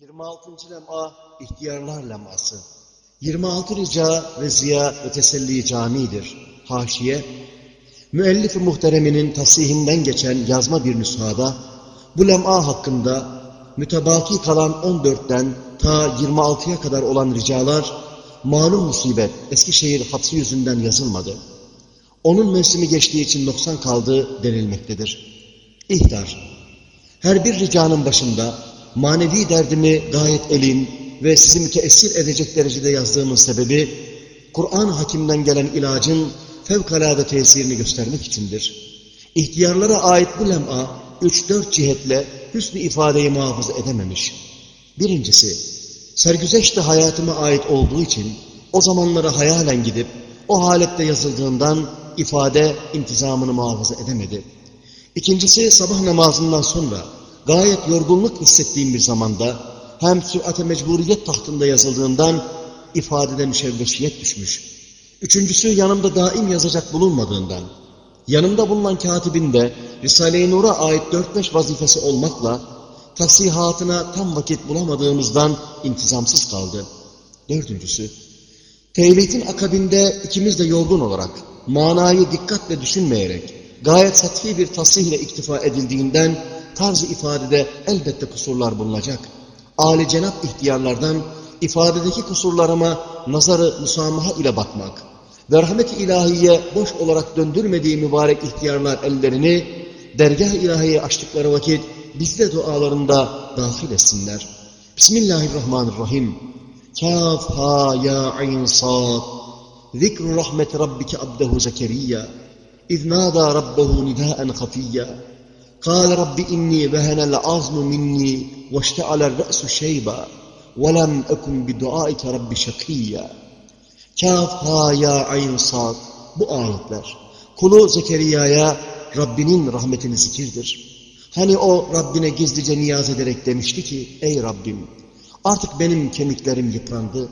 26. lem'a ihtiyarlar lem'ası. 26 rica ve ziya ve teselli camidir. Haşiye, müellif-i muhtereminin tasihinden geçen yazma bir nüshada, bu lem'a hakkında mütebaki kalan 14'ten ta 26'ya kadar olan ricalar, malum musibet Eskişehir hapsi yüzünden yazılmadı. Onun mevsimi geçtiği için noksan kaldı denilmektedir. İhtar, her bir ricanın başında manevi derdimi gayet elin ve sizi müteessir edecek derecede yazdığımın sebebi, Kur'an hakimden gelen ilacın fevkalade tesirini göstermek içindir. İhtiyarlara ait bu lem'a, üç dört cihetle hüsnü ifadeyi muhafaza edememiş. Birincisi, sergüzeşte hayatıma ait olduğu için o zamanlara hayalen gidip o halette yazıldığından ifade intizamını muhafaza edemedi. İkincisi sabah namazından sonra gayet yorgunluk hissettiğim bir zamanda hem sürat-ı mecburiyet tahtında yazıldığından ifadede müşevveşiyet düşmüş. Üçüncüsü yanımda daim yazacak bulunmadığından, yanımda bulunan katibin de Risale-i Nur'a ait dört beş vazifesi olmakla tasihatına tam vakit bulamadığımızdan intizamsız kaldı. Dördüncüsü, tevhidin akabinde ikimiz de yorgun olarak, manayı dikkatle düşünmeyerek, gayet satfi bir tasihle iktifa edildiğinden tarz ifadede elbette kusurlar bulunacak. Ali cenap ihtiyarlardan ifadedeki kusurlarıma nazarı musamaha ile bakmak ve rahmet-i ilahiye boş olarak döndürmediği mübarek ihtiyarlar ellerini dergah ilahiye açtıkları vakit bizde dualarında dahil etsinler. Bismillahirrahmanirrahim. Kaf ha ya ayn sad. Zikru rahmeti rabbike abdehu zekeriya. İz nâdâ rabbehu nidâen hafiyya. قال رب إني وهن العظم مني واشتعل الرأس شيبا ولم أكن بدعائك رب شقيا Kaf, ha, ya, ayn, sad. Bu ayetler. Kulu Zekeriya'ya Rabbinin rahmetini zikirdir. Hani o Rabbine gizlice niyaz ederek demişti ki, ey Rabbim, artık benim kemiklerim yıprandı.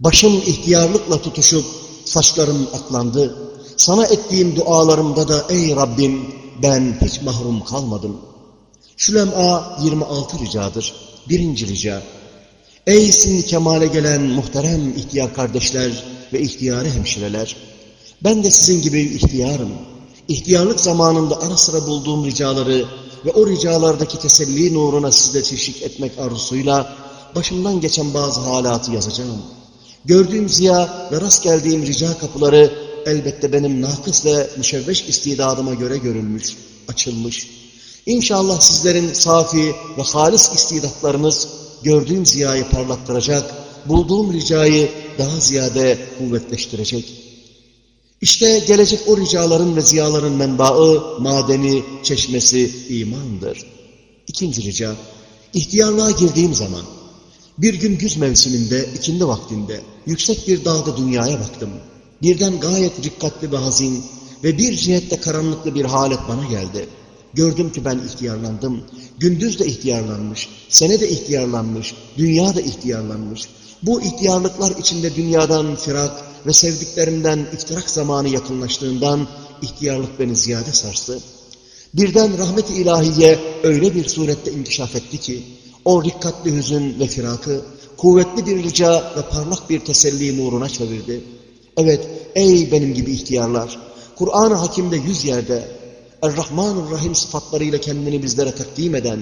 Başım ihtiyarlıkla tutuşup saçlarım aklandı. Sana ettiğim dualarımda da ey Rabbim ben hiç mahrum kalmadım. Şu lem'a 26 ricadır. Birinci rica. Ey sinni kemale gelen muhterem ihtiyar kardeşler ve ihtiyari hemşireler. Ben de sizin gibi ihtiyarım. İhtiyarlık zamanında ara sıra bulduğum ricaları ve o ricalardaki teselli nuruna sizle teşvik etmek arzusuyla başımdan geçen bazı halatı yazacağım. Gördüğüm ziya ve rast geldiğim rica kapıları elbette benim nakıs ve müşevveş istidadıma göre görülmüş, açılmış. İnşallah sizlerin safi ve halis istidatlarınız gördüğüm ziyayı parlattıracak, bulduğum ricayı daha ziyade kuvvetleştirecek. İşte gelecek o ricaların ve ziyaların menbaı, madeni, çeşmesi imandır. İkinci rica, ihtiyarlığa girdiğim zaman, bir gün güz mevsiminde, ikindi vaktinde, yüksek bir dağda dünyaya baktım. Birden gayet dikkatli ve hazin ve bir cihette karanlıklı bir halet bana geldi. Gördüm ki ben ihtiyarlandım. Gündüz de ihtiyarlanmış, sene de ihtiyarlanmış, dünya da ihtiyarlanmış. Bu ihtiyarlıklar içinde dünyadan firak ve sevdiklerimden iftirak zamanı yakınlaştığından ihtiyarlık beni ziyade sarstı. Birden rahmet-i ilahiye öyle bir surette inkişaf etti ki, o dikkatli hüzün ve firakı, kuvvetli bir rica ve parlak bir teselli nuruna çevirdi. Evet, ey benim gibi ihtiyarlar, Kur'an-ı Hakim'de yüz yerde, Er-Rahman Rahim sıfatlarıyla kendini bizlere takdim eden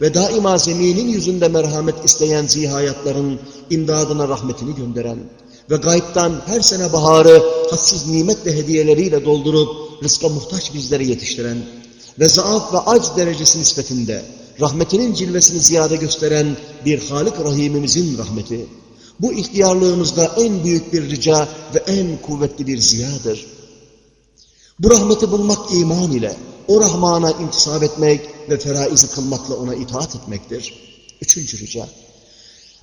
ve daima zeminin yüzünde merhamet isteyen zihayatların imdadına rahmetini gönderen ve gayipten her sene baharı hassiz nimet ve hediyeleriyle doldurup rızka muhtaç bizleri yetiştiren ve zaaf ve acz derecesi nispetinde rahmetinin cilvesini ziyade gösteren bir Halik Rahimimizin rahmeti, bu ihtiyarlığımızda en büyük bir rica ve en kuvvetli bir ziyadır. Bu rahmeti bulmak iman ile, o Rahman'a intisap etmek ve feraizi kılmakla ona itaat etmektir. Üçüncü rica.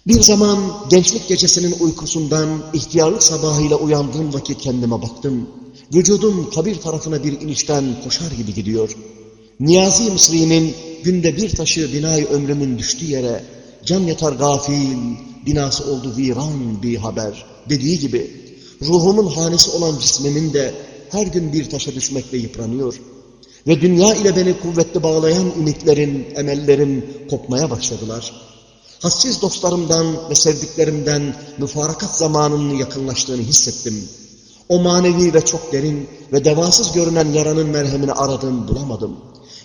Bir zaman gençlik gecesinin uykusundan ihtiyarlık sabahıyla uyandığım vakit kendime baktım. Vücudum kabir tarafına bir inişten koşar gibi gidiyor. Niyazi Mısri'nin günde bir taşı binayı ömrümün düştüğü yere can yatar gafil, binası oldu viran bir haber dediği gibi ruhumun hanesi olan cismimin de her gün bir taşa düşmekle yıpranıyor. Ve dünya ile beni kuvvetli bağlayan ümitlerin, emellerim kopmaya başladılar. Hassiz dostlarımdan ve sevdiklerimden müfarakat zamanının yakınlaştığını hissettim. O manevi ve çok derin ve devasız görünen yaranın merhemini aradım, bulamadım.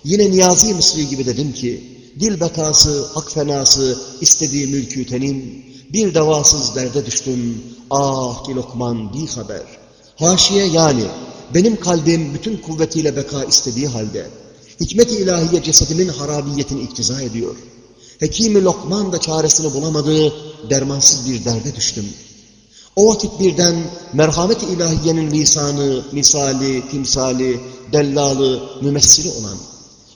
Yine Niyazi Mısri gibi dedim ki, dil bekası, hak fenası, istediği mülkü tenin, bir devasız derde düştüm, ah ki lokman bir haber. Haşiye yani, benim kalbim bütün kuvvetiyle beka istediği halde, hikmet-i ilahiye cesedimin harabiyetini iktiza ediyor. Hekimi Lokman da çaresini bulamadığı dermansız bir derde düştüm. O vakit birden merhamet-i ilahiyenin lisanı, misali, timsali, dellalı, mümessili olan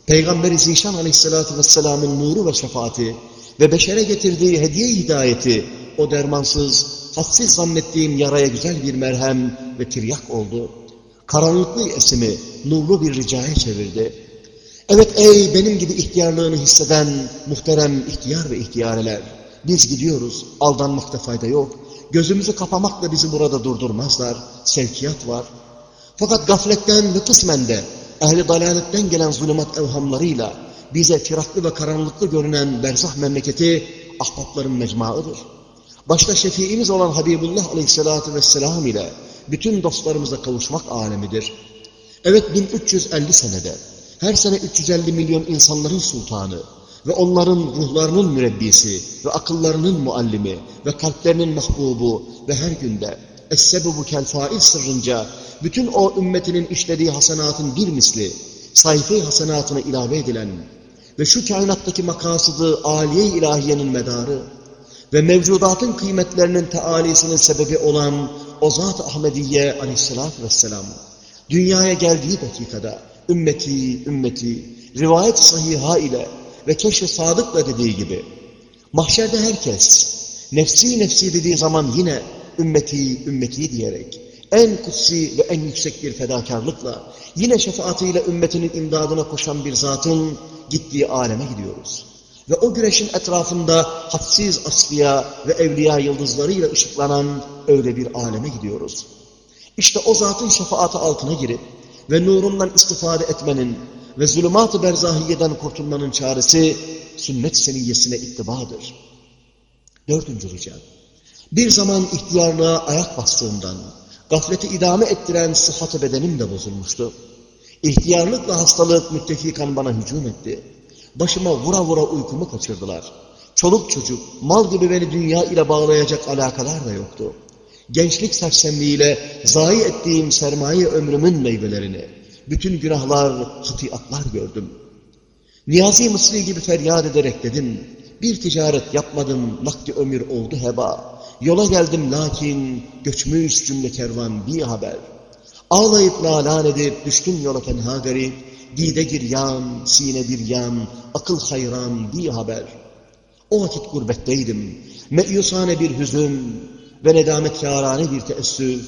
Peygamber-i Zişan aleyhissalatü vesselamın nuru ve şefaati ve beşere getirdiği hediye hidayeti o dermansız, hassiz zannettiğim yaraya güzel bir merhem ve tiryak oldu. Karanlıklı esimi nurlu bir ricaya çevirdi. Evet ey benim gibi ihtiyarlığını hisseden muhterem ihtiyar ve ihtiyareler. Biz gidiyoruz, aldanmakta fayda yok. Gözümüzü kapamakla bizi burada durdurmazlar. Sevkiyat var. Fakat gafletten ve kısmen de ehli dalaletten gelen zulümat evhamlarıyla bize firaklı ve karanlıklı görünen berzah memleketi ahbapların mecmuaıdır. Başta şefiimiz olan Habibullah aleyhissalatü vesselam ile bütün dostlarımıza kavuşmak alemidir. Evet 1350 senede her sene 350 milyon insanların sultanı ve onların ruhlarının mürebbisi ve akıllarının muallimi ve kalplerinin mahbubu ve her günde Es-sebebu kel sırrınca bütün o ümmetinin işlediği hasenatın bir misli sayfa hasenatına ilave edilen ve şu kainattaki makasıdı aliye ilahiyenin medarı ve mevcudatın kıymetlerinin tealisinin sebebi olan o Zat-ı Ahmediye aleyhissalatü vesselam dünyaya geldiği dakikada ümmeti, ümmeti, rivayet sahiha ile ve keşf sadıkla dediği gibi, mahşerde herkes, nefsi nefsi dediği zaman yine ümmeti, ümmeti diyerek, en kutsi ve en yüksek bir fedakarlıkla, yine şefaatiyle ümmetinin imdadına koşan bir zatın gittiği aleme gidiyoruz. Ve o güneşin etrafında hadsiz asfiya ve evliya yıldızlarıyla ışıklanan öyle bir aleme gidiyoruz. İşte o zatın şefaati altına girip, ve nurundan istifade etmenin ve zulümat-ı berzahiyeden kurtulmanın çaresi sünnet seniyyesine ittibadır. Dördüncü rica. Bir zaman ihtiyarlığa ayak bastığımdan, gafleti idame ettiren sıhhat bedenim de bozulmuştu. İhtiyarlıkla hastalık müttefikan bana hücum etti. Başıma vura vura uykumu kaçırdılar. Çoluk çocuk, mal gibi beni dünya ile bağlayacak alakalar da yoktu gençlik sersemliğiyle zayi ettiğim sermaye ömrümün meyvelerini, bütün günahlar, hatiatlar gördüm. Niyazi Mısri gibi feryat ederek dedim, bir ticaret yapmadım, nakdi ömür oldu heba. Yola geldim lakin göçmüş cümle kervan bir haber. Ağlayıp nalan edip düştüm yola tenha garip, dide giryan, sine bir yan, akıl hayran bir haber. O vakit gurbetteydim, meyusane bir hüzün, ve nedametkârâne bir teessüf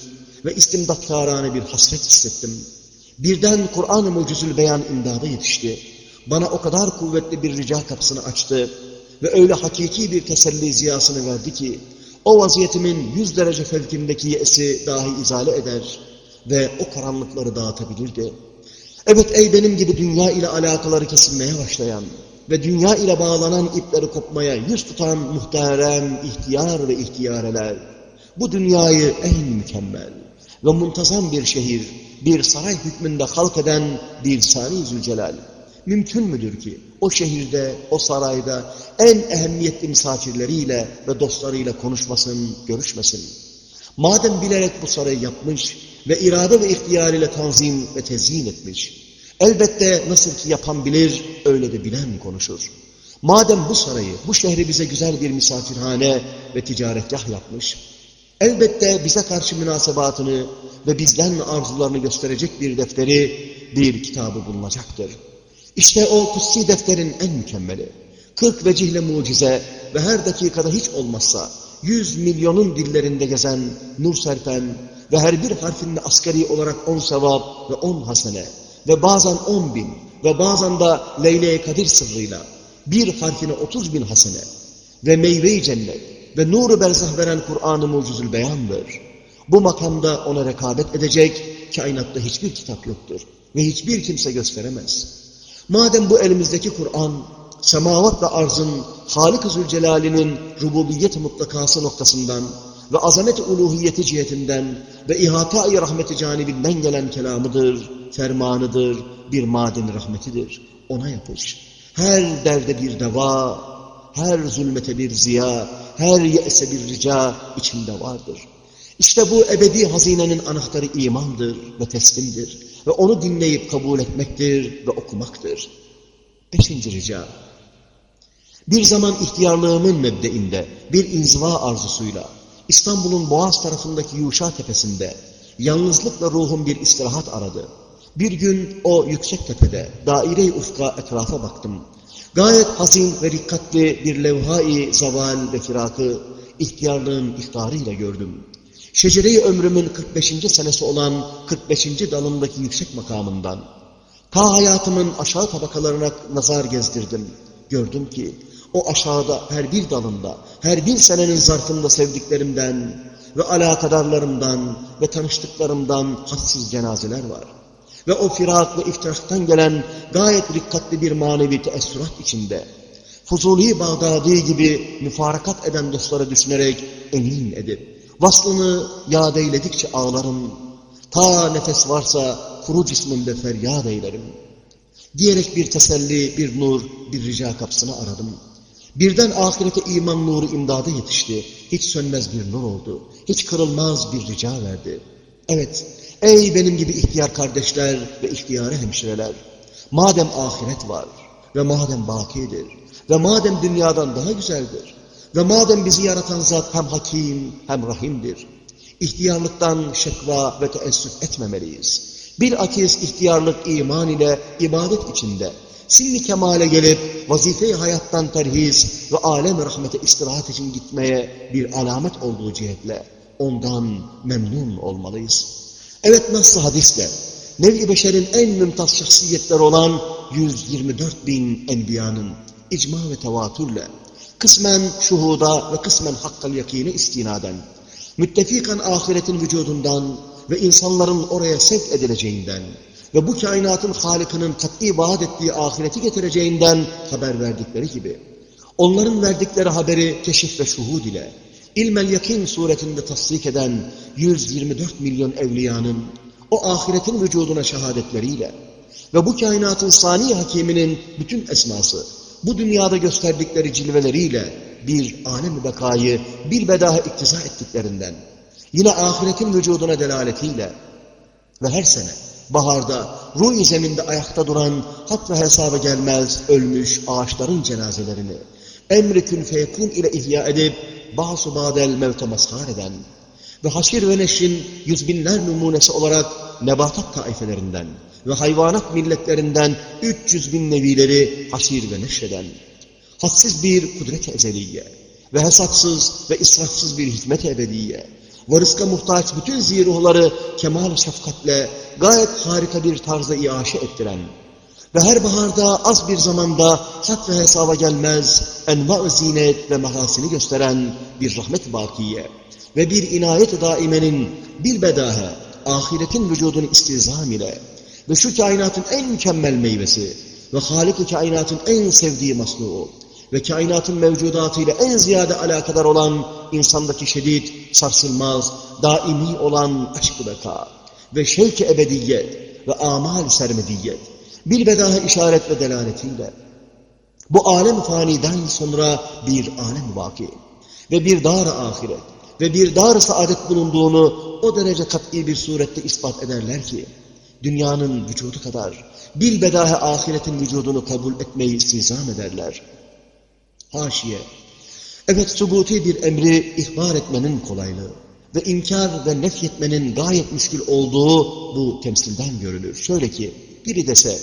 ve istimdatkârâne bir hasret hissettim. Birden Kur'an-ı Mucizül Beyan imdada yetişti. Bana o kadar kuvvetli bir rica kapısını açtı ve öyle hakiki bir teselli ziyasını verdi ki, o vaziyetimin yüz derece fevkindeki yesi dahi izale eder ve o karanlıkları dağıtabilirdi. Evet ey benim gibi dünya ile alakaları kesilmeye başlayan ve dünya ile bağlanan ipleri kopmaya yüz tutan muhterem, ihtiyar ve ihtiyareler, bu dünyayı en mükemmel ve muntazam bir şehir, bir saray hükmünde halk eden bir Sani Zülcelal. Mümkün müdür ki o şehirde, o sarayda en ehemmiyetli misafirleriyle ve dostlarıyla konuşmasın, görüşmesin? Madem bilerek bu sarayı yapmış ve irade ve ihtiyar ile tanzim ve tezyin etmiş, elbette nasıl ki yapan bilir, öyle de bilen konuşur. Madem bu sarayı, bu şehri bize güzel bir misafirhane ve ticaretgah yapmış, Elbette bize karşı münasebatını ve bizden arzularını gösterecek bir defteri, bir kitabı bulunacaktır. İşte o kutsi defterin en mükemmeli. Kırk vecihle mucize ve her dakikada hiç olmazsa yüz milyonun dillerinde gezen nur serpen ve her bir harfinde askeri olarak on sevap ve on hasene ve bazen on bin ve bazen de Leyle-i Kadir sırrıyla bir harfine otuz bin hasene ve meyve-i cennet ve nuru berzah veren Kur'an-ı mucizül beyandır. Bu makamda ona rekabet edecek kainatta hiçbir kitap yoktur ve hiçbir kimse gösteremez. Madem bu elimizdeki Kur'an semavat ve arzın Halik-i Zülcelal'inin rububiyet mutlakası noktasından ve azamet-i uluhiyeti cihetinden ve ihata-i rahmeti canibinden gelen kelamıdır, fermanıdır, bir maden rahmetidir. Ona yapış. Her derde bir deva, her zulmete bir ziya, her ye'se bir rica içinde vardır. İşte bu ebedi hazinenin anahtarı imandır ve teslimdir. Ve onu dinleyip kabul etmektir ve okumaktır. Beşinci rica. Bir zaman ihtiyarlığımın mebdeinde bir inziva arzusuyla İstanbul'un Boğaz tarafındaki Yuşa tepesinde yalnızlıkla ruhum bir istirahat aradı. Bir gün o yüksek tepede daire-i ufka etrafa baktım. Gayet hazin ve dikkatli bir levha-i zaval ve firakı ihtiyarlığın ihtarıyla gördüm. Şecere-i ömrümün 45. senesi olan 45. dalındaki yüksek makamından ta hayatımın aşağı tabakalarına nazar gezdirdim. Gördüm ki o aşağıda her bir dalında, her bir senenin zarfında sevdiklerimden ve alakadarlarımdan ve tanıştıklarımdan hassiz cenazeler var. Ve o firak ve iftiraktan gelen gayet dikkatli bir manevi teessürat içinde, Fuzuli Bağdadi gibi müfarakat eden dostları düşünerek emin edip, vaslını yad eyledikçe ağlarım, ta nefes varsa kuru cismimde feryat eylerim. Diyerek bir teselli, bir nur, bir rica kapısını aradım. Birden ahirete iman nuru imdada yetişti. Hiç sönmez bir nur oldu. Hiç kırılmaz bir rica verdi. Evet, ey benim gibi ihtiyar kardeşler ve ihtiyare hemşireler. Madem ahiret var ve madem bakidir ve madem dünyadan daha güzeldir ve madem bizi yaratan zat hem hakim hem rahimdir. İhtiyarlıktan şekva ve teessüf etmemeliyiz. Bir akis ihtiyarlık iman ile ibadet içinde sinni kemale gelip vazife hayattan terhis ve alem rahmete istirahat için gitmeye bir alamet olduğu cihetle ondan memnun olmalıyız. Evet nasıl hadisle nevi beşerin en mümtaz şahsiyetler olan 124 bin enbiyanın icma ve tevatürle kısmen şuhuda ve kısmen hakkal yakini istinaden müttefikan ahiretin vücudundan ve insanların oraya sevk edileceğinden ve bu kainatın Halık'ının kat'i vaat ettiği ahireti getireceğinden haber verdikleri gibi, onların verdikleri haberi keşif ve şuhud ile, ilmel yakin suretinde tasdik eden 124 milyon evliyanın o ahiretin vücuduna şehadetleriyle ve bu kainatın sani hakiminin bütün esması, bu dünyada gösterdikleri cilveleriyle bir alem-i bekayı bir bedaha iktiza ettiklerinden, yine ahiretin vücuduna delaletiyle ve her sene baharda ruh zeminde ayakta duran hak ve hesaba gelmez ölmüş ağaçların cenazelerini emri kün feyekun ile ihya edip bazı badel mevte mazhar eden ve haşir ve neşrin yüz binler numunesi olarak nebatat taifelerinden ve hayvanat milletlerinden 300 bin nevileri haşir ve neşreden, hassiz bir kudret ezeliye ve hesapsız ve israfsız bir hikmet ebediye ve rızka muhtaç bütün ziruhları kemal şefkatle gayet harika bir tarzda iaşe ettiren ve her baharda az bir zamanda hat ve hesaba gelmez enva zinet ve mahasini gösteren bir rahmet bakiye ve bir inayet daimenin bir bedahe ahiretin vücudunu istizam ile ve şu kainatın en mükemmel meyvesi ve Halik-i kainatın en sevdiği masnuğu ve kainatın mevcudatıyla en ziyade alakadar olan insandaki şiddet, sarsılmaz, daimi olan aşk-ı beka ve şevk-i ebediyet ve amal sermediyet bir bedaha işaret ve delaletiyle bu alem faniden sonra bir alem vaki ve bir dar ahiret ve bir dar saadet bulunduğunu o derece kat'i bir surette ispat ederler ki dünyanın vücudu kadar bir bedahe ahiretin vücudunu kabul etmeyi istizam ederler. Haşiye. Evet subuti bir emri ihbar etmenin kolaylığı ve inkar ve nefyetmenin gayet müşkül olduğu bu temsilden görülür. Şöyle ki biri dese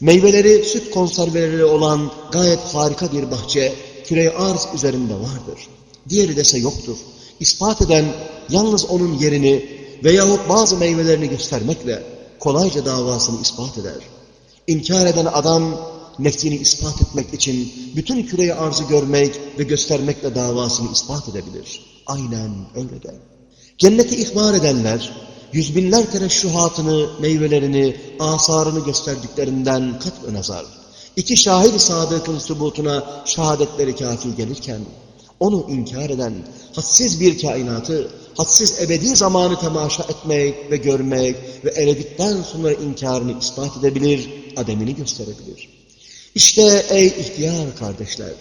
meyveleri süt konserveleri olan gayet harika bir bahçe küre arz üzerinde vardır. Diğeri dese yoktur. İspat eden yalnız onun yerini veyahut bazı meyvelerini göstermekle kolayca davasını ispat eder. İnkar eden adam nefsini ispat etmek için bütün küreyi arzı görmek ve göstermekle davasını ispat edebilir. Aynen öyle de. Cenneti ihbar edenler, yüz binler tereşşuhatını, meyvelerini, asarını gösterdiklerinden kat ve nazar. İki şahit-i sadıkın sübutuna şehadetleri kafi gelirken, onu inkar eden, hadsiz bir kainatı, hadsiz ebedi zamanı temaşa etmek ve görmek ve eredikten sonra inkarını ispat edebilir, ademini gösterebilir. İşte ey ihtiyar kardeşler,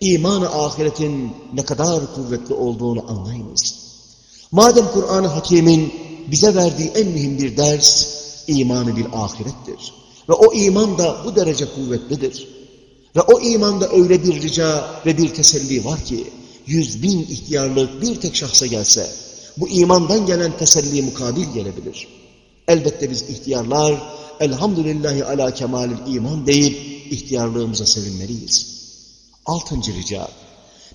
iman-ı ahiretin ne kadar kuvvetli olduğunu anlayınız. Madem Kur'an-ı Hakim'in bize verdiği en mühim bir ders, imanı bil ahirettir. Ve o iman da bu derece kuvvetlidir. Ve o imanda öyle bir rica ve bir teselli var ki, yüz bin ihtiyarlık bir tek şahsa gelse, bu imandan gelen teselli mukabil gelebilir. Elbette biz ihtiyarlar, elhamdülillahi ala kemalil iman deyip ihtiyarlığımıza sevinmeliyiz. Altıncı rica,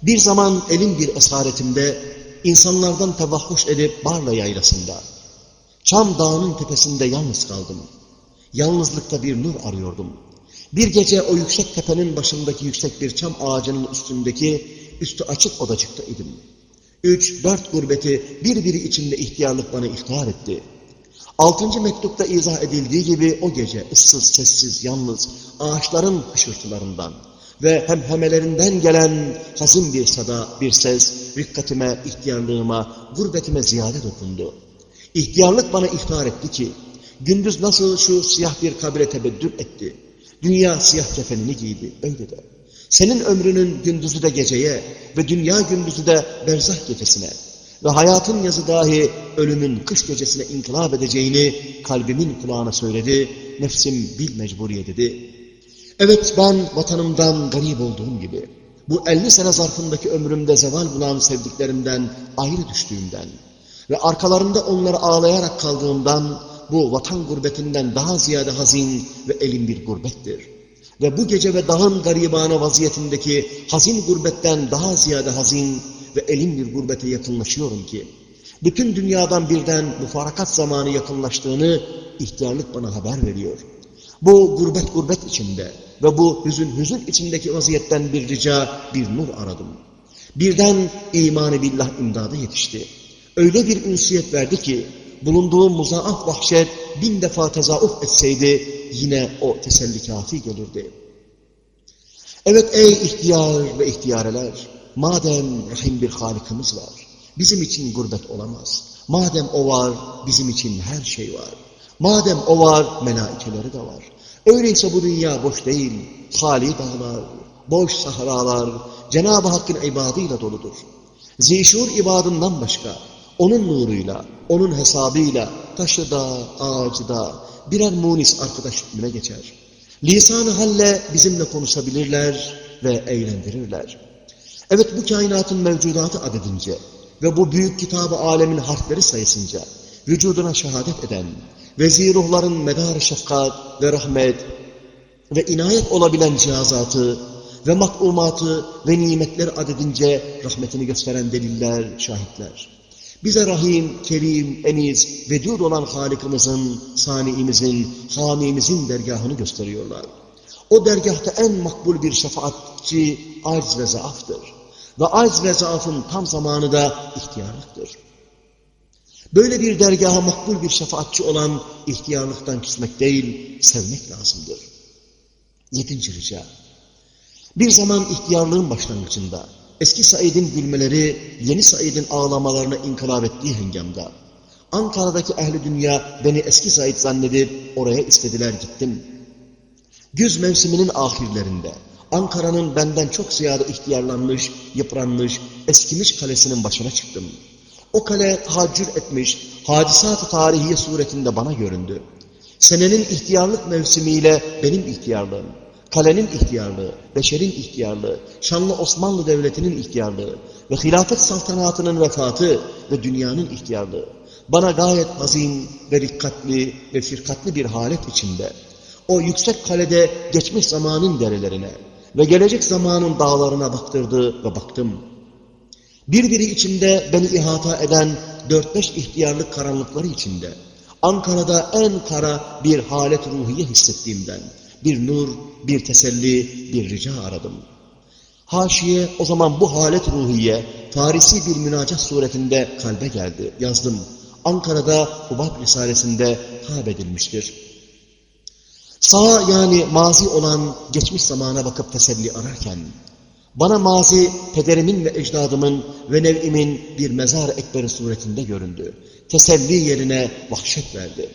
bir zaman elin bir esaretimde insanlardan tevahhuş edip Barla yaylasında, Çam dağının tepesinde yalnız kaldım. Yalnızlıkta bir nur arıyordum. Bir gece o yüksek tepenin başındaki yüksek bir çam ağacının üstündeki üstü açık odacıkta idim. Üç, dört gurbeti birbiri içinde ihtiyarlık bana ihtar etti. Altıncı mektupta izah edildiği gibi o gece ıssız, sessiz, yalnız ağaçların hışırtılarından ve hemhemelerinden gelen hazin bir sada, bir ses, rikkatime, ihtiyarlığıma, gurbetime ziyade dokundu. İhtiyarlık bana ihtar etti ki, gündüz nasıl şu siyah bir kabile tebeddül etti. Dünya siyah kefenini giydi, öyle de. Senin ömrünün gündüzü de geceye ve dünya gündüzü de berzah gecesine ve hayatın yazı dahi ölümün kış gecesine inkılap edeceğini kalbimin kulağına söyledi, nefsim bil mecburiye dedi. Evet ben vatanımdan garip olduğum gibi, bu elli sene zarfındaki ömrümde zeval bulan sevdiklerimden ayrı düştüğümden, ve arkalarında onları ağlayarak kaldığımdan bu vatan gurbetinden daha ziyade hazin ve elin bir gurbettir. Ve bu gece ve dağın garibane vaziyetindeki hazin gurbetten daha ziyade hazin ve elin bir gurbete yakınlaşıyorum ki, bütün dünyadan birden mufarakat zamanı yakınlaştığını ihtiyarlık bana haber veriyor. Bu gurbet gurbet içinde ve bu hüzün hüzün içindeki vaziyetten bir rica, bir nur aradım. Birden imanı billah imdadı yetişti. Öyle bir ünsiyet verdi ki bulunduğum muzaaf vahşet bin defa tezauf etseydi yine o teselli kafi gelirdi. Evet ey ihtiyar ve ihtiyareler, madem rahim bir halikimiz var, bizim için gurbet olamaz. Madem o var, bizim için her şey var. Madem o var, melaikeleri de var. Öyleyse bu dünya boş değil, hali dağlar, boş sahralar, Cenab-ı Hakk'ın ibadıyla doludur. Zişur ibadından başka, onun nuruyla, onun hesabıyla taşıda, ağacıda birer munis arkadaş hükmüne geçer. Lisan-ı halle bizimle konuşabilirler ve eğlendirirler. Evet bu kainatın mevcudatı adedince ve bu büyük kitabı alemin harfleri sayısınca vücuduna şehadet eden ve ziruhların medar şefkat ve rahmet ve inayet olabilen cihazatı ve mak'umatı ve nimetler adedince rahmetini gösteren deliller, şahitler. Bize Rahim, Kerim, Eniz, Vedud olan Halikimizin, Sani'imizin, Hamimizin dergahını gösteriyorlar. O dergahta en makbul bir şefaatçi arz ve zaaftır. Ve arz ve zaafın tam zamanı da ihtiyarlıktır. Böyle bir dergaha makbul bir şefaatçi olan ihtiyarlıktan küsmek değil, sevmek lazımdır. Yedinci rica. Bir zaman ihtiyarlığın başlangıcında, Eski Said'in gülmeleri yeni Said'in ağlamalarına inkılap ettiği hengamda Ankara'daki ehli dünya beni eski Said zannedip oraya istediler gittim. Güz mevsiminin ahirlerinde Ankara'nın benden çok ziyade ihtiyarlanmış, yıpranmış, eskimiş kalesinin başına çıktım. O kale tahaccür etmiş, hadisat-ı tarihiye suretinde bana göründü. Senenin ihtiyarlık mevsimiyle benim ihtiyarlığım, kalenin ihtiyarlığı, beşerin ihtiyarlığı, şanlı Osmanlı Devleti'nin ihtiyarlığı ve hilafet saltanatının vefatı ve dünyanın ihtiyarlığı bana gayet hazin ve dikkatli ve firkatli bir halet içinde o yüksek kalede geçmiş zamanın derelerine ve gelecek zamanın dağlarına baktırdı ve baktım. Birbiri içinde beni ihata eden dört beş ihtiyarlık karanlıkları içinde Ankara'da en kara bir halet ruhiye hissettiğimden bir nur, bir teselli, bir rica aradım. Haşiye o zaman bu halet ruhiye Farisi bir münacat suretinde kalbe geldi. Yazdım. Ankara'da Hubab Risalesi'nde tab edilmiştir. Sağa yani mazi olan geçmiş zamana bakıp teselli ararken, bana mazi pederimin ve ecdadımın ve nev'imin bir mezar ekberi suretinde göründü. Teselli yerine vahşet verdi.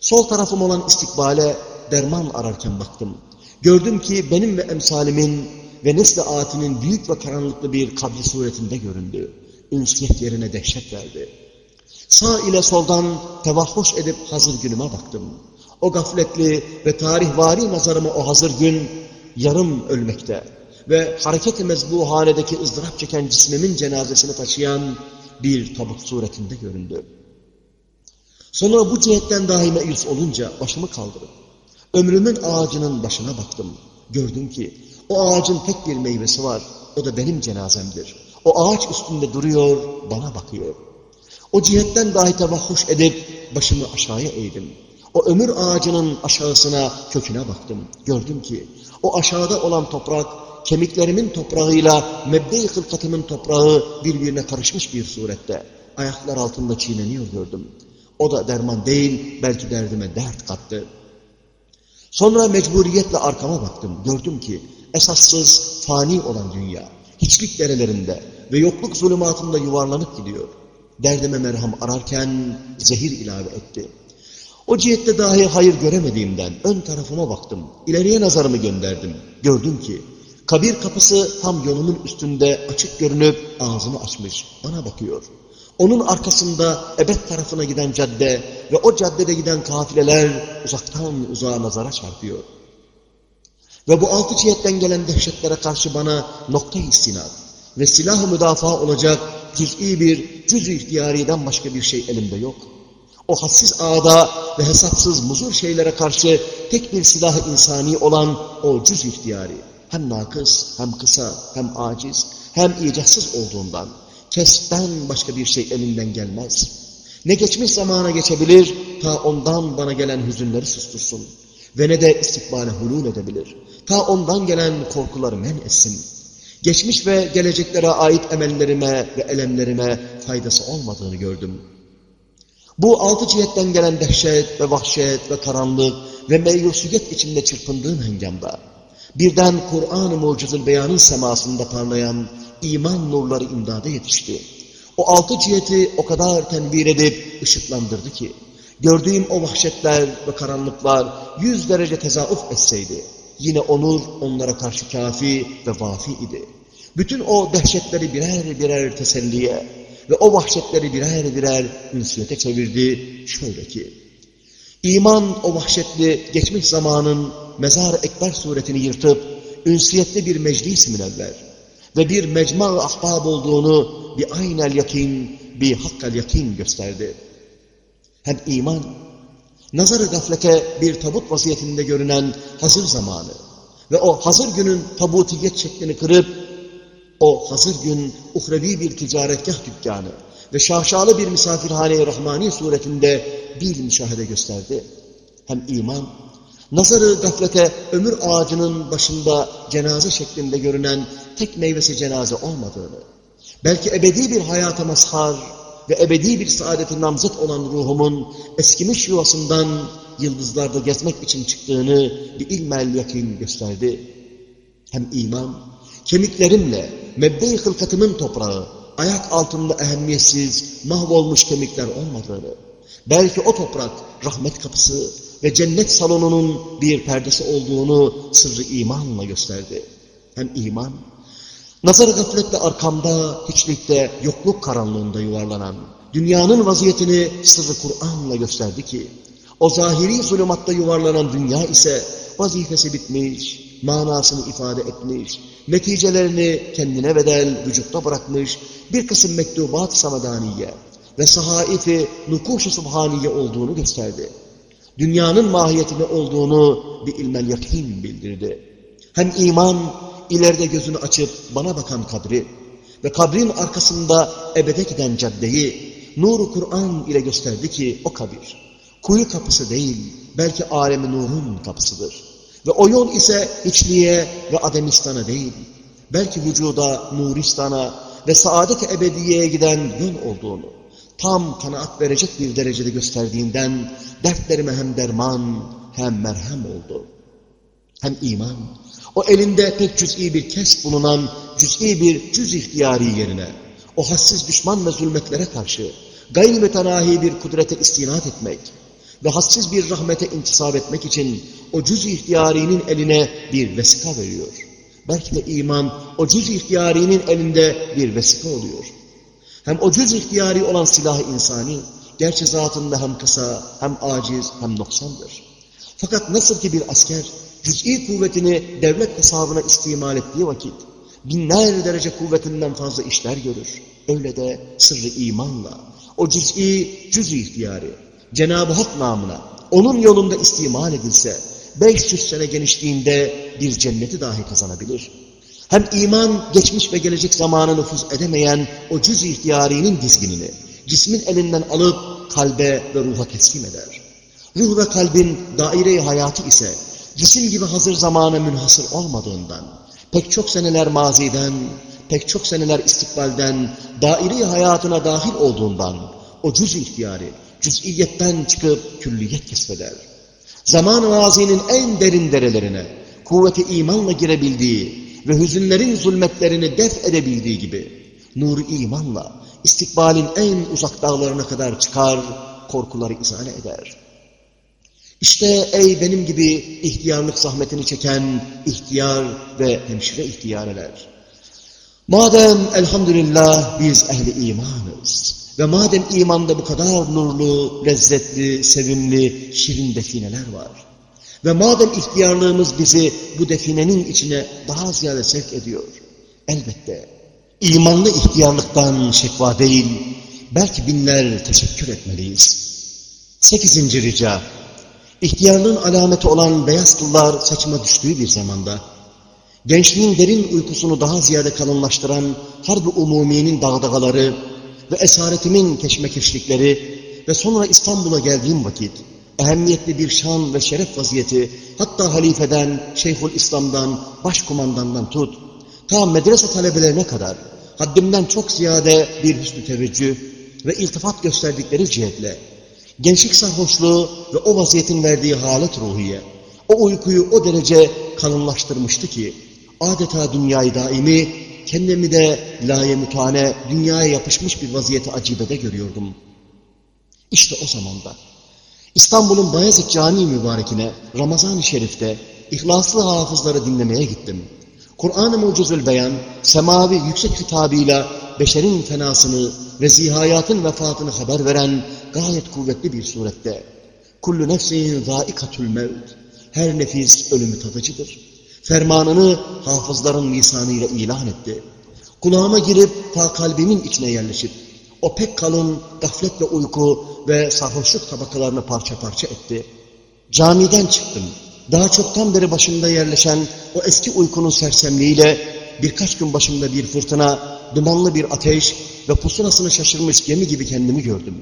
Sol tarafım olan istikbale derman ararken baktım. Gördüm ki benim ve emsalimin ve nesli atinin büyük ve karanlıklı bir kabri suretinde göründü. Ünsiyet yerine dehşet verdi. Sağ ile soldan tevahhuş edip hazır günüme baktım. O gafletli ve tarihvari nazarımı o hazır gün yarım ölmekte ve hareket-i mezbuhanedeki ızdırap çeken cismimin cenazesini taşıyan bir tabut suretinde göründü. Sonra bu cihetten dahi meyus olunca başımı kaldırıp ömrümün ağacının başına baktım. Gördüm ki o ağacın tek bir meyvesi var. O da benim cenazemdir. O ağaç üstünde duruyor, bana bakıyor. O cihetten dahi tevahhuş edip başımı aşağıya eğdim. O ömür ağacının aşağısına, köküne baktım. Gördüm ki o aşağıda olan toprak, kemiklerimin toprağıyla mebde-i hılkatımın toprağı birbirine karışmış bir surette. Ayaklar altında çiğneniyor gördüm. O da derman değil, belki derdime dert kattı. Sonra mecburiyetle arkama baktım. Gördüm ki esassız, fani olan dünya, hiçlik derelerinde ve yokluk zulümatında yuvarlanıp gidiyor. Derdime merham ararken zehir ilave etti. O cihette dahi hayır göremediğimden ön tarafıma baktım. İleriye nazarımı gönderdim. Gördüm ki kabir kapısı tam yolumun üstünde açık görünüp ağzını açmış. Bana bakıyor. Onun arkasında ebed tarafına giden cadde ve o caddede giden kafileler uzaktan uzağa nazara çarpıyor. Ve bu altı cihetten gelen dehşetlere karşı bana nokta istinad ve silah-ı müdafaa olacak cüz'i bir cüz-ü ihtiyariden başka bir şey elimde yok. O hassiz ağda ve hesapsız muzur şeylere karşı tek bir silah insani olan o cüz ihtiyari hem nakıs, hem kısa, hem aciz, hem icatsız olduğundan kestten başka bir şey elinden gelmez. Ne geçmiş zamana geçebilir, ta ondan bana gelen hüzünleri sustursun. Ve ne de istikbale hulul edebilir. Ta ondan gelen korkuları men etsin. Geçmiş ve geleceklere ait emellerime ve elemlerime faydası olmadığını gördüm. Bu altı cihetten gelen dehşet ve vahşet ve karanlık ve meyusiyet içinde çırpındığım hengamda, birden Kur'an-ı Mucizül Beyan'ın semasında parlayan iman nurları imdada yetişti. O altı ciheti o kadar tenvir edip ışıklandırdı ki, gördüğüm o vahşetler ve karanlıklar yüz derece tezauf etseydi, yine onur onlara karşı kafi ve vafi idi. Bütün o dehşetleri birer birer teselliye ve o vahşetleri birer birer ünsiyete çevirdi şöyle ki, iman o vahşetli geçmiş zamanın mezar ekber suretini yırtıp, ünsiyetli bir meclis münevver, ve bir mecma ahbab olduğunu bir aynel yakin, bir hakkal yakin gösterdi. Hem iman, nazar-ı gaflete bir tabut vaziyetinde görünen hazır zamanı ve o hazır günün tabutiyet şeklini kırıp, o hazır gün uhrevi bir ticaretgah dükkanı ve şaşalı bir misafirhane-i rahmani suretinde bir müşahede gösterdi. Hem iman, nazarı gaflete ömür ağacının başında cenaze şeklinde görünen tek meyvesi cenaze olmadığını, belki ebedi bir hayata mazhar ve ebedi bir saadeti namzet olan ruhumun eskimiş yuvasından yıldızlarda gezmek için çıktığını bir ilmel yakin gösterdi. Hem iman, kemiklerimle mebde-i hılkatımın toprağı, ayak altında ehemmiyetsiz, mahvolmuş kemikler olmadığını, belki o toprak rahmet kapısı ve cennet salonunun bir perdesi olduğunu sırrı imanla gösterdi. Hem iman, Nazar gafletle arkamda, hiçlikte, yokluk karanlığında yuvarlanan, dünyanın vaziyetini sırrı Kur'an'la gösterdi ki, o zahiri zulümatta yuvarlanan dünya ise vazifesi bitmiş, manasını ifade etmiş, neticelerini kendine bedel vücutta bırakmış bir kısım mektubat samadaniye ve sahaifi nukuş-ı subhaniye olduğunu gösterdi. Dünyanın mahiyetini olduğunu bir ilmel yakin bildirdi. Hem iman ileride gözünü açıp bana bakan kabri ve kabrin arkasında ebede giden caddeyi nuru Kur'an ile gösterdi ki o kabir kuyu kapısı değil belki alemi nurun kapısıdır. Ve o yol ise hiçliğe ve ademistana değil belki vücuda, nuristana ve saadet-i ebediyeye giden yol olduğunu tam kanaat verecek bir derecede gösterdiğinden dertlerime hem derman hem merhem oldu. Hem iman, o elinde pek cüz'i bir kes bulunan cüz'i bir cüz ihtiyari yerine, o hassiz düşman ve zulmetlere karşı gayri metanahi bir kudrete istinat etmek ve hassiz bir rahmete intisap etmek için o cüz ihtiyarinin eline bir vesika veriyor. Belki de iman o cüz ihtiyarinin elinde bir vesika oluyor. Hem o cüz ihtiyari olan silah insani, gerçi zatında hem kısa, hem aciz, hem noksandır. Fakat nasıl ki bir asker, cüz'i kuvvetini devlet hesabına istimal ettiği vakit, binler derece kuvvetinden fazla işler görür. Öyle de sırrı imanla, o cüz'i, cüz-i ihtiyari, Cenab-ı Hak namına, onun yolunda istimal edilse, 500 sene genişliğinde bir cenneti dahi kazanabilir. Hem iman geçmiş ve gelecek zamanı nüfuz edemeyen o cüz ihtiyarinin dizginini cismin elinden alıp kalbe ve ruha teslim eder. Ruh ve kalbin daire-i hayatı ise cisim gibi hazır zamana münhasır olmadığından, pek çok seneler maziden, pek çok seneler istikbalden, daire-i hayatına dahil olduğundan, o cüz ihtiyarı, cüz'iyetten çıkıp külliyet kesbeder. Zaman-ı mazinin en derin derelerine, kuvveti imanla girebildiği ve hüzünlerin zulmetlerini def edebildiği gibi, nur imanla istikbalin en uzak dağlarına kadar çıkar, korkuları izale eder. İşte ey benim gibi ihtiyarlık zahmetini çeken ihtiyar ve hemşire ihtiyareler. Madem elhamdülillah biz ehli imanız ve madem imanda bu kadar nurlu, lezzetli, sevimli, şirin defineler var ve madem ihtiyarlığımız bizi bu definenin içine daha ziyade sevk ediyor, elbette imanlı ihtiyarlıktan şekva değil, belki binler teşekkür etmeliyiz. Sekizinci rica, İhtiyarlığın alameti olan beyaz kıllar saçıma düştüğü bir zamanda, gençliğin derin uykusunu daha ziyade kalınlaştıran harbi umuminin dağdağaları ve esaretimin keşmekeşlikleri ve sonra İstanbul'a geldiğim vakit, ehemmiyetli bir şan ve şeref vaziyeti, hatta halifeden, Şeyhül İslam'dan, başkumandandan tut, ta medrese talebelerine kadar, haddimden çok ziyade bir hüsnü teveccüh ve iltifat gösterdikleri cihetle, gençlik sarhoşluğu ve o vaziyetin verdiği halet ruhiye, o uykuyu o derece kalınlaştırmıştı ki, adeta dünyayı daimi, kendimi de laye mutane, dünyaya yapışmış bir vaziyeti acibede görüyordum. İşte o zamanda, İstanbul'un Bayezid Camii mübarekine Ramazan-ı Şerif'te ihlaslı hafızları dinlemeye gittim. Kur'an-ı Mucizül Beyan, semavi yüksek hitabıyla beşerin fenasını ve zihayatın vefatını haber veren gayet kuvvetli bir surette kullu nefsin zâikatül mevt her nefis ölümü tadıcıdır. Fermanını hafızların lisanıyla ilan etti. Kulağıma girip ta kalbimin içine yerleşip o pek kalın gaflet ve uyku ve sarhoşluk tabakalarını parça parça etti. Camiden çıktım. Daha çoktan beri başımda yerleşen o eski uykunun sersemliğiyle birkaç gün başımda bir fırtına, dumanlı bir ateş ve pusulasını şaşırmış gemi gibi kendimi gördüm.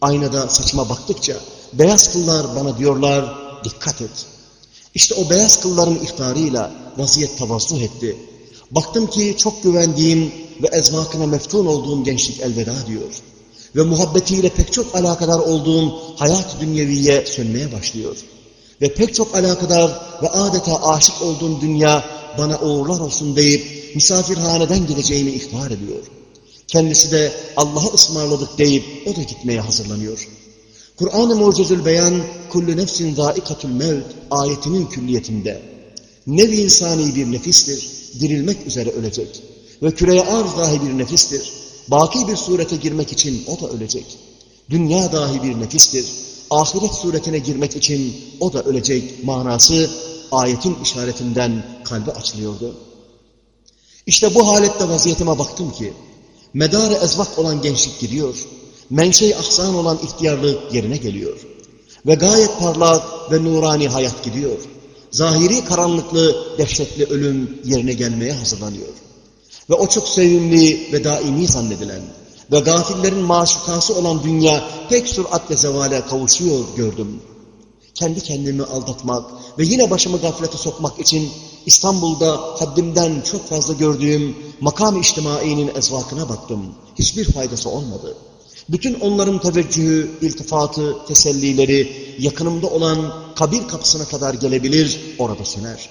Aynada saçıma baktıkça beyaz kıllar bana diyorlar dikkat et. İşte o beyaz kılların ihtarıyla vaziyet tavazzuh etti. Baktım ki çok güvendiğim ve ezvakına meftun olduğum gençlik elveda diyor. Ve muhabbetiyle pek çok alakadar olduğum hayat dünyeviye sönmeye başlıyor. Ve pek çok alakadar ve adeta aşık olduğum dünya bana uğurlar olsun deyip misafirhaneden gideceğimi ihbar ediyor. Kendisi de Allah'a ısmarladık deyip o da gitmeye hazırlanıyor. Kur'an-ı Mucizül Beyan kullu nefsin zâikatul mevt ayetinin külliyetinde nevi insani bir nefistir, dirilmek üzere ölecek ve küreye arz dahi bir nefistir. Baki bir surete girmek için o da ölecek. Dünya dahi bir nefistir. Ahiret suretine girmek için o da ölecek manası ayetin işaretinden kalbe açılıyordu. İşte bu halette vaziyetime baktım ki Medarı ezvak olan gençlik gidiyor. Menşe-i ahsan olan ihtiyarlık yerine geliyor. Ve gayet parlak ve nurani hayat gidiyor. Zahiri karanlıklı, dehşetli ölüm yerine gelmeye hazırlanıyor. Ve o çok sevimli ve daimi zannedilen ve gafillerin maşukası olan dünya pek süratle zevale kavuşuyor gördüm. Kendi kendimi aldatmak ve yine başımı gaflete sokmak için İstanbul'da haddimden çok fazla gördüğüm makam-ı içtimainin ezvakına baktım. Hiçbir faydası olmadı. Bütün onların teveccühü, iltifatı, tesellileri yakınımda olan kabir kapısına kadar gelebilir, orada söner.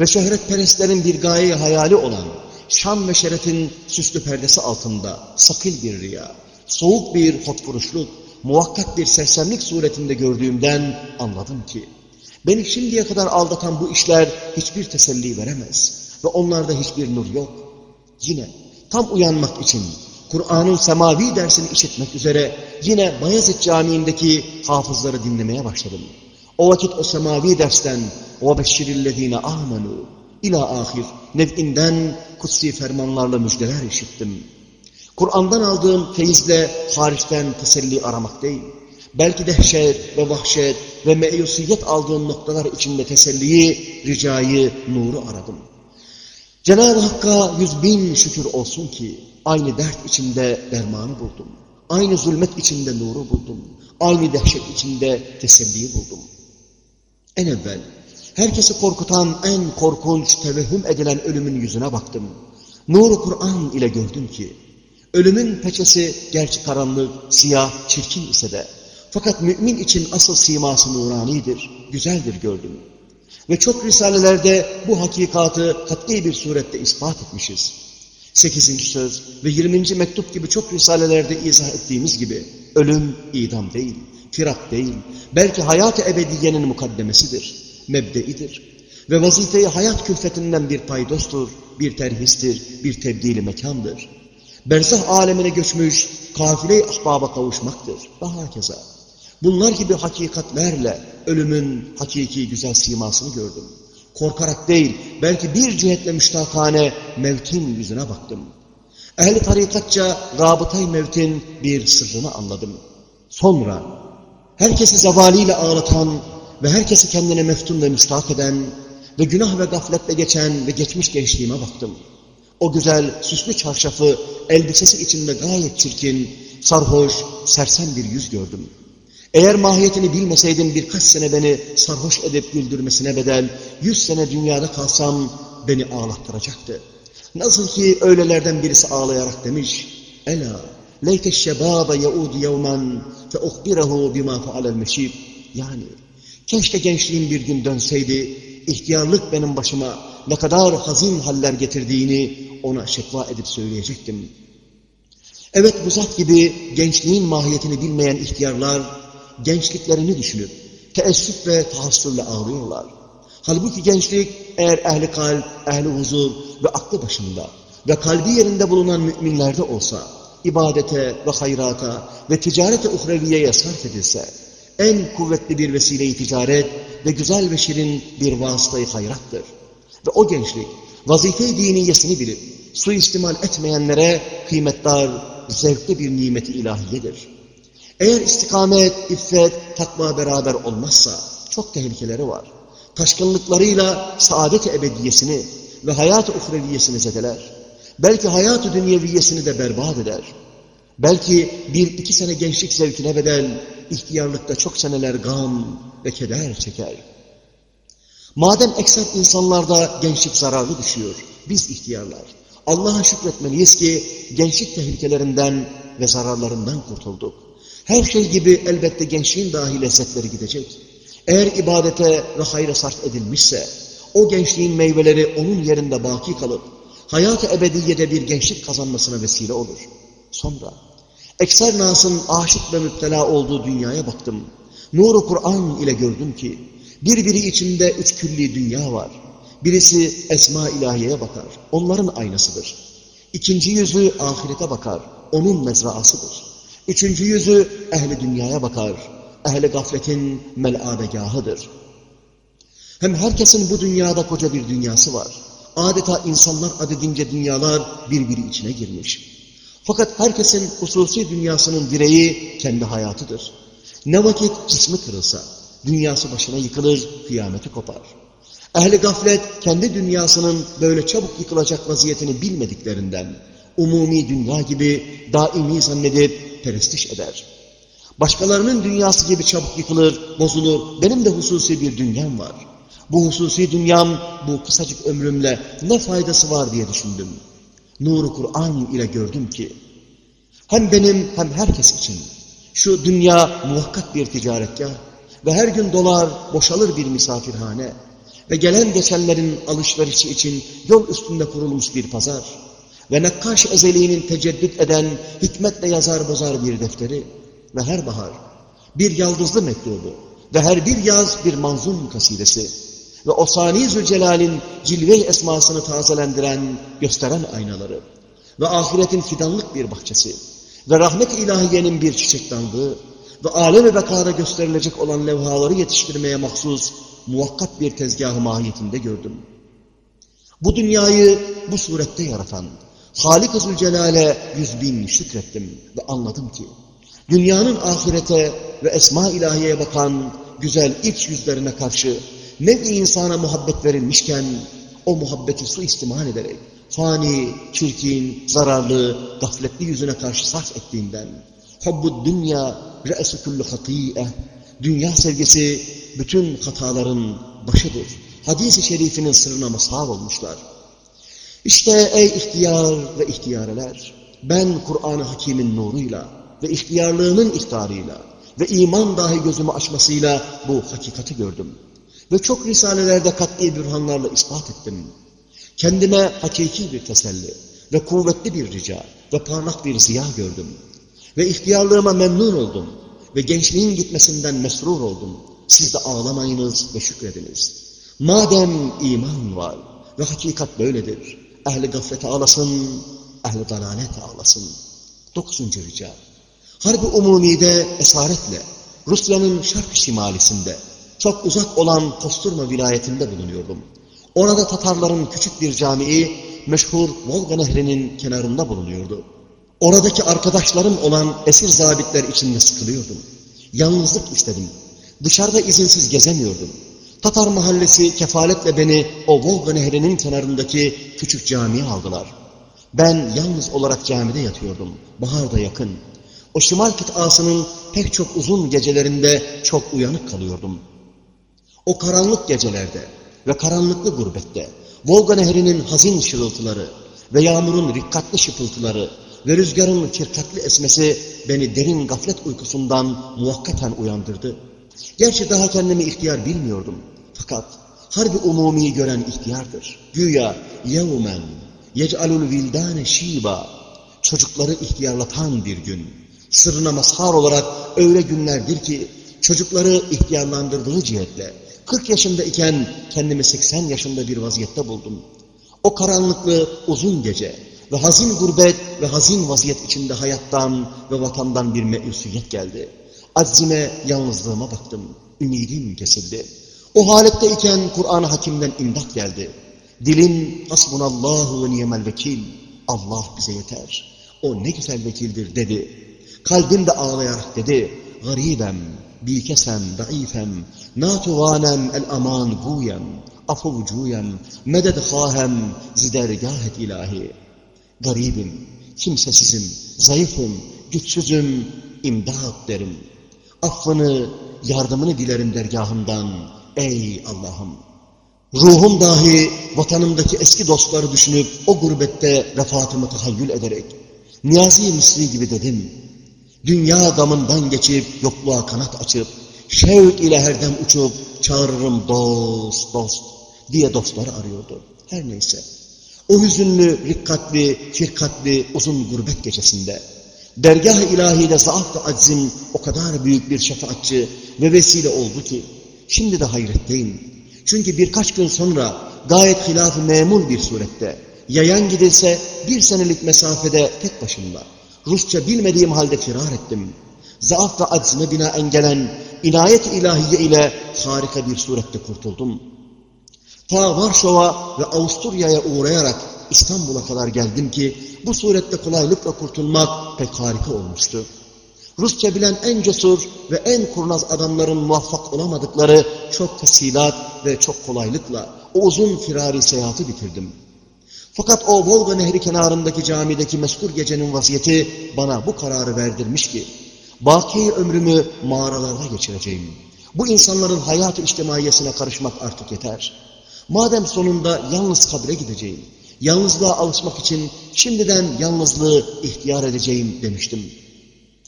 Ve şöhretperestlerin bir gaye hayali olan şan ve şerefin süslü perdesi altında sakil bir riya, soğuk bir hotfuruşluk, muhakkak bir sersemlik suretinde gördüğümden anladım ki, beni şimdiye kadar aldatan bu işler hiçbir teselli veremez ve onlarda hiçbir nur yok. Yine tam uyanmak için Kur'an'ın semavi dersini işitmek üzere yine Bayezid Camii'ndeki hafızları dinlemeye başladım. O vakit o semavi dersten وَبَشِّرِ الَّذ۪ينَ آمَنُوا ila ahir nev'inden kutsi fermanlarla müjdeler işittim. Kur'an'dan aldığım feyizle hariçten teselli aramak değil, belki dehşet ve vahşet ve meyusiyet aldığım noktalar içinde teselliyi, ricayı, nuru aradım. Cenab-ı Hakk'a yüz bin şükür olsun ki aynı dert içinde dermanı buldum. Aynı zulmet içinde nuru buldum. Aynı dehşet içinde teselliyi buldum. En evvel herkesi korkutan en korkunç tevehüm edilen ölümün yüzüne baktım. Nur Kur'an ile gördüm ki ölümün peçesi gerçi karanlık, siyah, çirkin ise de fakat mümin için asıl siması nuranidir, güzeldir gördüm. Ve çok risalelerde bu hakikatı kat'i bir surette ispat etmişiz. Sekizinci söz ve yirminci mektup gibi çok risalelerde izah ettiğimiz gibi ölüm idam değil, firak değil, belki hayat-ı ebediyenin mukaddemesidir, mebdeidir. Ve vazifeyi hayat külfetinden bir paydostur, bir terhistir, bir tebdili mekandır. Berzah alemine göçmüş, kafile-i ahbaba kavuşmaktır. Daha keza. Bunlar gibi hakikatlerle ölümün hakiki güzel simasını gördüm. Korkarak değil, belki bir cihetle müştakane mevtin yüzüne baktım. Ehli tarikatça rabıtay mevtin bir sırrını anladım. Sonra herkesi zavaliyle ağlatan ve herkesi kendine meftun ve müstahak eden ve günah ve gafletle geçen ve geçmiş gençliğime baktım. O güzel, süslü çarşafı, elbisesi içinde gayet çirkin, sarhoş, sersem bir yüz gördüm. Eğer mahiyetini bilmeseydim birkaç sene beni sarhoş edip güldürmesine bedel, yüz sene dünyada kalsam beni ağlattıracaktı. Nasıl ki öylelerden birisi ağlayarak demiş, Ela, leyte şebâbe yaudu yevmen fe uhbirehu bima fealel meşib. Yani, keşke gençliğim bir gün dönseydi, ihtiyarlık benim başıma ne kadar hazin haller getirdiğini ona şekva edip söyleyecektim. Evet bu zat gibi gençliğin mahiyetini bilmeyen ihtiyarlar, gençliklerini düşünüp teessüf ve tahassürle ağlıyorlar. Halbuki gençlik eğer ehli kalp, ehli huzur ve aklı başında ve kalbi yerinde bulunan müminlerde olsa, ibadete ve hayrata ve ticarete uhreviyeye sarf edilse, en kuvvetli bir vesile-i ticaret ve güzel ve şirin bir vasıtayı hayrattır. Ve o gençlik vazife-i diniyesini bilip suistimal etmeyenlere kıymetdar, zevkli bir nimeti ilahiyedir. Eğer istikamet, iffet, takva beraber olmazsa çok tehlikeleri var. Taşkınlıklarıyla saadet-i ebediyesini ve hayat-ı uhreviyesini zedeler. Belki hayat-ı dünyeviyesini de berbat eder. Belki bir iki sene gençlik zevkine bedel, ihtiyarlıkta çok seneler gam ve keder çeker. Madem ekser insanlarda gençlik zararlı düşüyor, biz ihtiyarlar Allah'a şükretmeliyiz ki gençlik tehlikelerinden ve zararlarından kurtulduk. Her şey gibi elbette gençliğin dahi lezzetleri gidecek. Eğer ibadete ve hayra sarf edilmişse, o gençliğin meyveleri onun yerinde baki kalıp, hayat-ı ebediyede bir gençlik kazanmasına vesile olur. Sonra, ekser nasın aşık ve müptela olduğu dünyaya baktım. Nuru Kur'an ile gördüm ki, birbiri içinde üç külli dünya var. Birisi esma ilahiyeye bakar, onların aynasıdır. İkinci yüzü ahirete bakar, onun mezraasıdır. Üçüncü yüzü ehli dünyaya bakar, ehli gafletin melabegahıdır. Hem herkesin bu dünyada koca bir dünyası var. Adeta insanlar adedince dünyalar birbiri içine girmiş. Fakat herkesin hususi dünyasının direği kendi hayatıdır. Ne vakit cismi kırılsa, dünyası başına yıkılır, kıyameti kopar. Ehli gaflet kendi dünyasının böyle çabuk yıkılacak vaziyetini bilmediklerinden, umumi dünya gibi daimi zannedip perestiş eder. Başkalarının dünyası gibi çabuk yıkılır, bozulur, benim de hususi bir dünyam var. Bu hususi dünyam, bu kısacık ömrümle ne faydası var diye düşündüm. Nuru Kur'an ile gördüm ki, hem benim hem herkes için Şu dünya muhakkak bir ticaretgah ve her gün dolar boşalır bir misafirhane ve gelen geçenlerin alışverişi için yol üstünde kurulmuş bir pazar ve nakkaş ezeliğinin teceddüt eden hikmetle yazar bozar bir defteri ve her bahar bir yaldızlı mektubu ve her bir yaz bir manzum kasidesi ve o Sani Zülcelal'in cilve esmasını tazelendiren, gösteren aynaları ve ahiretin fidanlık bir bahçesi ve rahmet ilahiyenin bir çiçek daldığı ve alem-i bekada gösterilecek olan levhaları yetiştirmeye mahsus muvakkat bir tezgahı mahiyetinde gördüm. Bu dünyayı bu surette yaratan Halik-i Zülcelal'e yüz bin şükrettim ve anladım ki dünyanın ahirete ve esma ilahiyeye bakan güzel iç yüzlerine karşı nev-i insana muhabbet verilmişken o muhabbeti suistimal ederek fani, çirkin, zararlı, gafletli yüzüne karşı sarf ettiğinden hubbud dünya re'su kullu hati'e dünya sevgisi bütün hataların başıdır. Hadis-i şerifinin sırrına mazhar olmuşlar. İşte ey ihtiyar ve ihtiyareler, ben Kur'an-ı Hakim'in nuruyla ve ihtiyarlığının ihtarıyla ve iman dahi gözümü açmasıyla bu hakikati gördüm. Ve çok risalelerde kat'i bürhanlarla ispat ettim. Kendime hakiki bir teselli ve kuvvetli bir rica ve parlak bir ziya gördüm. Ve ihtiyarlığıma memnun oldum ve gençliğin gitmesinden mesrur oldum. Siz de ağlamayınız ve şükrediniz. Madem iman var ve hakikat böyledir, ehli gaflete ağlasın, ehli dalalete ağlasın. Dokuzuncu rica. Harbi umumide esaretle Rusya'nın şark şimalisinde çok uzak olan Kosturma vilayetinde bulunuyordum. Orada Tatarların küçük bir camii meşhur Volga Nehri'nin kenarında bulunuyordu. Oradaki arkadaşlarım olan esir zabitler içinde sıkılıyordum. Yalnızlık istedim. Dışarıda izinsiz gezemiyordum. Tatar mahallesi kefaletle beni o Volga Nehri'nin kenarındaki küçük camiye aldılar. Ben yalnız olarak camide yatıyordum. Bahar da yakın. O şimal kıtasının pek çok uzun gecelerinde çok uyanık kalıyordum. O karanlık gecelerde ve karanlıklı gurbette Volga Nehri'nin hazin şırıltıları ve yağmurun rikkatli şıpıltıları ve rüzgarın firkatli esmesi beni derin gaflet uykusundan muhakkaten uyandırdı. Gerçi daha kendimi ihtiyar bilmiyordum. Fakat harbi umumiyi gören ihtiyardır. Güya yevmen yec'alul vildane şiba çocukları ihtiyarlatan bir gün. Sırrına mazhar olarak öyle günlerdir ki çocukları ihtiyarlandırdığı cihetle 40 yaşında iken kendimi 80 yaşında bir vaziyette buldum. O karanlıklı uzun gece ve hazin gurbet ve hazin vaziyet içinde hayattan ve vatandan bir meyusiyet geldi. Aczime, yalnızlığıma baktım. Ümidim kesildi. O haletteyken Kur'an-ı Hakim'den imdat geldi. Dilim hasbunallahu ve niyemel vekil. Allah bize yeter. O ne güzel vekildir dedi. Kalbim de ağlayarak dedi. Garibem, bikesem, daifem, natuvanem el aman guyem, afuvucuyem, medet hahem, zidergahet ilahi. Garibim, kimsesizim, zayıfım, güçsüzüm, imdat derim. Affını, yardımını dilerim dergahından. Ey Allah'ım! Ruhum dahi vatanımdaki eski dostları düşünüp o gurbette vefatımı tahayyül ederek Niyazi Misri gibi dedim. Dünya damından geçip yokluğa kanat açıp şevk ile herdem uçup çağırırım dost dost diye dostları arıyordu. Her neyse. O hüzünlü, rikkatli, firkatli uzun gurbet gecesinde dergah-ı ilahide zaaf ve aczim o kadar büyük bir şefaatçi ve vesile oldu ki şimdi de hayretteyim. Çünkü birkaç gün sonra gayet hilaf-ı memul bir surette yayan gidilse bir senelik mesafede tek başımla Rusça bilmediğim halde firar ettim. Zaaf ve aczime binaen gelen inayet ilahiye ile harika bir surette kurtuldum. Ta Varşova ve Avusturya'ya uğrayarak İstanbul'a kadar geldim ki bu surette kolaylıkla kurtulmak pek harika olmuştu. Rusça bilen en cesur ve en kurnaz adamların muvaffak olamadıkları çok tesilat ve çok kolaylıkla o uzun firari seyahati bitirdim. Fakat o Volga Nehri kenarındaki camideki meskur gecenin vaziyeti bana bu kararı verdirmiş ki, baki ömrümü mağaralarda geçireceğim. Bu insanların hayat-ı içtimaiyesine karışmak artık yeter. Madem sonunda yalnız kabre gideceğim, yalnızlığa alışmak için şimdiden yalnızlığı ihtiyar edeceğim demiştim.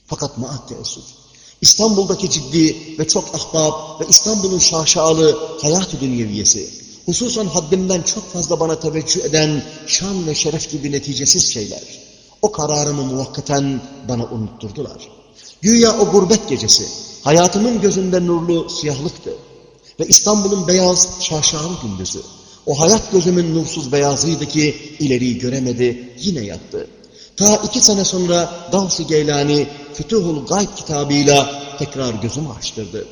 Fakat maat teessüf. İstanbul'daki ciddi ve çok ahbab ve İstanbul'un şaşalı hayat-ı dünyeviyesi, hususan haddimden çok fazla bana teveccüh eden şan ve şeref gibi neticesiz şeyler, o kararımı muvakkaten bana unutturdular. Güya o gurbet gecesi, hayatımın gözünde nurlu siyahlıktı ve İstanbul'un beyaz şaşalı gündüzü, o hayat gözümün nursuz beyazıydı ki ileriyi göremedi, yine yattı. Ta iki sene sonra Gavs-ı Geylani Fütuhul Gayb kitabıyla tekrar gözümü açtırdı.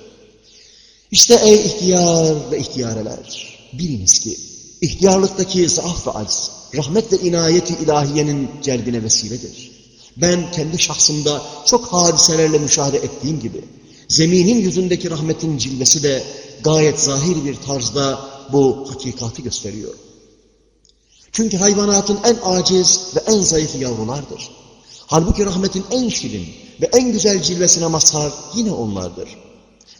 İşte ey ihtiyar ve ihtiyareler, biliniz ki ihtiyarlıktaki zaaf ve acz, rahmet ve inayeti ilahiyenin celbine vesiledir. Ben kendi şahsımda çok hadiselerle müşahede ettiğim gibi, zeminin yüzündeki rahmetin cilvesi de gayet zahir bir tarzda bu hakikati gösteriyor. Çünkü hayvanatın en aciz ve en zayıf yavrulardır. Halbuki rahmetin en şirin ve en güzel cilvesine mazhar yine onlardır.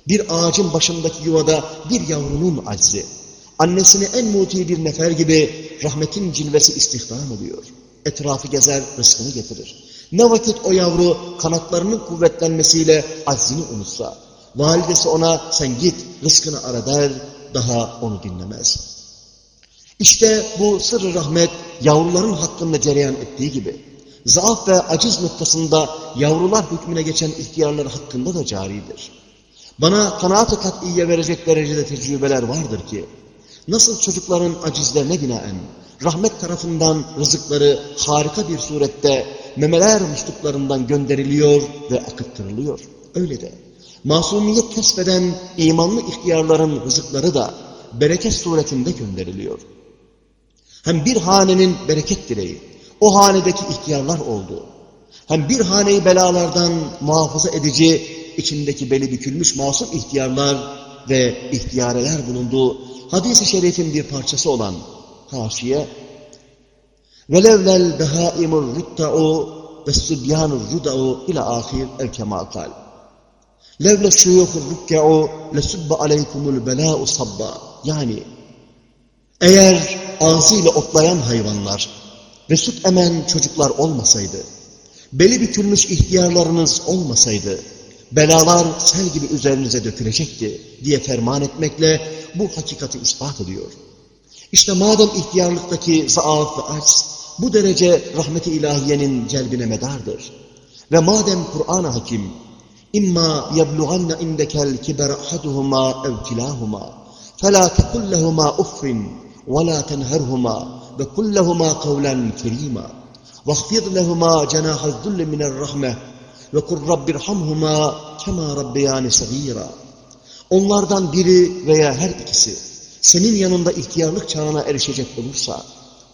Bir ağacın başındaki yuvada bir yavrunun aczi, annesini en muti bir nefer gibi rahmetin cilvesi istihdam oluyor. Etrafı gezer, rızkını getirir. Ne vakit o yavru kanatlarının kuvvetlenmesiyle aczini unutsa, validesi ona sen git rızkını ara der, daha onu dinlemez. İşte bu sırrı rahmet yavruların hakkında cereyan ettiği gibi, zaaf ve aciz noktasında yavrular hükmüne geçen ihtiyarlar hakkında da caridir. Bana kanaat-ı kat'iye verecek derecede tecrübeler vardır ki, nasıl çocukların acizlerine binaen, rahmet tarafından rızıkları harika bir surette memeler musluklarından gönderiliyor ve akıttırılıyor. Öyle de masumiyet kesbeden imanlı ihtiyarların rızıkları da bereket suretinde gönderiliyor. Hem bir hanenin bereket direği, o hanedeki ihtiyarlar oldu. Hem bir haneyi belalardan muhafaza edici, içindeki beli bükülmüş masum ihtiyarlar ve ihtiyareler bulunduğu hadis-i şerifin bir parçası olan haşiye behaimur rutta'u ve sübyanur ruda'u ila ahir el kemakal levle şuyuhur rukke'u lesubbe aleykumul belâ'u sabba yani eğer ağzıyla otlayan hayvanlar ve süt emen çocuklar olmasaydı, beli bükülmüş ihtiyarlarınız olmasaydı, belalar sel gibi üzerinize dökülecekti diye ferman etmekle bu hakikati ispat ediyor. İşte madem ihtiyarlıktaki zaaf ve aç bu derece rahmeti ilahiyenin celbine medardır ve madem Kur'an-ı Hakim imma yeblughanne indekel kiber ahaduhuma ev kilahuma fela tekul lehuma uffin ولا تنهرهما وكن لهما قولا كريما واخفض لهما جناح الذل من الرحمة وقل رب ارحمهما كما ربياني صغيرا Onlardan biri veya her ikisi senin yanında ihtiyarlık çağına erişecek olursa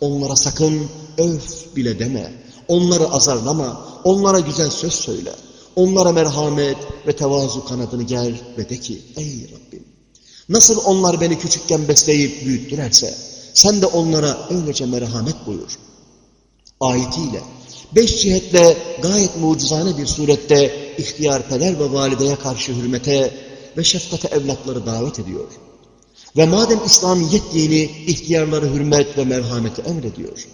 onlara sakın öf bile deme. Onları azarlama. Onlara güzel söz söyle. Onlara merhamet ve tevazu kanadını ger ve de ki ey Rabbim Nasıl onlar beni küçükken besleyip büyüttülerse, sen de onlara öylece merhamet buyur. Ayetiyle, beş cihetle gayet mucizane bir surette ihtiyarpeler ve valideye karşı hürmete ve şefkate evlatları davet ediyor. Ve madem İslamiyet dini ihtiyarları hürmet ve merhameti emrediyor.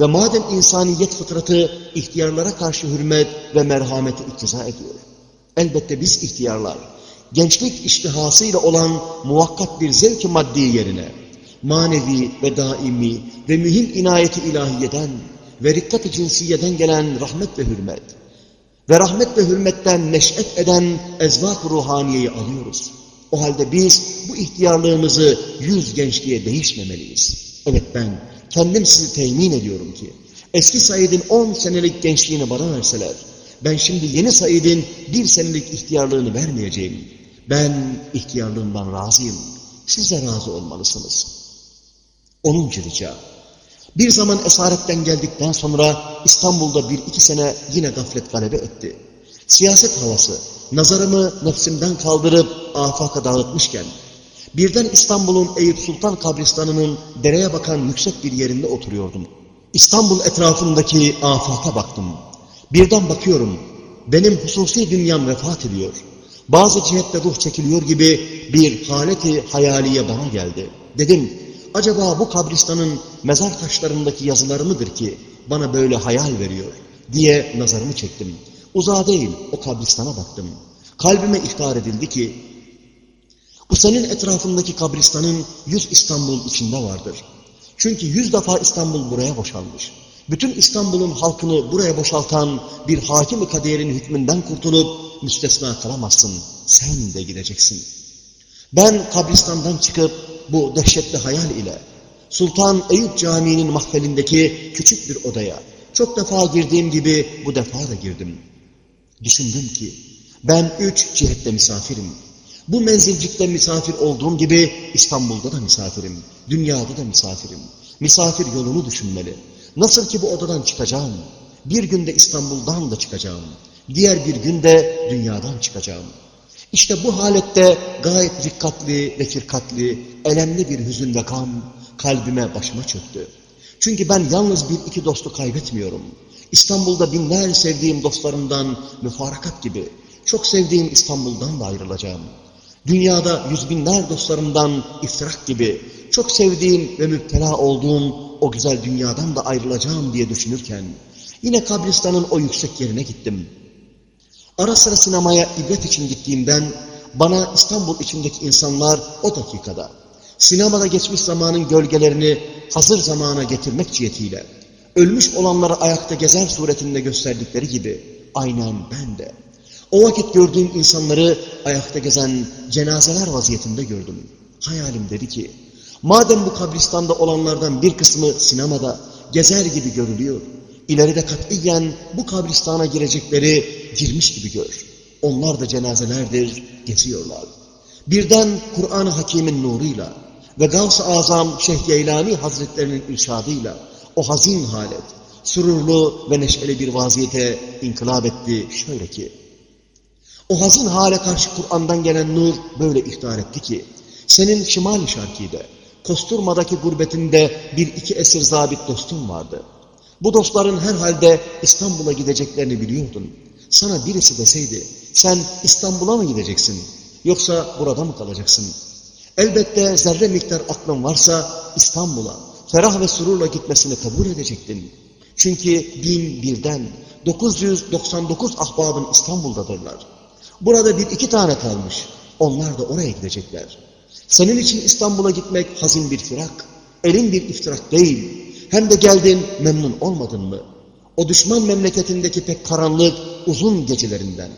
Ve madem insaniyet fıtratı ihtiyarlara karşı hürmet ve merhameti iktiza ediyor. Elbette biz ihtiyarlar, gençlik iştihasıyla olan muvakkat bir zevk maddi yerine, manevi ve daimi ve mühim inayeti ilahiyeden ve rikkat-ı cinsiyeden gelen rahmet ve hürmet ve rahmet ve hürmetten neş'et eden ezvak ruhaniyeyi alıyoruz. O halde biz bu ihtiyarlığımızı yüz gençliğe değişmemeliyiz. Evet ben kendim sizi temin ediyorum ki eski Said'in on senelik gençliğini bana verseler ben şimdi yeni Said'in bir senelik ihtiyarlığını vermeyeceğim. Ben ihtiyarlığımdan razıyım. Siz de razı olmalısınız. Onuncu rica. Bir zaman esaretten geldikten sonra İstanbul'da bir iki sene yine gaflet galebe etti. Siyaset havası nazarımı nefsimden kaldırıp afaka dağıtmışken birden İstanbul'un Eyüp Sultan kabristanının dereye bakan yüksek bir yerinde oturuyordum. İstanbul etrafındaki afaka baktım. Birden bakıyorum, benim hususi dünyam vefat ediyor. Bazı cihette ruh çekiliyor gibi bir haleti hayaliye bana geldi. Dedim, acaba bu kabristanın mezar taşlarındaki yazıları mıdır ki bana böyle hayal veriyor diye nazarımı çektim. Uzağa değil o kabristana baktım. Kalbime ihtar edildi ki bu senin etrafındaki kabristanın yüz İstanbul içinde vardır. Çünkü yüz defa İstanbul buraya boşalmış. Bütün İstanbul'un halkını buraya boşaltan bir hakim-i kaderin hükmünden kurtulup müstesna kalamazsın. Sen de gideceksin. Ben kabristandan çıkıp bu dehşetli hayal ile Sultan Eyüp Camii'nin mahfelindeki küçük bir odaya çok defa girdiğim gibi bu defa da girdim. Düşündüm ki ben üç cihette misafirim. Bu menzilcikte misafir olduğum gibi İstanbul'da da misafirim. Dünyada da misafirim. Misafir yolunu düşünmeli. Nasıl ki bu odadan çıkacağım. Bir günde İstanbul'dan da çıkacağım. Diğer bir günde dünyadan çıkacağım. İşte bu halette gayet dikkatli ve firkatli, elemli bir hüzün ve kan kalbime başıma çöktü. Çünkü ben yalnız bir iki dostu kaybetmiyorum. İstanbul'da binler sevdiğim dostlarımdan müfarakat gibi, çok sevdiğim İstanbul'dan da ayrılacağım. Dünyada yüz binler dostlarımdan iftirak gibi, çok sevdiğim ve müptela olduğum o güzel dünyadan da ayrılacağım diye düşünürken, yine kabristanın o yüksek yerine gittim. Ara sıra sinemaya ibret için gittiğimden, bana İstanbul içindeki insanlar o dakikada, sinemada geçmiş zamanın gölgelerini hazır zamana getirmek cihetiyle, ölmüş olanları ayakta gezer suretinde gösterdikleri gibi, aynen ben de, o vakit gördüğüm insanları ayakta gezen cenazeler vaziyetinde gördüm. Hayalim dedi ki, madem bu kabristanda olanlardan bir kısmı sinemada gezer gibi görülüyor, ileride katiyen bu kabristana girecekleri girmiş gibi gör. Onlar da cenazelerdir, geziyorlar. Birden Kur'an-ı Hakim'in nuruyla ve Gavs-ı Azam Şeyh Geylani Hazretlerinin irşadıyla o hazin halet, sururlu ve neşeli bir vaziyete inkılap etti şöyle ki, o hazin hale karşı Kur'an'dan gelen nur böyle ihtar etti ki, senin şimal-i şarkide, Kosturma'daki gurbetinde bir iki esir zabit dostun vardı. Bu dostların herhalde İstanbul'a gideceklerini biliyordun. Sana birisi deseydi, sen İstanbul'a mı gideceksin, yoksa burada mı kalacaksın? Elbette zerre miktar aklın varsa İstanbul'a, ferah ve sururla gitmesini kabul edecektin. Çünkü bin birden 999 ahbabın İstanbul'dadırlar. Burada bir iki tane kalmış. Onlar da oraya gidecekler. Senin için İstanbul'a gitmek hazin bir firak, elin bir iftirak değil. Hem de geldin memnun olmadın mı? O düşman memleketindeki pek karanlık uzun gecelerinden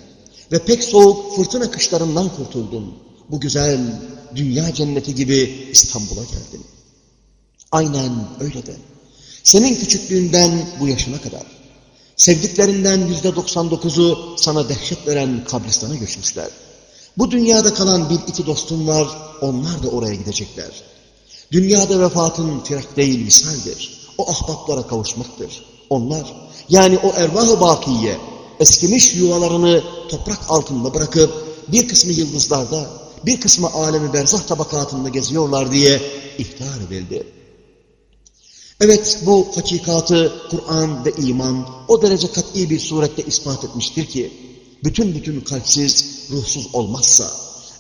ve pek soğuk fırtına kışlarından kurtuldun. Bu güzel dünya cenneti gibi İstanbul'a geldin. Aynen öyle de. Senin küçüklüğünden bu yaşına kadar Sevdiklerinden yüzde 99'u sana dehşet veren kabristana göçmüşler. Bu dünyada kalan bir iki dostum var, onlar da oraya gidecekler. Dünyada vefatın firak değil misaldir. O ahbaplara kavuşmaktır. Onlar, yani o ervah-ı bakiye, eskimiş yuvalarını toprak altında bırakıp bir kısmı yıldızlarda, bir kısmı alemi berzah tabakatında geziyorlar diye ihtar edildi. Evet bu hakikatı Kur'an ve iman o derece kat'i bir surette ispat etmiştir ki bütün bütün kalpsiz, ruhsuz olmazsa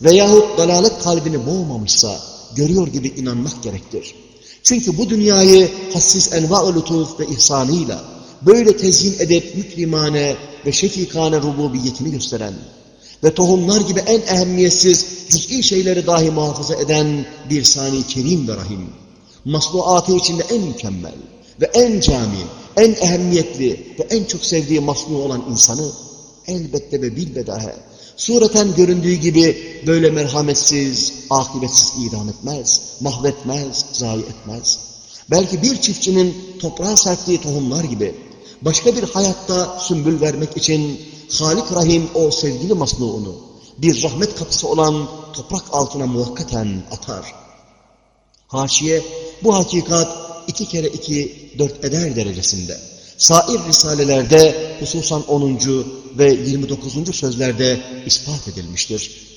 veyahut dalalet kalbini boğmamışsa görüyor gibi inanmak gerektir. Çünkü bu dünyayı hassiz enva-ı lütuf ve ihsanıyla böyle tezyin edip mükrimane ve şefikane rububiyetini gösteren ve tohumlar gibi en ehemmiyetsiz cüz'i şeyleri dahi muhafaza eden bir sani kerim ve rahim masnuatı içinde en mükemmel ve en cami, en ehemmiyetli ve en çok sevdiği masnu olan insanı elbette ve bilbedahe sureten göründüğü gibi böyle merhametsiz, akibetsiz idam etmez, mahvetmez, zayi etmez. Belki bir çiftçinin toprağa serptiği tohumlar gibi başka bir hayatta sümbül vermek için Halik Rahim o sevgili masnuunu bir rahmet kapısı olan toprak altına muhakkaten atar. Haşiye bu hakikat iki kere iki dört eder derecesinde. Sair risalelerde hususan 10. ve 29. sözlerde ispat edilmiştir.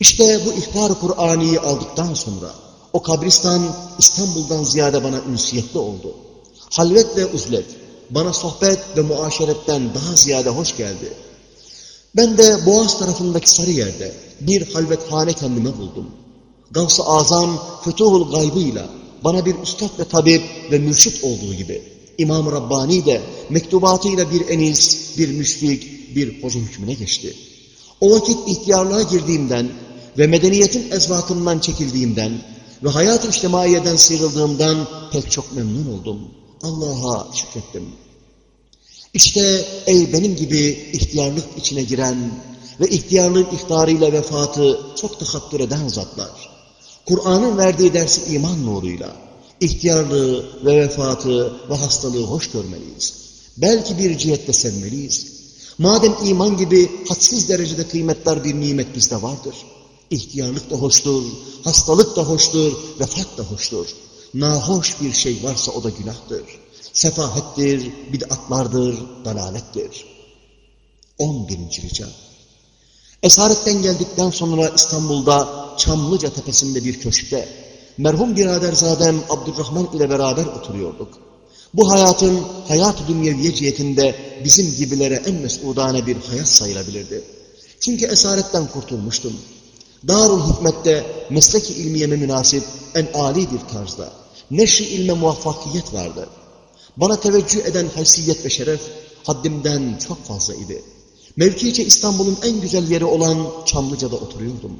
İşte bu ihbar-ı Kur'an'ı aldıktan sonra o kabristan İstanbul'dan ziyade bana ünsiyetli oldu. Halvet ve uzlet bana sohbet ve muaşeretten daha ziyade hoş geldi. Ben de Boğaz tarafındaki sarı yerde bir halvethane kendime buldum. Gavs-ı Azam Fütuhul gaybıyla bana bir üstad ve tabip ve mürşit olduğu gibi İmam-ı Rabbani de mektubatıyla bir enis, bir müşfik, bir hoca hükmüne geçti. O vakit ihtiyarlığa girdiğimden ve medeniyetin ezvakından çekildiğimden ve hayat-ı içtimaiyeden sıyrıldığımdan pek çok memnun oldum. Allah'a şükrettim. İşte ey benim gibi ihtiyarlık içine giren ve ihtiyarlığın ihtarıyla vefatı çok tahattür eden zatlar. Kur'an'ın verdiği dersi iman nuruyla, ihtiyarlığı ve vefatı ve hastalığı hoş görmeliyiz. Belki bir cihette sevmeliyiz. Madem iman gibi hadsiz derecede kıymetler bir nimet bizde vardır. İhtiyarlık da hoştur, hastalık da hoştur, vefat da hoştur. Nahoş bir şey varsa o da günahtır. Sefahettir, bid'atlardır, dalalettir. 11. rica. Esaretten geldikten sonra İstanbul'da Çamlıca tepesinde bir köşkte merhum biraderzadem Abdurrahman ile beraber oturuyorduk. Bu hayatın hayat-ı dünyeviye cihetinde bizim gibilere en mesudane bir hayat sayılabilirdi. Çünkü esaretten kurtulmuştum. Darul Hikmet'te meslek-i ilmiyeme münasip en âli bir tarzda neşri ilme muvaffakiyet vardı. Bana teveccüh eden haysiyet ve şeref haddimden çok fazla idi. Mevkice İstanbul'un en güzel yeri olan Çamlıca'da oturuyordum.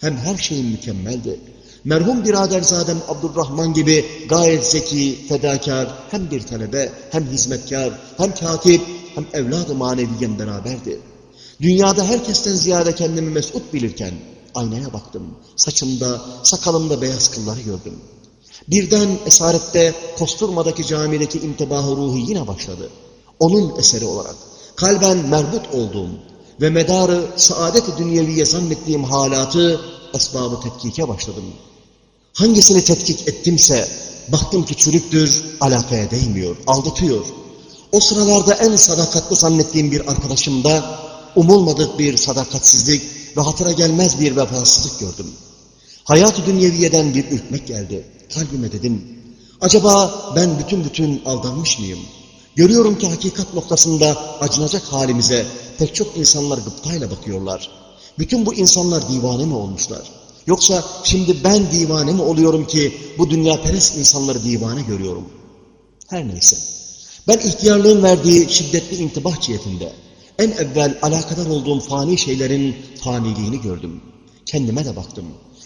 Hem her şeyim mükemmeldi. Merhum biraderzadem Abdurrahman gibi gayet zeki, fedakar, hem bir talebe, hem hizmetkar, hem katip, hem evladı maneviyen beraberdi. Dünyada herkesten ziyade kendimi mesut bilirken aynaya baktım. Saçımda, sakalımda beyaz kılları gördüm. Birden esarette Kosturma'daki camideki intibahı ruhu yine başladı. Onun eseri olarak kalben merbut olduğum ve medarı saadet-i dünyeviye zannettiğim halatı esbabı tetkike başladım. Hangisini tetkik ettimse baktım ki çürüktür, alakaya değmiyor, aldatıyor. O sıralarda en sadakatli zannettiğim bir arkadaşımda umulmadık bir sadakatsizlik ve hatıra gelmez bir vefasızlık gördüm. Hayat-ı dünyeviyeden bir ürkmek geldi. Kalbime dedim, acaba ben bütün bütün aldanmış mıyım? Görüyorum ki hakikat noktasında acınacak halimize pek çok insanlar gıptayla bakıyorlar. Bütün bu insanlar divane mi olmuşlar? Yoksa şimdi ben divane mi oluyorum ki bu dünya perest insanları divane görüyorum? Her neyse. Ben ihtiyarlığın verdiği şiddetli intibah cihetinde en evvel alakadar olduğum fani şeylerin faniliğini gördüm. Kendime de baktım.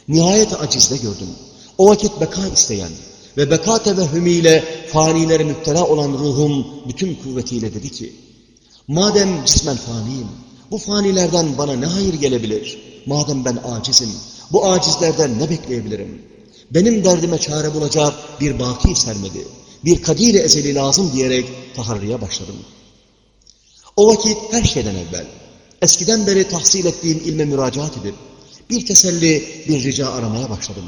Nihayet acizde gördüm. O vakit beka isteyen ve beka tevehhümüyle fanilere müptela olan ruhum bütün kuvvetiyle dedi ki, madem cismen faniyim, bu fanilerden bana ne hayır gelebilir? Madem ben acizim, bu acizlerden ne bekleyebilirim? Benim derdime çare bulacak bir baki sermedi, bir kadir ezeli lazım diyerek taharriye başladım. O vakit her şeyden evvel, eskiden beri tahsil ettiğim ilme müracaat edip, bir teselli, bir rica aramaya başladım.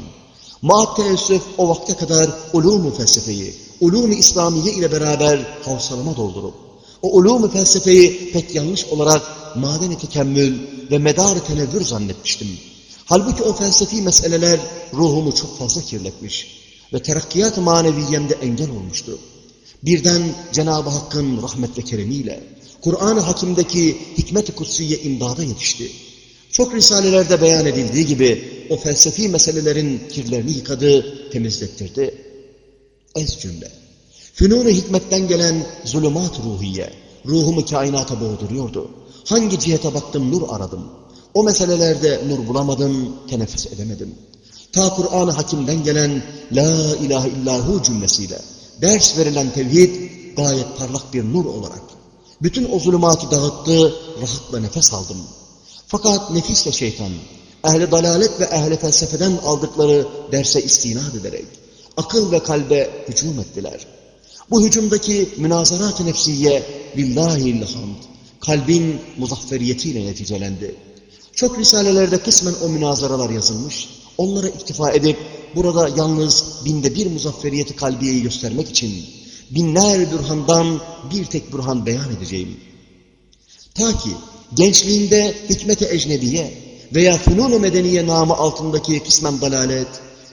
Maat teessüf o vakte kadar ulûm-u felsefeyi, ulûm-u İslamiye ile beraber havsalama doldurup, o ulûm-u felsefeyi pek yanlış olarak maden-i tekemmül ve medar-ı tenevvür zannetmiştim. Halbuki o felsefi meseleler ruhumu çok fazla kirletmiş ve terakkiyat-ı maneviyemde engel olmuştu. Birden Cenab-ı Hakk'ın rahmet ve keremiyle Kur'an-ı Hakim'deki hikmet-i kutsiye imdada yetişti. Çok risalelerde beyan edildiği gibi o felsefi meselelerin kirlerini yıkadı, temizlettirdi. Ez cümle. Fünun-u hikmetten gelen zulümat ruhiye, ruhumu kainata boğduruyordu. Hangi cihete baktım nur aradım. O meselelerde nur bulamadım, teneffüs edemedim. Ta Kur'an-ı Hakim'den gelen La ilahe illahu cümlesiyle ders verilen tevhid gayet parlak bir nur olarak bütün o zulümatı dağıttı, rahatla nefes aldım. Fakat nefisle şeytan, ehli dalalet ve ehli felsefeden aldıkları derse istinad ederek, akıl ve kalbe hücum ettiler. Bu hücumdaki münazarat-ı nefsiye lillahil hamd, kalbin muzafferiyetiyle neticelendi. Çok risalelerde kısmen o münazaralar yazılmış, onlara iktifa edip burada yalnız binde bir muzafferiyeti kalbiyeyi göstermek için binler bürhandan bir tek bürhan beyan edeceğim. Ta ki gençliğinde hikmete ecnebiye veya fünun-u medeniye namı altındaki kısmen dalalet,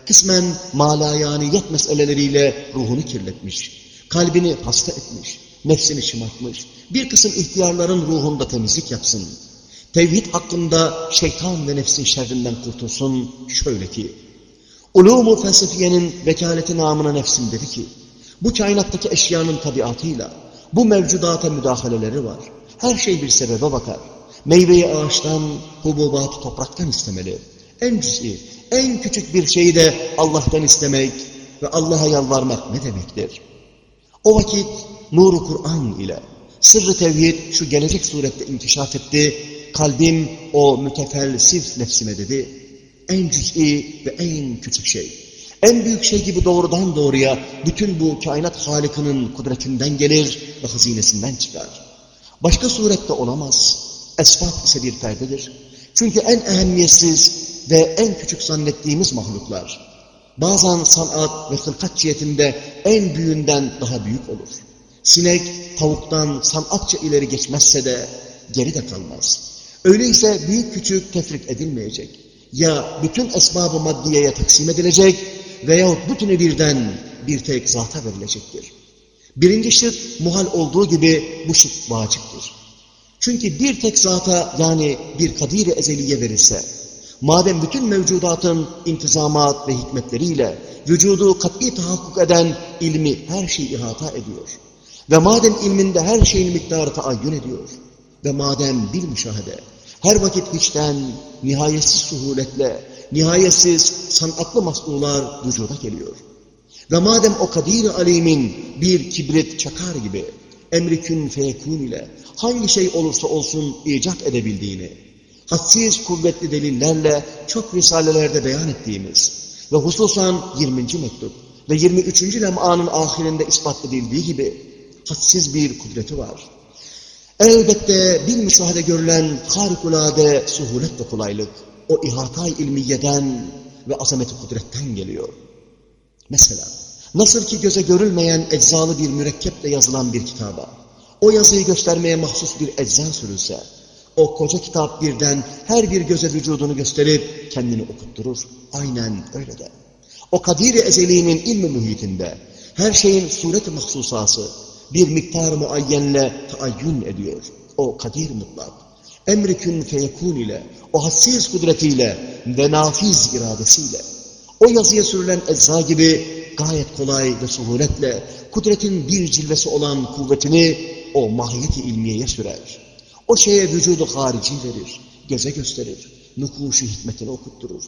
kısmen malayaniyet meseleleriyle ruhunu kirletmiş, kalbini hasta etmiş, nefsini şımartmış, bir kısım ihtiyarların ruhunda temizlik yapsın. Tevhid hakkında şeytan ve nefsin şerrinden kurtulsun şöyle ki, Ulumu felsefiyenin vekaleti namına nefsim dedi ki, bu kainattaki eşyanın tabiatıyla bu mevcudata müdahaleleri var. Her şey bir sebebe bakar. Meyveyi ağaçtan, hububatı topraktan istemeli. En cüz'i, en küçük bir şeyi de Allah'tan istemek ve Allah'a yalvarmak ne demektir? O vakit nuru Kur'an ile sırrı tevhid şu gelecek surette inkişaf etti. Kalbim o mütefelsif nefsime dedi. En cüz'i ve en küçük şey. En büyük şey gibi doğrudan doğruya bütün bu kainat halikinin kudretinden gelir ve hazinesinden çıkar. Başka surette olamaz. Esbab ise bir perdedir. Çünkü en ehemmiyetsiz ve en küçük zannettiğimiz mahluklar, bazen sanat ve hılkat cihetinde en büyüğünden daha büyük olur. Sinek tavuktan sanatça ileri geçmezse de geri de kalmaz. Öyleyse büyük küçük tefrik edilmeyecek. Ya bütün esbabı maddiyeye taksim edilecek veyahut bütünü birden bir tek zata verilecektir. Birinci şık muhal olduğu gibi bu şık vaciptir. Çünkü bir tek zata yani bir kadir-i ezeliye verilse, madem bütün mevcudatın intizamat ve hikmetleriyle vücudu kat'i tahakkuk eden ilmi her şeyi ihata ediyor ve madem ilminde her şeyin miktarı taayyün ediyor ve madem bil müşahede her vakit hiçten nihayetsiz suhuletle, nihayetsiz sanatlı masnular vücuda geliyor. Ve madem o kadir alimin bir kibrit çakar gibi emrikün feyekun ile hangi şey olursa olsun icat edebildiğini, hadsiz kuvvetli delillerle çok risalelerde beyan ettiğimiz ve hususan 20. mektup ve 23. lem'anın ahirinde ispat edildiği gibi hadsiz bir kudreti var. Elbette bir müşahede görülen harikulade suhulet ve kolaylık o ihata ilmiyeden ve azameti kudretten geliyor. Mesela nasıl ki göze görülmeyen eczalı bir mürekkeple yazılan bir kitaba o yazıyı göstermeye mahsus bir ecza sürülse o koca kitap birden her bir göze vücudunu gösterip kendini okutturur. Aynen öyle de. O kadir-i ezeliğinin ilmi muhitinde her şeyin suret-i mahsusası bir miktar muayyenle taayyün ediyor. O kadir mutlak. Emrikün feyekun ile, o hassiz kudretiyle ve nafiz iradesiyle, o yazıya sürülen ecza gibi gayet kolay ve suhuletle kudretin bir cilvesi olan kuvvetini o mahiyeti ilmiyeye sürer. O şeye vücudu harici verir, göze gösterir, nukuşu hikmetini okutturur.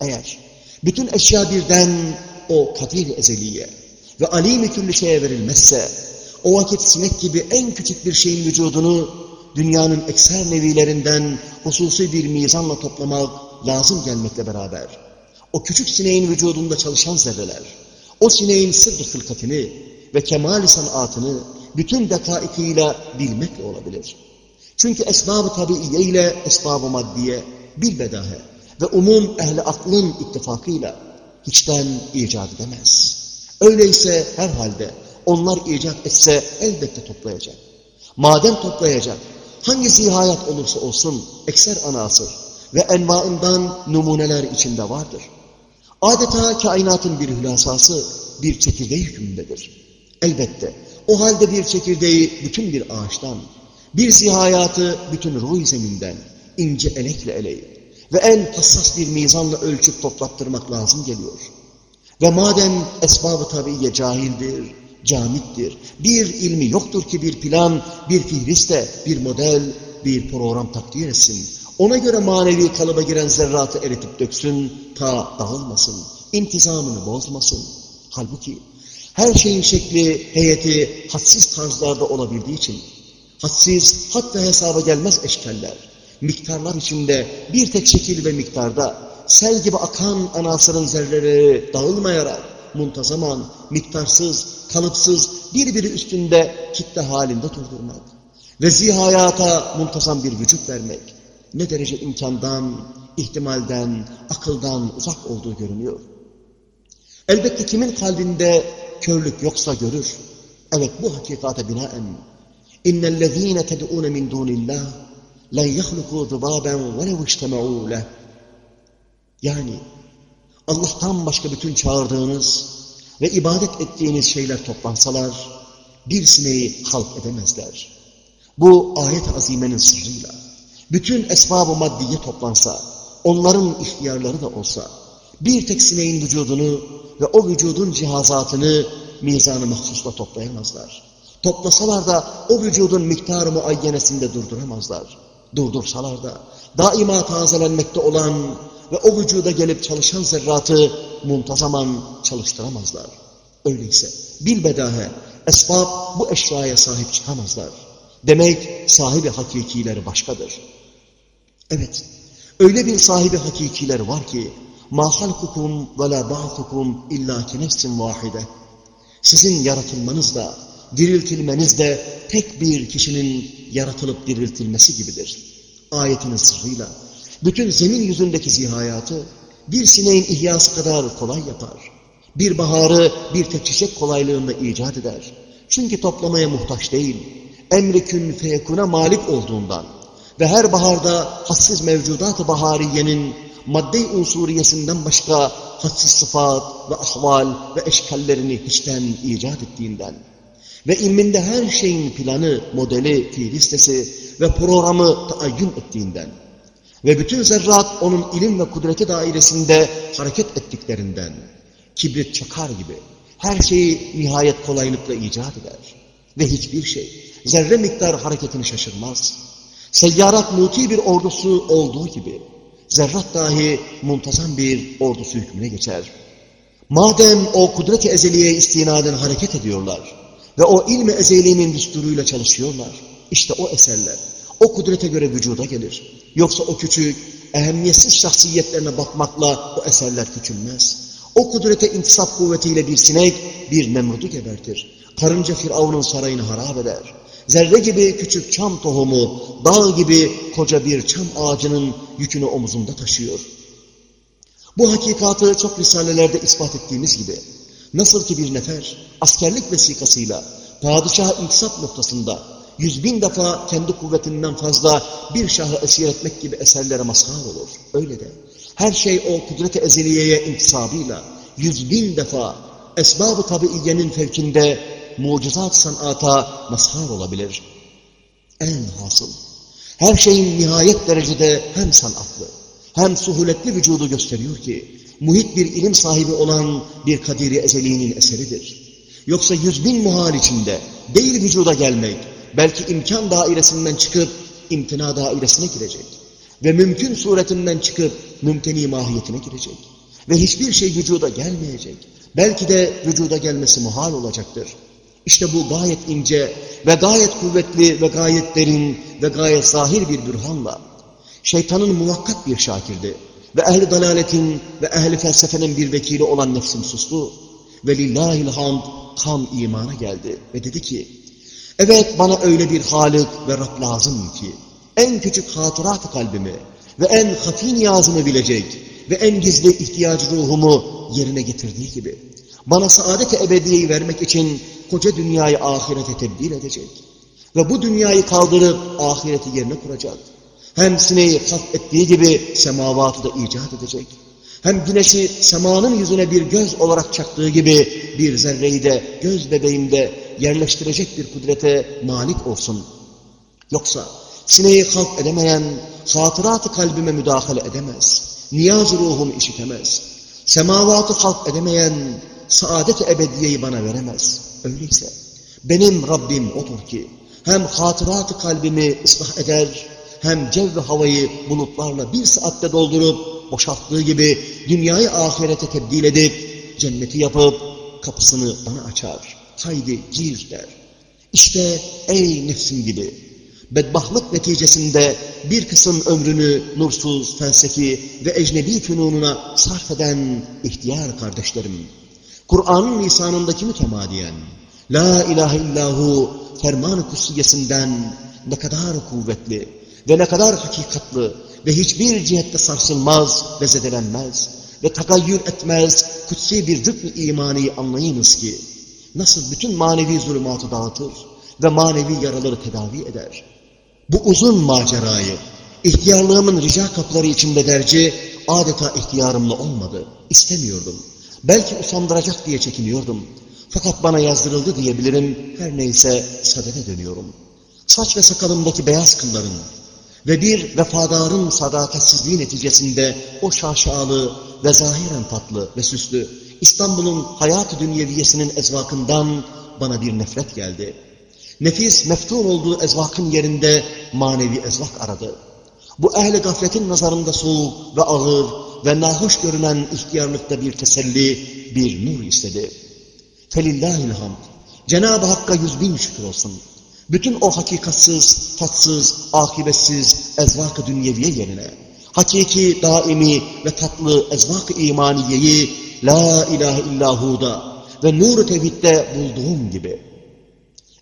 Eğer bütün eşya birden o kadir ezeliye, ve alim türlü şeye verilmezse, o vakit sinek gibi en küçük bir şeyin vücudunu dünyanın ekser nevilerinden hususi bir mizanla toplamak lazım gelmekle beraber, o küçük sineğin vücudunda çalışan zerreler, o sineğin sırrı hılkatini ve kemal sanatını bütün dekaikiyle bilmekle olabilir. Çünkü esbab-ı tabiiye ile esbab-ı maddiye bilbedahe ve umum ehli aklın ittifakıyla hiçten icat edemez. Öyleyse herhalde onlar icat etse elbette toplayacak. Madem toplayacak, hangi zihayat olursa olsun ekser anasır ve envaından numuneler içinde vardır. Adeta kainatın bir hülasası, bir çekirdeği hükmündedir. Elbette o halde bir çekirdeği bütün bir ağaçtan, bir zihayatı bütün ruh zeminden, ince elekle eleyip ve en hassas bir mizanla ölçüp toplattırmak lazım geliyor. Ve madem esbab-ı tabiiye cahildir, camittir, bir ilmi yoktur ki bir plan, bir fihriste, bir model, bir program takdir etsin. Ona göre manevi kalıba giren zerratı eritip döksün, ta dağılmasın, intizamını bozmasın. Halbuki her şeyin şekli, heyeti hadsiz tarzlarda olabildiği için, hadsiz, hatta hesaba gelmez eşkeller, miktarlar içinde bir tek şekil ve miktarda sel gibi akan anasırın zerreleri dağılmayarak muntazaman, miktarsız, kalıpsız birbiri üstünde kitle halinde durdurmak ve zihayata muntazam bir vücut vermek ne derece imkandan, ihtimalden, akıldan uzak olduğu görünüyor. Elbette kimin kalbinde körlük yoksa görür. Evet bu hakikate binaen اِنَّ ted'un min dunillah لَنْ يَخْلُقُوا ذُبَابًا وَلَوْ اِجْتَمَعُوا لَهُ yani Allah'tan başka bütün çağırdığınız ve ibadet ettiğiniz şeyler toplansalar bir sineği halk edemezler. Bu ayet-i azimenin sırrıyla bütün esbab-ı maddiye toplansa, onların ihtiyarları da olsa bir tek sineğin vücudunu ve o vücudun cihazatını mizanı mahsusla toplayamazlar. Toplasalar da o vücudun miktarı muayyenesinde durduramazlar. Durdursalar da daima tazelenmekte olan ve o vücuda gelip çalışan zerratı muntazaman çalıştıramazlar. Öyleyse bilbedahe esbab bu eşyaya sahip çıkamazlar. Demek sahibi hakikileri başkadır. Evet, öyle bir sahibi hakikiler var ki مَا خَلْقُكُمْ وَلَا بَعْثُكُمْ اِلَّا كَنَفْسٍ وَاحِدَةٍ Sizin yaratılmanız da, diriltilmeniz de tek bir kişinin yaratılıp diriltilmesi gibidir. Ayetinin sırrıyla bütün zemin yüzündeki zihayatı bir sineğin ihyası kadar kolay yapar. Bir baharı bir tek çiçek kolaylığında icat eder. Çünkü toplamaya muhtaç değil. Emri kün feyekuna malik olduğundan ve her baharda hassiz mevcudat-ı bahariyenin madde unsuriyesinden başka hassiz sıfat ve ahval ve eşkallerini hiçten icat ettiğinden ve ilminde her şeyin planı, modeli, fiil listesi ve programı taayyün ettiğinden ve bütün zerrat onun ilim ve kudreti dairesinde hareket ettiklerinden kibrit çakar gibi her şeyi nihayet kolaylıkla icat eder. Ve hiçbir şey zerre miktar hareketini şaşırmaz. Seyyarat muti bir ordusu olduğu gibi zerrat dahi muntazam bir ordusu hükmüne geçer. Madem o kudret-i ezeliye istinaden hareket ediyorlar ve o ilmi ezeliğinin düsturuyla çalışıyorlar, işte o eserler o kudrete göre vücuda gelir. Yoksa o küçük, ehemmiyetsiz şahsiyetlerine bakmakla o eserler küçülmez. O kudrete intisap kuvvetiyle bir sinek, bir Nemrud'u gebertir. Karınca Firavun'un sarayını harap eder. Zerre gibi küçük çam tohumu, dağ gibi koca bir çam ağacının yükünü omuzunda taşıyor. Bu hakikatı çok risalelerde ispat ettiğimiz gibi, nasıl ki bir nefer askerlik vesikasıyla padişah intisap noktasında yüz bin defa kendi kuvvetinden fazla bir şahı esir etmek gibi eserlere mazhar olur. Öyle de her şey o kudret-i ezeliyeye intisabıyla yüz bin defa esbab-ı tabiiyenin fevkinde mucizat sanata mazhar olabilir. En hasıl, her şeyin nihayet derecede hem sanatlı, hem suhuletli vücudu gösteriyor ki, muhit bir ilim sahibi olan bir kadiri ezeliğinin eseridir. Yoksa yüz bin muhal içinde değil vücuda gelmek, belki imkan dairesinden çıkıp imtina dairesine girecek. Ve mümkün suretinden çıkıp mümteni mahiyetine girecek. Ve hiçbir şey vücuda gelmeyecek. Belki de vücuda gelmesi muhal olacaktır. İşte bu gayet ince ve gayet kuvvetli ve gayet derin ve gayet zahir bir bürhanla şeytanın muvakkat bir şakirdi ve ehli dalaletin ve ehli felsefenin bir vekili olan nefsim sustu ve lillahil hamd tam imana geldi ve dedi ki evet bana öyle bir Halık ve Rab lazım ki en küçük hatırat kalbimi ve en hafi niyazımı bilecek ve en gizli ihtiyaç ruhumu yerine getirdiği gibi bana saadet-i ebediyeyi vermek için koca dünyayı ahirete tebdil edecek. Ve bu dünyayı kaldırıp ahireti yerine kuracak. Hem sineği kalk ettiği gibi semavatı da icat edecek. Hem güneşi semanın yüzüne bir göz olarak çaktığı gibi bir zerreyi de göz bebeğimde yerleştirecek bir kudrete malik olsun. Yoksa sineği kalk edemeyen hatıratı kalbime müdahale edemez. Niyaz ruhumu işitemez. Semavatı kalk edemeyen saadet-i ebediyeyi bana veremez. Öyleyse benim Rabbim odur ki hem hatırat kalbimi ıslah eder hem cev ve havayı bulutlarla bir saatte doldurup boşalttığı gibi dünyayı ahirete tebdil edip cenneti yapıp kapısını bana açar. Haydi gir der. İşte ey nefsim gibi bedbahtlık neticesinde bir kısım ömrünü nursuz, felsefi ve ecnebi fünununa sarf eden ihtiyar kardeşlerim. Kur'an'ın lisanındaki mütemadiyen La ilahe illahu ferman-ı kutsiyesinden ne kadar kuvvetli ve ne kadar hakikatlı ve hiçbir cihette sarsılmaz ve zedelenmez ve tagayyür etmez kutsi bir rükn imaniyi anlayınız ki nasıl bütün manevi zulümatı dağıtır ve manevi yaraları tedavi eder. Bu uzun macerayı ihtiyarlığımın rica kapıları içinde derci adeta ihtiyarımla olmadı. İstemiyordum. Belki usandıracak diye çekiniyordum. Fakat bana yazdırıldı diyebilirim. Her neyse sadede dönüyorum. Saç ve sakalımdaki beyaz kılların ve bir vefadarın sadakatsizliği neticesinde o şaşalı ve zahiren tatlı ve süslü İstanbul'un hayat-ı dünyeviyesinin ezvakından bana bir nefret geldi. Nefis meftun olduğu ezvakın yerinde manevi ezvak aradı. Bu ehli gafletin nazarında soğuk ve ağır ve nahoş görünen ihtiyarlıkta bir teselli, bir nur istedi. Felillahil hamd. Cenab-ı Hakk'a yüz bin şükür olsun. Bütün o hakikatsız, tatsız, akibetsiz ezvak-ı dünyeviye yerine, hakiki, daimi ve tatlı ezvak-ı imaniyeyi La ilahe illahu'da ve nur-u tevhidde bulduğum gibi,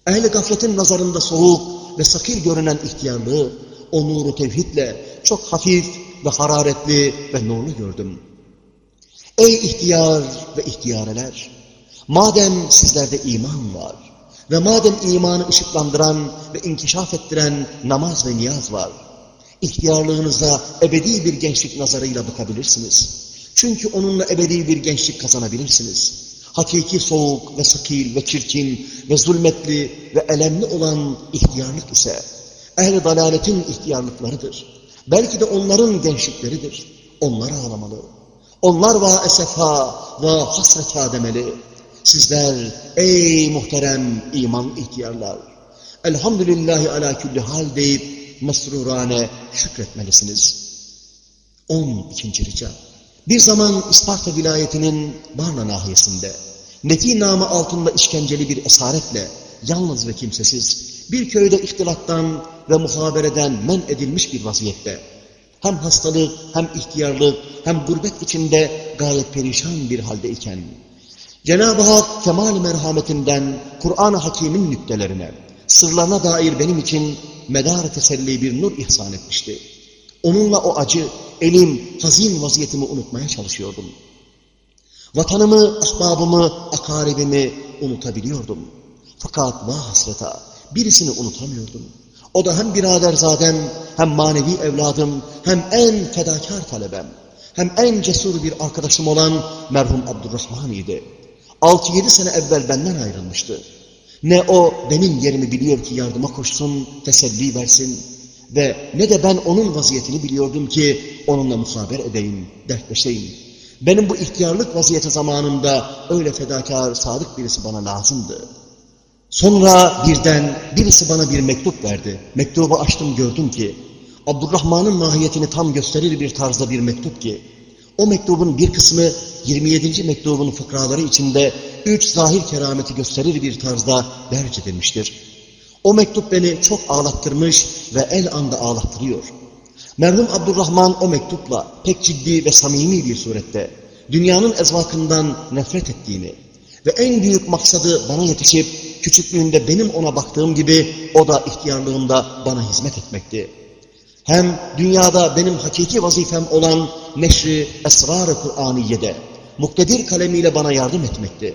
ehli gafletin nazarında soğuk ve sakir görünen ihtiyarlığı, o nuru tevhidle çok hafif ve hararetli ve nurlu gördüm. Ey ihtiyar ve ihtiyareler! Madem sizlerde iman var ve madem imanı ışıklandıran ve inkişaf ettiren namaz ve niyaz var, ihtiyarlığınıza ebedi bir gençlik nazarıyla bakabilirsiniz. Çünkü onunla ebedi bir gençlik kazanabilirsiniz. Hakiki soğuk ve sakil ve çirkin ve zulmetli ve elemli olan ihtiyarlık ise ehl-i dalaletin ihtiyarlıklarıdır. Belki de onların gençlikleridir. Onlar ağlamalı. Onlar va esefa va hasreta demeli. Sizler ey muhterem iman ihtiyarlar. Elhamdülillahi ala külli hal deyip mesrurane şükretmelisiniz. 12. rica. Bir zaman İsparta vilayetinin Barna nahiyesinde Nefi namı altında işkenceli bir esaretle yalnız ve kimsesiz bir köyde ihtilattan ve muhabereden men edilmiş bir vaziyette hem hastalık hem ihtiyarlık hem gurbet içinde gayet perişan bir halde iken Cenab-ı Hak kemal merhametinden Kur'an-ı Hakim'in nüktelerine, sırlarına dair benim için medar teselli bir nur ihsan etmişti. Onunla o acı, elim, hazin vaziyetimi unutmaya çalışıyordum. Vatanımı, ahbabımı, akaribimi unutabiliyordum. Fakat vah hasreta, birisini unutamıyordum. O da hem biraderzadem, hem manevi evladım, hem en fedakar talebem, hem en cesur bir arkadaşım olan merhum Abdurrahman idi. 6-7 sene evvel benden ayrılmıştı. Ne o benim yerimi biliyor ki yardıma koşsun, teselli versin ve ne de ben onun vaziyetini biliyordum ki onunla muhaber edeyim, dertleşeyim. Benim bu ihtiyarlık vaziyeti zamanında öyle fedakar, sadık birisi bana lazımdı. Sonra birden birisi bana bir mektup verdi. Mektubu açtım gördüm ki Abdurrahman'ın mahiyetini tam gösterir bir tarzda bir mektup ki o mektubun bir kısmı 27. mektubun fıkraları içinde üç zahir kerameti gösterir bir tarzda derc edilmiştir. O mektup beni çok ağlattırmış ve el anda ağlattırıyor. Merhum Abdurrahman o mektupla pek ciddi ve samimi bir surette dünyanın ezvakından nefret ettiğini ve en büyük maksadı bana yetişip küçüklüğünde benim ona baktığım gibi o da ihtiyarlığında bana hizmet etmekti. Hem dünyada benim hakiki vazifem olan neşri esrar-ı Kur'aniye'de muktedir kalemiyle bana yardım etmekti.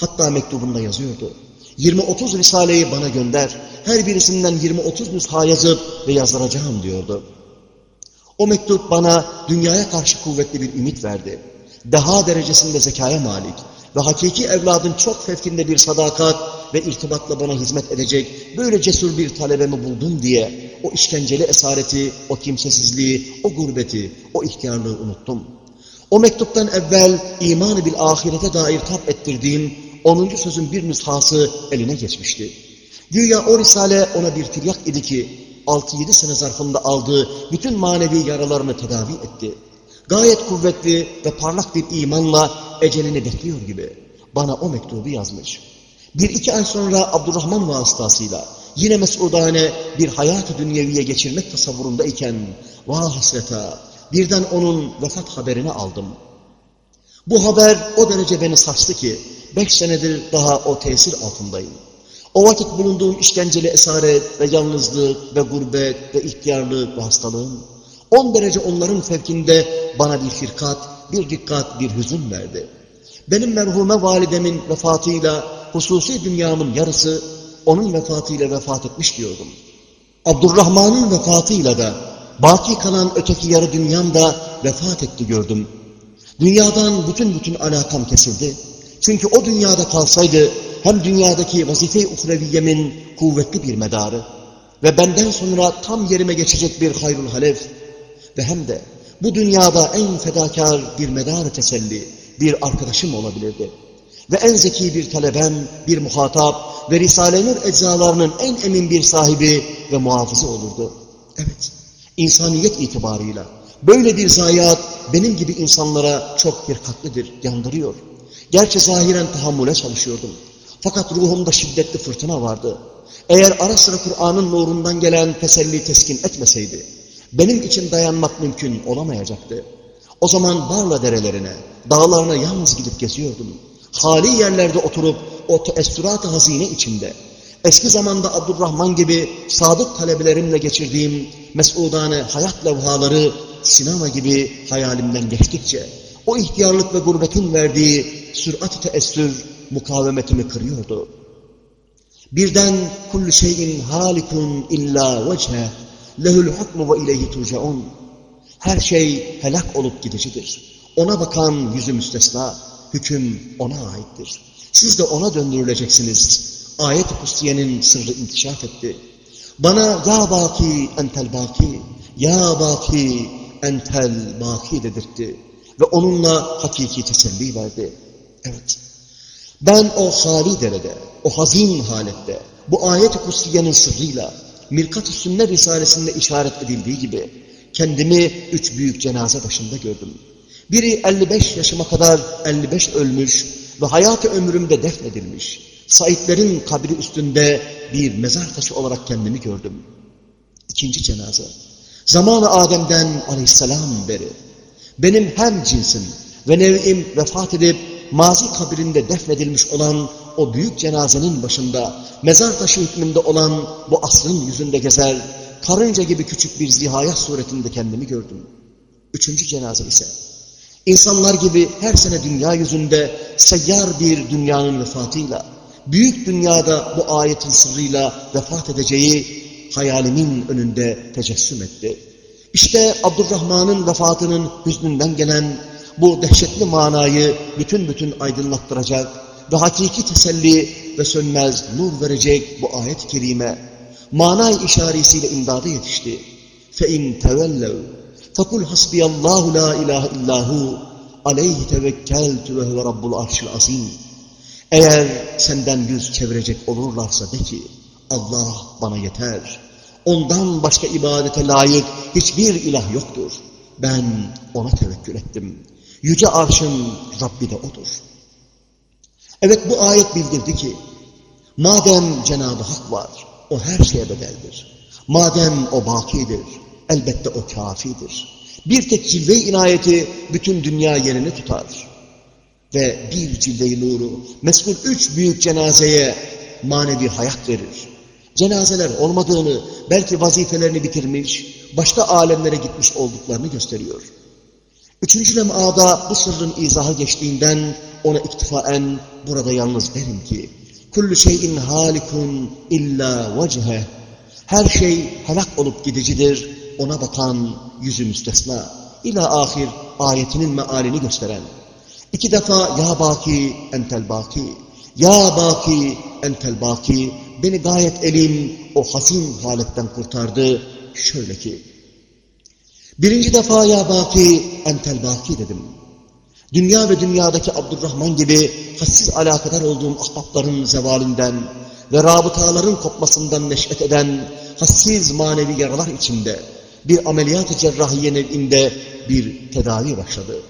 Hatta mektubunda yazıyordu. 20-30 risaleyi bana gönder, her birisinden 20-30 nüsha yazıp ve yazdıracağım diyordu. O mektup bana dünyaya karşı kuvvetli bir ümit verdi. Daha derecesinde zekaya malik ve hakiki evladın çok fevkinde bir sadakat ve irtibatla bana hizmet edecek böyle cesur bir talebemi buldum diye o işkenceli esareti, o kimsesizliği, o gurbeti, o ihtiyarlığı unuttum. O mektuptan evvel imanı bil ahirete dair tap ettirdiğim 10. sözün bir nüshası eline geçmişti. Güya o risale ona bir tiryak idi ki 6-7 sene zarfında aldığı bütün manevi yaralarını tedavi etti. Gayet kuvvetli ve parlak bir imanla ecelini bekliyor gibi bana o mektubu yazmış. Bir iki ay sonra Abdurrahman vasıtasıyla yine mesudane bir hayat-ı dünyeviye geçirmek tasavvurundayken vah hasreta birden onun vefat haberini aldım. Bu haber o derece beni saçtı ki beş senedir daha o tesir altındayım. O vakit bulunduğum işkenceli esaret ve yalnızlık ve gurbet ve ihtiyarlık ve hastalığım on derece onların fevkinde bana bir firkat, bir dikkat, bir hüzün verdi. Benim merhume validemin vefatıyla hususi dünyamın yarısı onun vefatıyla vefat etmiş diyordum. Abdurrahman'ın vefatıyla da baki kalan öteki yarı dünyam da vefat etti gördüm. Dünyadan bütün bütün alakam kesildi. Çünkü o dünyada kalsaydı hem dünyadaki vazife-i uhreviyemin kuvvetli bir medarı ve benden sonra tam yerime geçecek bir hayrul halef ve hem de bu dünyada en fedakar bir medar teselli, bir arkadaşım olabilirdi. Ve en zeki bir talebem, bir muhatap ve Risale-i eczalarının en emin bir sahibi ve muhafızı olurdu. Evet, insaniyet itibarıyla böyle bir zayiat benim gibi insanlara çok hirkatlidir, yandırıyor. Gerçi zahiren tahammüle çalışıyordum. Fakat ruhumda şiddetli fırtına vardı. Eğer ara sıra Kur'an'ın nurundan gelen teselli teskin etmeseydi, benim için dayanmak mümkün olamayacaktı. O zaman Barla derelerine, dağlarına yalnız gidip geziyordum. Hali yerlerde oturup o teessürat-ı hazine içinde, eski zamanda Abdurrahman gibi sadık talebelerimle geçirdiğim mesudane hayat levhaları sinema gibi hayalimden geçtikçe, o ihtiyarlık ve gurbetin verdiği sürat-ı teessür mukavemetimi kırıyordu. Birden kullu şeyin halikun illa vecheh lehül hukmu ve ileyhi turcaun. Her şey helak olup gidicidir. Ona bakan yüzü müstesna, hüküm ona aittir. Siz de ona döndürüleceksiniz. Ayet-i Kutsiye'nin sırrı inkişaf etti. Bana ya baki entel baki, ya baki entel baki dedirtti. Ve onunla hakiki teselli verdi. Evet. Ben o hali derede, o hazin halette, bu ayet-i kutsiyenin sırrıyla, Mirkat-ı Sünne Risalesi'nde işaret edildiği gibi, kendimi üç büyük cenaze başında gördüm. Biri 55 yaşıma kadar 55 ölmüş ve hayatı ömrümde defnedilmiş. Saitlerin kabri üstünde bir mezar taşı olarak kendimi gördüm. İkinci cenaze. Zamanı Adem'den aleyhisselam beri. Benim hem cinsim ve nev'im vefat edip mazi kabirinde defnedilmiş olan o büyük cenazenin başında mezar taşı hükmünde olan bu asrın yüzünde gezer, karınca gibi küçük bir zihayat suretinde kendimi gördüm. Üçüncü cenaze ise insanlar gibi her sene dünya yüzünde seyyar bir dünyanın vefatıyla, büyük dünyada bu ayetin sırrıyla vefat edeceği hayalimin önünde tecessüm etti. İşte Abdurrahman'ın vefatının hüznünden gelen bu dehşetli manayı bütün bütün aydınlattıracak ve hakiki teselli ve sönmez nur verecek bu ayet-i kerime manay işaresiyle imdada yetişti. فَاِنْ تَوَلَّوْا فَقُلْ حَسْبِيَ اللّٰهُ لَا اِلٰهَ اِلَّا هُ عَلَيْهِ تَوَكَّلْتُ وَهُوَ رَبُّ الْعَرْشِ الْعَظِيمِ Eğer senden yüz çevirecek olurlarsa de ki Allah bana yeter. Ondan başka ibadete layık hiçbir ilah yoktur. Ben ona tevekkül ettim. Yüce arşın Rabbi de O'dur. Evet bu ayet bildirdi ki, madem Cenab-ı Hak var, o her şeye bedeldir. Madem o bakidir, elbette o kafidir. Bir tek cilve inayeti bütün dünya yerini tutar. Ve bir cilve nuru, meskul üç büyük cenazeye manevi hayat verir. Cenazeler olmadığını, belki vazifelerini bitirmiş, başka alemlere gitmiş olduklarını gösteriyor. Üçüncü lem'ada bu sırrın izahı geçtiğinden ona iktifaen burada yalnız derim ki kullu şeyin halikun illa vecheh her şey helak olup gidicidir ona bakan yüzü müstesna. İla ahir ayetinin mealini gösteren. İki defa ya baki entel baki ya baki entel baki beni gayet elim o hasin haletten kurtardı. Şöyle ki Birinci defa ya baki entel baki dedim. Dünya ve dünyadaki Abdurrahman gibi hassiz alakadar olduğum ahbapların zevalinden ve rabıtaların kopmasından neşet eden hassiz manevi yaralar içinde bir ameliyat-ı cerrahiye nev'inde bir tedavi başladı.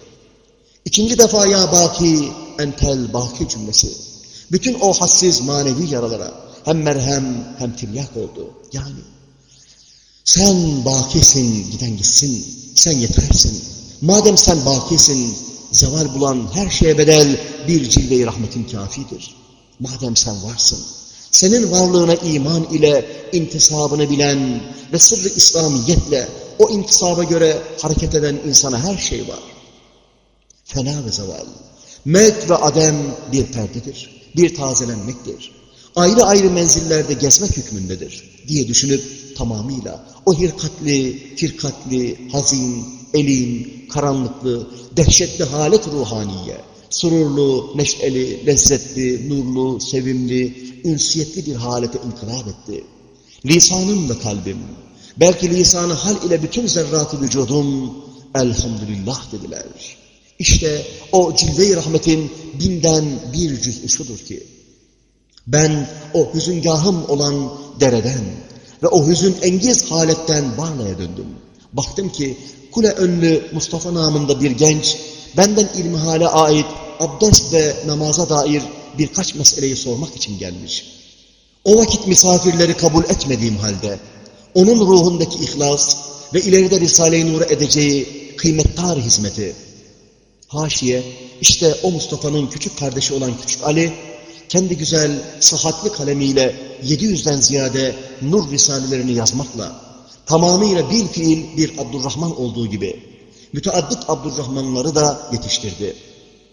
İkinci defa ya baki entel baki cümlesi. Bütün o hassiz manevi yaralara hem merhem hem tiryak oldu. Yani sen bakisin, giden gitsin. Sen yetersin. Madem sen bakisin, zeval bulan her şeye bedel bir cilve-i rahmetin kafidir. Madem sen varsın, senin varlığına iman ile intisabını bilen ve sırrı İslamiyetle o intisaba göre hareket eden insana her şey var. Fena ve zeval, mevt ve adem bir perdedir, bir tazelenmektir. Ayrı ayrı menzillerde gezmek hükmündedir diye düşünüp tamamıyla o hirkatli, firkatli, hazin, elin, karanlıklı, dehşetli halet ruhaniye, sururlu, neşeli, lezzetli, nurlu, sevimli, ünsiyetli bir halete inkılap etti. Lisanım ve kalbim, belki lisanı hal ile bütün zerratı vücudum, elhamdülillah dediler. İşte o cilve-i rahmetin binden bir cüz'ü ki, Ben o hüzüngahım olan dereden ve o hüzün engiz haletten Barla'ya döndüm. Baktım ki kule önlü Mustafa namında bir genç benden ilmihale ait abdest ve namaza dair birkaç meseleyi sormak için gelmiş. O vakit misafirleri kabul etmediğim halde onun ruhundaki ihlas ve ileride Risale-i Nur'a edeceği kıymettar hizmeti. Haşiye, işte o Mustafa'nın küçük kardeşi olan Küçük Ali, kendi güzel, sıhhatli kalemiyle 700'den ziyade nur risalelerini yazmakla, tamamıyla bir fiil bir Abdurrahman olduğu gibi, müteaddit Abdurrahmanları da yetiştirdi.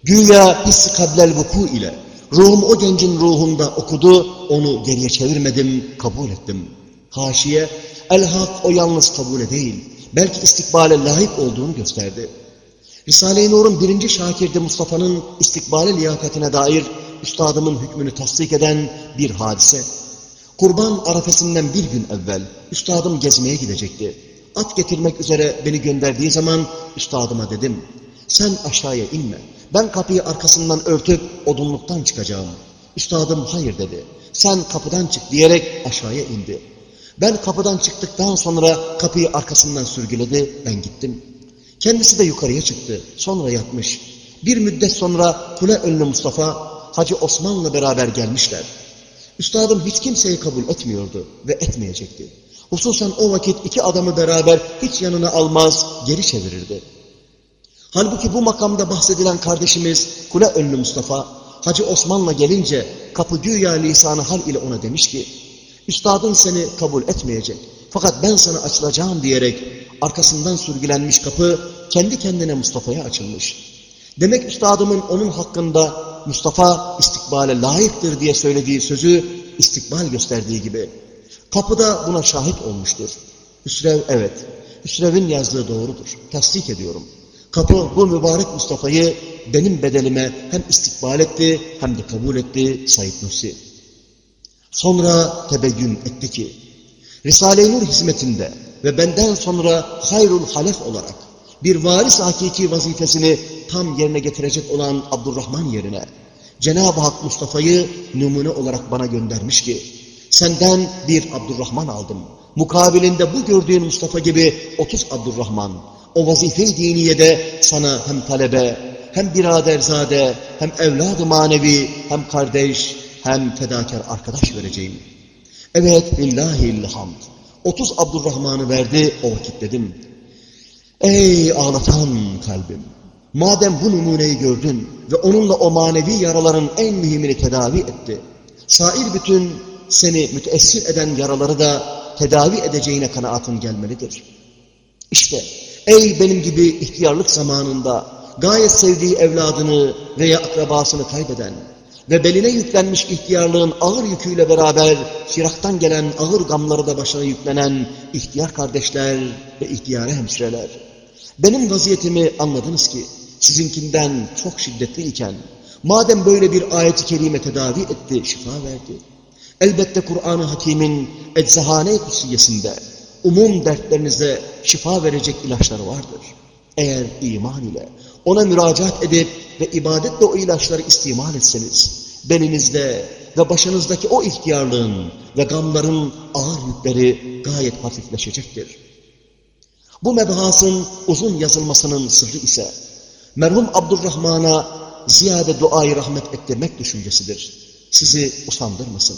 Güya hissi kablel vuku ile, ruhum o gencin ruhunda okudu, onu geriye çevirmedim, kabul ettim. Haşiye, el-hak o yalnız kabule değil, belki istikbale layık olduğunu gösterdi. Risale-i Nur'un birinci şakirdi Mustafa'nın istikbali liyakatine dair üstadımın hükmünü tasdik eden bir hadise. Kurban arafesinden bir gün evvel üstadım gezmeye gidecekti. At getirmek üzere beni gönderdiği zaman üstadıma dedim, sen aşağıya inme, ben kapıyı arkasından örtüp odunluktan çıkacağım. Üstadım hayır dedi, sen kapıdan çık diyerek aşağıya indi. Ben kapıdan çıktıktan sonra kapıyı arkasından sürgüledi, ben gittim. Kendisi de yukarıya çıktı, sonra yatmış. Bir müddet sonra kule önlü Mustafa, Hacı Osman'la beraber gelmişler. Üstadım hiç kimseyi kabul etmiyordu ve etmeyecekti. Hususen o vakit iki adamı beraber hiç yanına almaz, geri çevirirdi. Halbuki bu makamda bahsedilen kardeşimiz kule önlü Mustafa, Hacı Osman'la gelince kapı güya lisanı hal ile ona demiş ki, Üstadın seni kabul etmeyecek. Fakat ben sana açılacağım diyerek arkasından sürgülenmiş kapı kendi kendine Mustafa'ya açılmış. Demek üstadımın onun hakkında Mustafa istikbale layıktır diye söylediği sözü istikbal gösterdiği gibi. Kapıda buna şahit olmuştur. Hüsrev evet. Hüsrev'in yazdığı doğrudur. Tasdik ediyorum. Kapı bu mübarek Mustafa'yı benim bedelime hem istikbal etti hem de kabul etti Said Nursi. Sonra tebeyyün etti ki, Risale-i Nur hizmetinde ve benden sonra hayrul halef olarak bir varis hakiki vazifesini tam yerine getirecek olan Abdurrahman yerine Cenab-ı Hak Mustafa'yı numune olarak bana göndermiş ki senden bir Abdurrahman aldım. Mukabilinde bu gördüğün Mustafa gibi 30 Abdurrahman. O vazife-i diniyede sana hem talebe, hem biraderzade, hem evladı manevi, hem kardeş, hem fedakar arkadaş vereceğim. Evet, illahilhamd. 30 Abdurrahman'ı verdi, o vakit dedim. Ey ağlatan kalbim! Madem bu numuneyi gördün ve onunla o manevi yaraların en mühimini tedavi etti, sair bütün seni müteessir eden yaraları da tedavi edeceğine kanaatın gelmelidir. İşte ey benim gibi ihtiyarlık zamanında gayet sevdiği evladını veya akrabasını kaybeden ve beline yüklenmiş ihtiyarlığın ağır yüküyle beraber şiraktan gelen ağır gamları da başına yüklenen ihtiyar kardeşler ve ihtiyare hemşireler. Benim vaziyetimi anladınız ki sizinkinden çok şiddetli iken madem böyle bir ayet-i kerime tedavi etti, şifa verdi. Elbette Kur'an-ı Hakim'in eczahane kutsiyesinde umum dertlerinize şifa verecek ilaçları vardır. Eğer iman ile ona müracaat edip ve ibadetle o ilaçları istimal etseniz, belinizde ve başınızdaki o ihtiyarlığın ve gamların ağır yükleri gayet hafifleşecektir. Bu mebhasın uzun yazılmasının sırrı ise merhum Abdurrahman'a ziyade duayı rahmet ettirmek düşüncesidir. Sizi usandırmasın.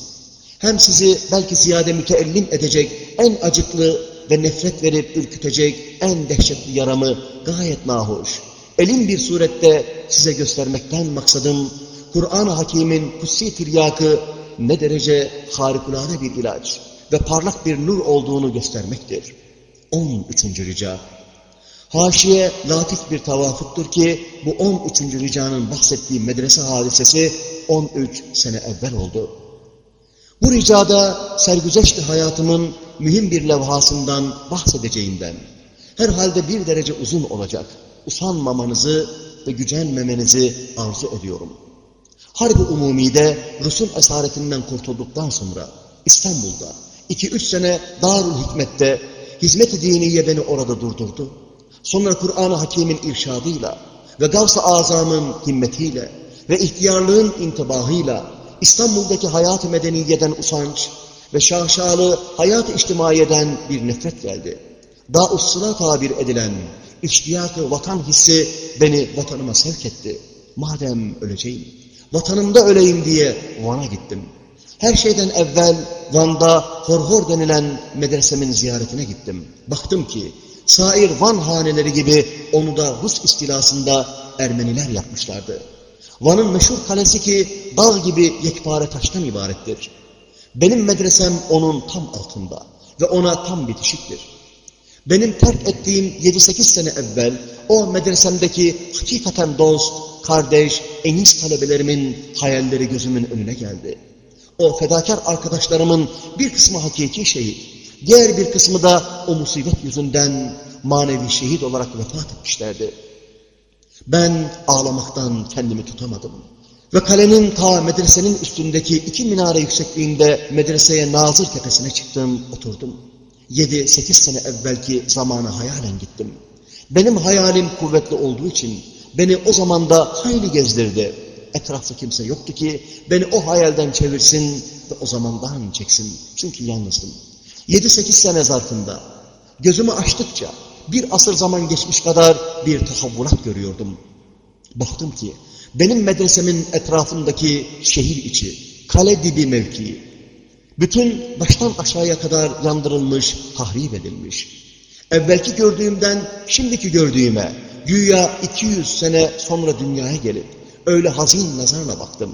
Hem sizi belki ziyade müteellim edecek en acıklı ve nefret verip ürkütecek en dehşetli yaramı gayet nahoş. Elin bir surette size göstermekten maksadım Kur'an-ı Hakim'in kutsi tiryakı ne derece harikulade bir ilaç ve parlak bir nur olduğunu göstermektir. 13. rica. Haşiye latif bir tavafuktur ki bu 13. ricanın bahsettiği medrese hadisesi 13 sene evvel oldu. Bu ricada sergüzeşti hayatımın mühim bir levhasından bahsedeceğinden herhalde bir derece uzun olacak. Usanmamanızı ve gücenmemenizi arzu ediyorum. Harbi Umumi'de Rus'un esaretinden kurtulduktan sonra İstanbul'da 2-3 sene Darül Hikmet'te hizmet-i diniye beni orada durdurdu. Sonra Kur'an-ı Hakim'in irşadıyla ve Gavs-ı Azam'ın himmetiyle ve ihtiyarlığın intibahıyla İstanbul'daki hayat-ı medeniyeden usanç ve şaşalı hayat-ı içtimaiyeden bir nefret geldi. Dağ-ı tabir edilen içtiyak vatan hissi beni vatanıma sevk etti. Madem öleceğim, vatanımda öleyim diye Van'a gittim. Her şeyden evvel Van'da Horhor denilen medresemin ziyaretine gittim. Baktım ki sair Van haneleri gibi onu da Rus istilasında Ermeniler yapmışlardı. Van'ın meşhur kalesi ki dağ gibi yekpare taştan ibarettir. Benim medresem onun tam altında ve ona tam bitişiktir. Benim terk ettiğim 7-8 sene evvel o medresemdeki hakikaten dost, kardeş, enis talebelerimin hayalleri gözümün önüne geldi. O fedakar arkadaşlarımın bir kısmı hakiki şehit, diğer bir kısmı da o musibet yüzünden manevi şehit olarak vefat etmişlerdi. Ben ağlamaktan kendimi tutamadım. Ve kalenin ta medresenin üstündeki iki minare yüksekliğinde medreseye Nazır tepesine çıktım, oturdum. Yedi, sekiz sene evvelki zamana hayalen gittim. Benim hayalim kuvvetli olduğu için beni o zamanda hayli gezdirdi. Etrafta kimse yoktu ki beni o hayalden çevirsin ve o zamandan çeksin. Çünkü yalnızdım. Yedi sekiz sene zarfında gözümü açtıkça bir asır zaman geçmiş kadar bir tahavvulat görüyordum. Baktım ki benim medresemin etrafındaki şehir içi, kale dibi mevkii, bütün baştan aşağıya kadar yandırılmış, tahrip edilmiş. Evvelki gördüğümden şimdiki gördüğüme, güya 200 sene sonra dünyaya gelip, öyle hazin nazarla baktım.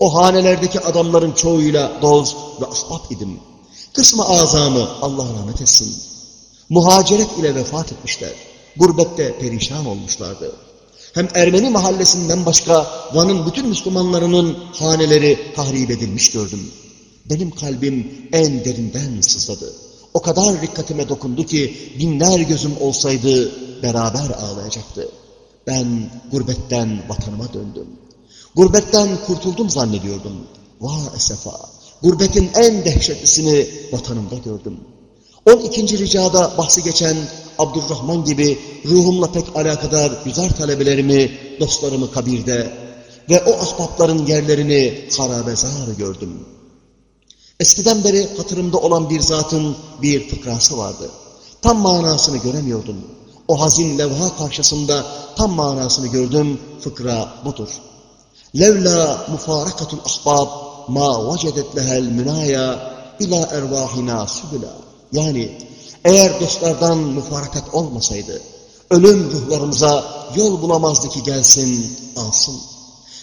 O hanelerdeki adamların çoğuyla doz ve asbab idim. Kısmı azamı Allah rahmet etsin. Muhaceret ile vefat etmişler. Gurbette perişan olmuşlardı. Hem Ermeni mahallesinden başka Van'ın bütün Müslümanlarının haneleri tahrip edilmiş gördüm. Benim kalbim en derinden sızladı. O kadar dikkatime dokundu ki binler gözüm olsaydı beraber ağlayacaktı. Ben gurbetten vatanıma döndüm. Gurbetten kurtuldum zannediyordum. Vah esefa! Gurbetin en dehşetlisini vatanımda gördüm. 12. ricada bahsi geçen Abdurrahman gibi ruhumla pek alakadar güzel talebelerimi, dostlarımı kabirde ve o ahbapların yerlerini harabezar gördüm. Eskiden beri hatırımda olan bir zatın bir fıkrası vardı. Tam manasını göremiyordum. O hazin levha karşısında tam manasını gördüm. Fıkra budur. Levla mufarakatul ahbab ma vecedet lehel münaya ila ervahina sübüla. Yani eğer dostlardan müfarakat olmasaydı, ölüm ruhlarımıza yol bulamazdı ki gelsin, alsın.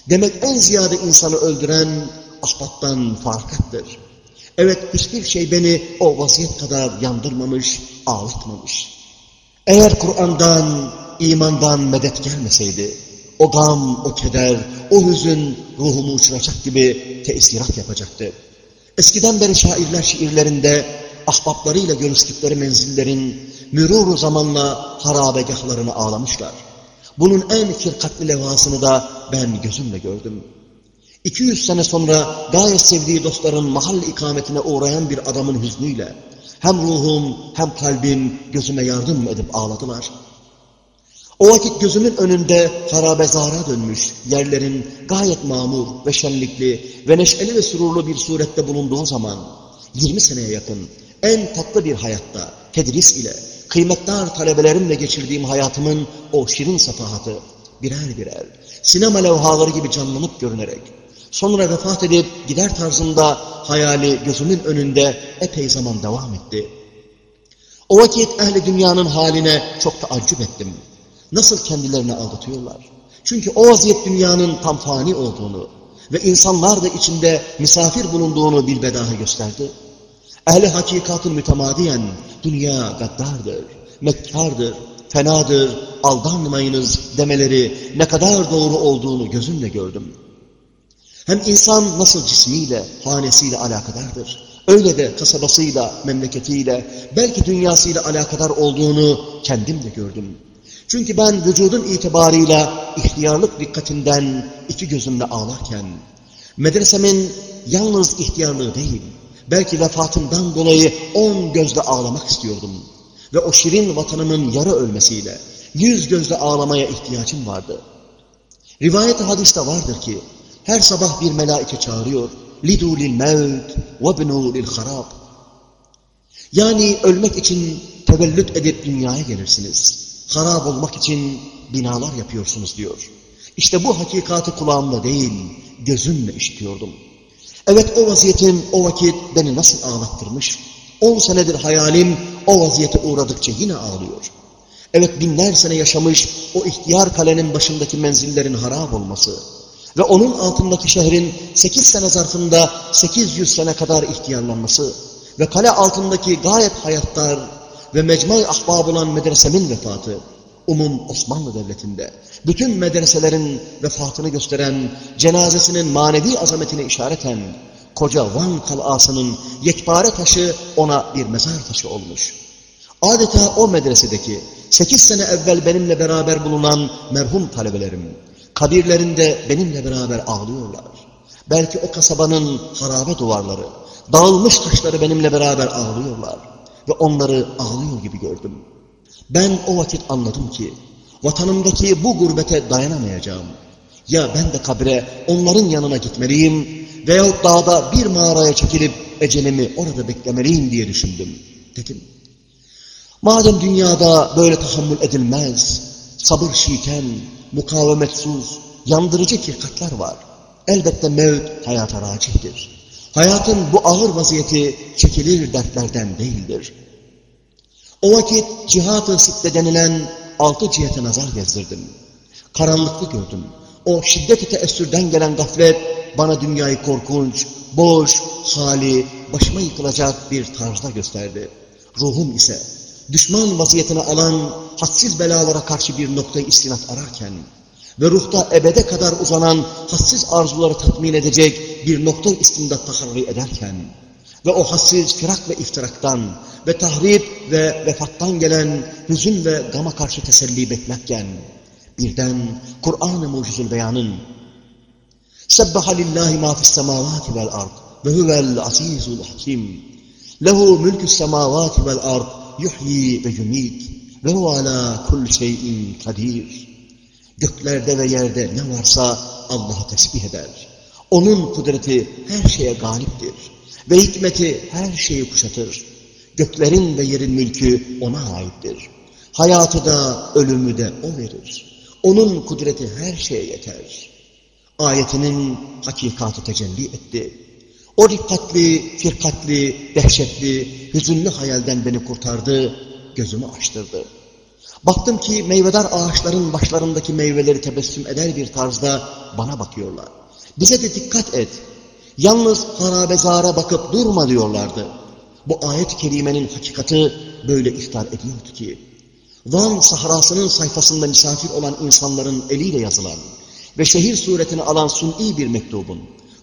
Demek en ziyade insanı öldüren ahbaptan müfarakattır. Evet hiçbir şey beni o vaziyet kadar yandırmamış, ağlatmamış. Eğer Kur'an'dan, imandan medet gelmeseydi, o gam, o keder, o hüzün ruhumu uçuracak gibi tesirat yapacaktı. Eskiden beri şairler şiirlerinde ahbaplarıyla görüştükleri menzillerin müruru zamanla harabegahlarını ağlamışlar. Bunun en firkatli levhasını da ben gözümle gördüm. 200 sene sonra gayet sevdiği dostların mahalle ikametine uğrayan bir adamın hüznüyle hem ruhum hem kalbim gözüme yardım edip ağladılar. O vakit gözümün önünde harabezara dönmüş yerlerin gayet mamur ve şenlikli ve neşeli ve sururlu bir surette bulunduğu zaman 20 seneye yakın en tatlı bir hayatta tedris ile kıymetdar talebelerimle geçirdiğim hayatımın o şirin safahatı birer birer sinema levhaları gibi canlanıp görünerek sonra vefat edip gider tarzında hayali gözümün önünde epey zaman devam etti. O vakit ehli dünyanın haline çok taaccüp ettim. Nasıl kendilerini aldatıyorlar? Çünkü o vaziyet dünyanın tam fani olduğunu ve insanlar da içinde misafir bulunduğunu bilbedaha gösterdi. Ehli hakikatın mütemadiyen dünya gaddardır, mekkardır, fenadır, aldanmayınız demeleri ne kadar doğru olduğunu gözümle gördüm. Hem insan nasıl cismiyle, hanesiyle alakadardır. Öyle de kasabasıyla, memleketiyle, belki dünyasıyla alakadar olduğunu kendim de gördüm. Çünkü ben vücudun itibarıyla ihtiyarlık dikkatinden iki gözümle ağlarken, medresemin yalnız ihtiyarlığı değil, belki vefatından dolayı on gözle ağlamak istiyordum. Ve o şirin vatanımın yarı ölmesiyle yüz gözle ağlamaya ihtiyacım vardı. Rivayet hadiste vardır ki, Her sabah bir melaike çağırıyor. Ve binu lil harab. Yani ölmek için tevellüt edip dünyaya gelirsiniz. Harap olmak için binalar yapıyorsunuz diyor. İşte bu hakikati kulağımda değil, gözümle işitiyordum. Evet o vaziyetim o vakit beni nasıl ağlattırmış. On senedir hayalim o vaziyete uğradıkça yine ağlıyor. Evet binler sene yaşamış o ihtiyar kalenin başındaki menzillerin harap olması ve onun altındaki şehrin sekiz sene zarfında sekiz yüz sene kadar ihtiyarlanması ve kale altındaki gayet hayattar ve mecmai ahbab olan medresemin vefatı, umum Osmanlı Devleti'nde bütün medreselerin vefatını gösteren cenazesinin manevi azametine işareten koca Van kalasının yekpare taşı ona bir mezar taşı olmuş. Adeta o medresedeki sekiz sene evvel benimle beraber bulunan merhum talebelerim, kabirlerinde benimle beraber ağlıyorlar. Belki o kasabanın harabe duvarları, dağılmış taşları benimle beraber ağlıyorlar. Ve onları ağlıyor gibi gördüm. Ben o vakit anladım ki, vatanımdaki bu gurbete dayanamayacağım. Ya ben de kabre onların yanına gitmeliyim veyahut dağda bir mağaraya çekilip ecelimi orada beklemeliyim diye düşündüm. Dedim. Madem dünyada böyle tahammül edilmez, sabır şiken, mukavemetsiz, yandırıcı kirkatlar var. Elbette mevt hayata racihtir. Hayatın bu ağır vaziyeti çekilir dertlerden değildir. O vakit cihat-ı sitte denilen altı cihete nazar gezdirdim. Karanlıklı gördüm. O şiddet-i teessürden gelen gaflet bana dünyayı korkunç, boş, hali, başıma yıkılacak bir tarzda gösterdi. Ruhum ise düşman vaziyetine alan hadsiz belalara karşı bir noktayı istinat ararken ve ruhta ebede kadar uzanan hassiz arzuları tatmin edecek bir nokta istimdat taharri ederken ve o hassiz firak ve iftiraktan ve tahrip ve vefattan gelen hüzün ve gama karşı teselli beklerken birden Kur'an-ı Mucizül Beyan'ın fis semavati vel ard ve huvel azizul hakim lehu mülkü semavati vel ard yuhyi ve yumit ve ala kulli şeyin kadir Göklerde ve yerde ne varsa Allah'ı tesbih eder. Onun kudreti her şeye galiptir. Ve hikmeti her şeyi kuşatır. Göklerin ve yerin mülkü ona aittir. Hayatı da ölümü de o verir. Onun kudreti her şeye yeter. Ayetinin hakikatı tecelli etti. O dikkatli, firkatli, dehşetli, hüzünlü hayalden beni kurtardı, gözümü açtırdı. Baktım ki meyvedar ağaçların başlarındaki meyveleri tebessüm eder bir tarzda bana bakıyorlar. Bize de dikkat et. Yalnız harabezara bakıp durma diyorlardı. Bu ayet-i kerimenin hakikati böyle iftar ediyordu ki, Van sahrasının sayfasında misafir olan insanların eliyle yazılan ve şehir suretini alan suni bir mektubun,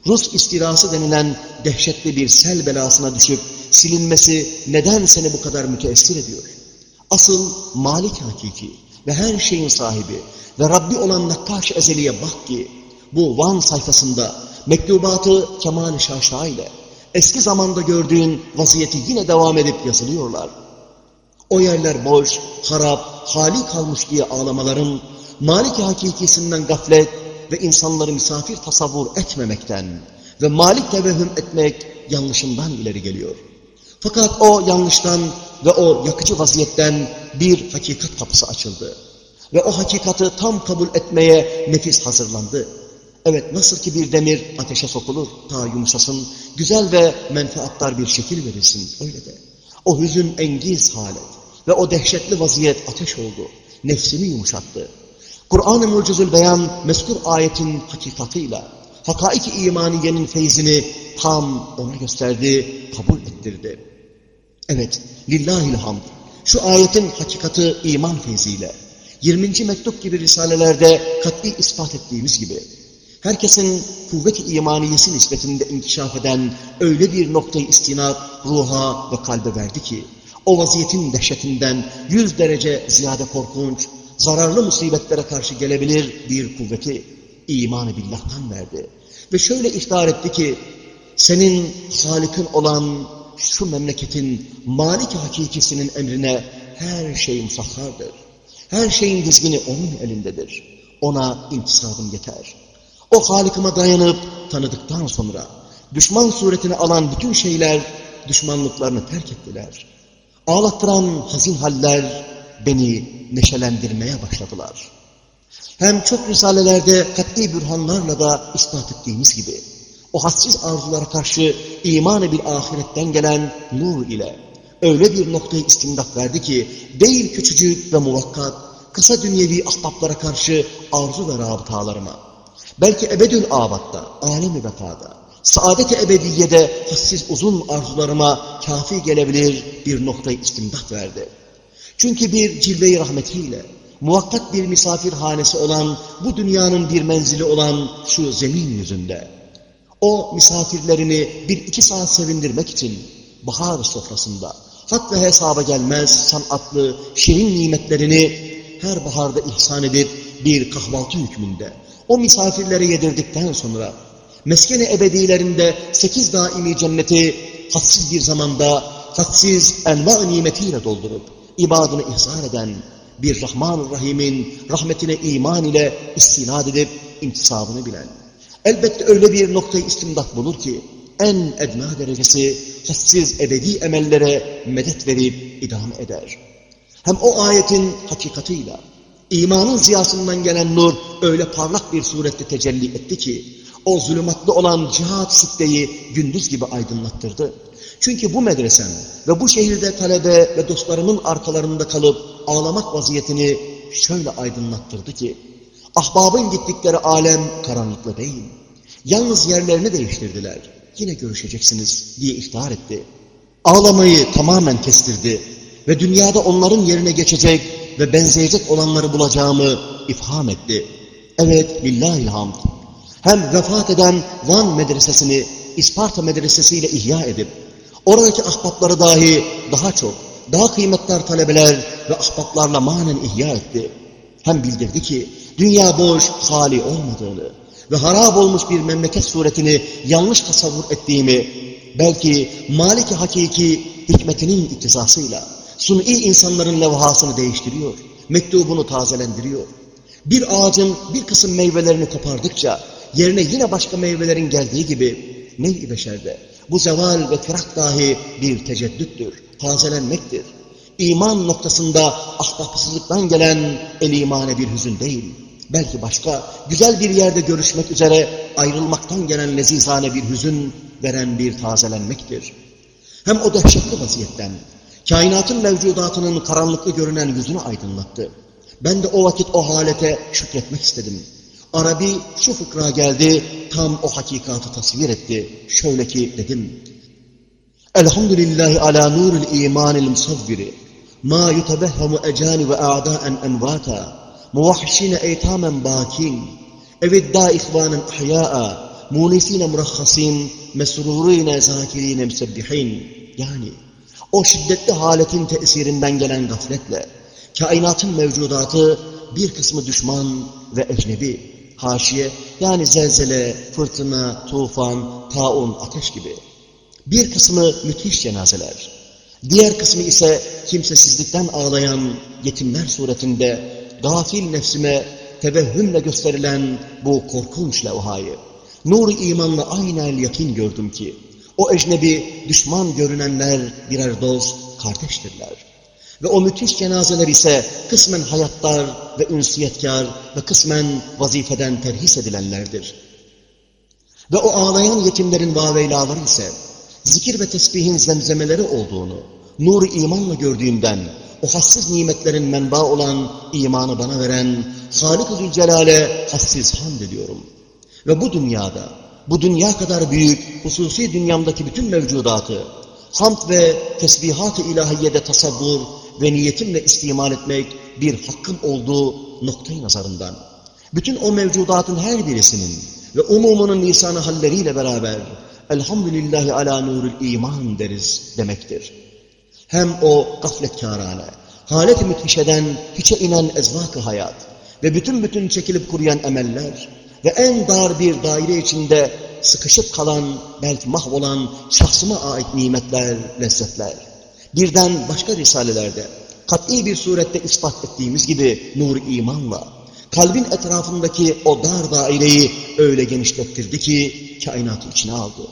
Rus istilası denilen dehşetli bir sel belasına düşüp silinmesi neden seni bu kadar müteessir ediyor? Asıl Malik hakiki ve her şeyin sahibi ve Rabbi olan Nakkaş Ezeli'ye bak ki bu Van sayfasında mektubatı kemal şaşa ile eski zamanda gördüğün vaziyeti yine devam edip yazılıyorlar. O yerler boş, harap, hali kalmış diye ağlamaların Malik hakikisinden gaflet ve insanları misafir tasavvur etmemekten ve Malik tevehüm etmek yanlışından ileri geliyor. Fakat o yanlıştan ve o yakıcı vaziyetten bir hakikat kapısı açıldı. Ve o hakikati tam kabul etmeye nefis hazırlandı. Evet nasıl ki bir demir ateşe sokulur, ta yumuşasın, güzel ve menfaattar bir şekil verilsin, öyle de. O hüzün engiz halet ve o dehşetli vaziyet ateş oldu, nefsini yumuşattı. Kur'an-ı Mucizül Beyan, meskur ayetin hakikatıyla, hakaik-i imaniyenin feyzini tam ona gösterdi, kabul ettirdi. Evet, lillahil hamd. Şu ayetin hakikati iman feyziyle, 20. mektup gibi risalelerde katli ispat ettiğimiz gibi, herkesin kuvvet-i imaniyesi nispetinde inkişaf eden öyle bir noktayı istinat ruha ve kalbe verdi ki, o vaziyetin dehşetinden yüz derece ziyade korkunç, zararlı musibetlere karşı gelebilir bir kuvveti imanı billah'tan verdi. Ve şöyle ihtar etti ki, senin Halik'in olan şu memleketin malik hakikisinin emrine her şey musahhardır. Her şeyin dizgini onun elindedir. Ona intisabın yeter. O Halik'ıma dayanıp tanıdıktan sonra düşman suretini alan bütün şeyler düşmanlıklarını terk ettiler. Ağlattıran hazin haller beni neşelendirmeye başladılar. Hem çok risalelerde kat'i bürhanlarla da ispat ettiğimiz gibi o hassiz arzulara karşı imanı bir ahiretten gelen nur ile öyle bir noktayı istimdat verdi ki değil küçücük ve muvakkat kısa dünyevi ahbaplara karşı arzu ve rabıtalarıma belki ebedül abatta, alemi bekada, saadet-i ebediyede hassiz uzun arzularıma kafi gelebilir bir noktayı istimdat verdi. Çünkü bir cilve-i rahmetiyle, muvakkat bir misafirhanesi olan, bu dünyanın bir menzili olan şu zemin yüzünde, o misafirlerini bir iki saat sevindirmek için bahar sofrasında, hat ve hesaba gelmez sanatlı, şirin nimetlerini her baharda ihsan edip bir kahvaltı hükmünde, o misafirlere yedirdikten sonra, meskeni ebedilerinde sekiz daimi cenneti hadsiz bir zamanda, hadsiz enva nimetiyle doldurup, ibadını ihsan eden bir Rahman Rahim'in rahmetine iman ile istinad edip intisabını bilen. Elbette öyle bir noktayı istimdat bulur ki, en edna derecesi hassiz ebedi emellere medet verip idame eder. Hem o ayetin hakikatıyla, imanın ziyasından gelen nur öyle parlak bir surette tecelli etti ki, o zulümatlı olan cihat sitteyi gündüz gibi aydınlattırdı. Çünkü bu medresem ve bu şehirde talebe ve dostlarımın arkalarında kalıp ağlamak vaziyetini şöyle aydınlattırdı ki, ahbabın gittikleri alem karanlıklı değil. Yalnız yerlerini değiştirdiler. Yine görüşeceksiniz diye iftihar etti. Ağlamayı tamamen kestirdi ve dünyada onların yerine geçecek ve benzeyecek olanları bulacağımı ifham etti. Evet, lillahilhamd. Hem vefat eden Van medresesini İsparta medresesiyle ihya edip, oradaki ahbapları dahi daha çok, daha kıymetli talebeler ve ahbaplarla manen ihya etti. Hem bildirdi ki, dünya boş, hali olmadığını ve harap olmuş bir memleket suretini yanlış tasavvur ettiğimi, belki maliki hakiki hikmetinin iktizasıyla, suni insanların levhasını değiştiriyor, mektubunu tazelendiriyor. Bir ağacın bir kısım meyvelerini kopardıkça, yerine yine başka meyvelerin geldiği gibi, nev-i beşerde bu zeval ve firak dahi bir teceddüttür, tazelenmektir. İman noktasında ahbapsızlıktan gelen el-imane bir hüzün değil, belki başka, güzel bir yerde görüşmek üzere ayrılmaktan gelen lezizane bir hüzün veren bir tazelenmektir. Hem o dehşetli vaziyetten, kainatın mevcudatının karanlıklı görünen yüzünü aydınlattı. Ben de o vakit o halete şükretmek istedim. Arabi şu fıkra geldi, tam o hakikatı tasvir etti. Şöyle ki dedim, Elhamdülillahi ala nuril imanil musavviri, ma yutebehhemu ecani ve a'daen envata, muvahşine eytamen bakin, evidda ihvanen ahya'a, munisine murahhasin, mesrurine zakirine müsebbihin. Yani o şiddetli haletin tesirinden gelen gafletle, kainatın mevcudatı bir kısmı düşman ve ecnebi, haşiye yani zelzele, fırtına, tufan, taun, ateş gibi. Bir kısmı müthiş cenazeler. Diğer kısmı ise kimsesizlikten ağlayan yetimler suretinde gafil nefsime tevehhümle gösterilen bu korkunç levhayı. Nur-i imanla aynel yakin gördüm ki o ecnebi düşman görünenler birer dost, kardeştirler. Ve o müthiş cenazeler ise kısmen hayattar ve ünsiyetkar ve kısmen vazifeden terhis edilenlerdir. Ve o ağlayan yetimlerin vaveylaları ise zikir ve tesbihin zemzemeleri olduğunu, nur imanla gördüğümden, o hassiz nimetlerin menba olan imanı bana veren Halik-i Zülcelal'e hassiz hamd ediyorum. Ve bu dünyada, bu dünya kadar büyük, hususi dünyamdaki bütün mevcudatı, hamd ve tesbihat-ı ilahiyede tasavvur ve niyetimle istimal etmek bir hakkım olduğu noktayı nazarından, bütün o mevcudatın her birisinin ve umumunun lisanı halleriyle beraber Elhamdülillahi ala nurul iman deriz demektir. Hem o gafletkârane, halet-i müthişeden hiçe inen ezvak hayat ve bütün bütün çekilip kuruyan emeller ve en dar bir daire içinde sıkışıp kalan, belki mahvolan şahsıma ait nimetler, lezzetler. Birden başka risalelerde kat'i bir surette ispat ettiğimiz gibi nur imanla, Kalbin etrafındaki o dar daireyi öyle genişlettirdi ki kainatı içine aldı.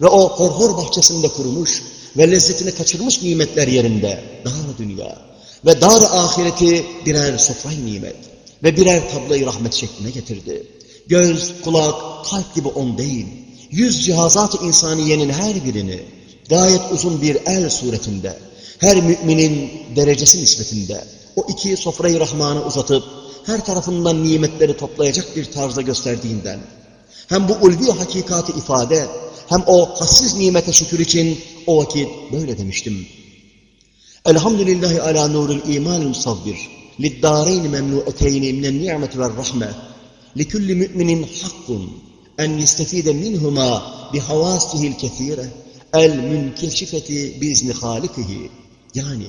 Ve o horhor bahçesinde kurumuş ve lezzetini kaçırmış nimetler yerinde dar dünya ve dar ahireti birer sofray nimet ve birer tablayı rahmet şekline getirdi. Göz, kulak, kalp gibi on değil, yüz cihazat-ı insaniyenin her birini gayet uzun bir el suretinde, her müminin derecesi nispetinde o iki sofrayı rahmanı uzatıp her tarafından nimetleri toplayacak bir tarzda gösterdiğinden, hem bu ulvi hakikati ifade, hem o hassiz nimete şükür için o vakit böyle demiştim. Elhamdülillahi ala nurul iman musavvir, liddâreyn memnu'eteyni minen ni'meti ve rahme, likulli müminin hakkun, en yestefide minhuma bihavastihil kethire, el münkeşifeti biizni halikihi. Yani,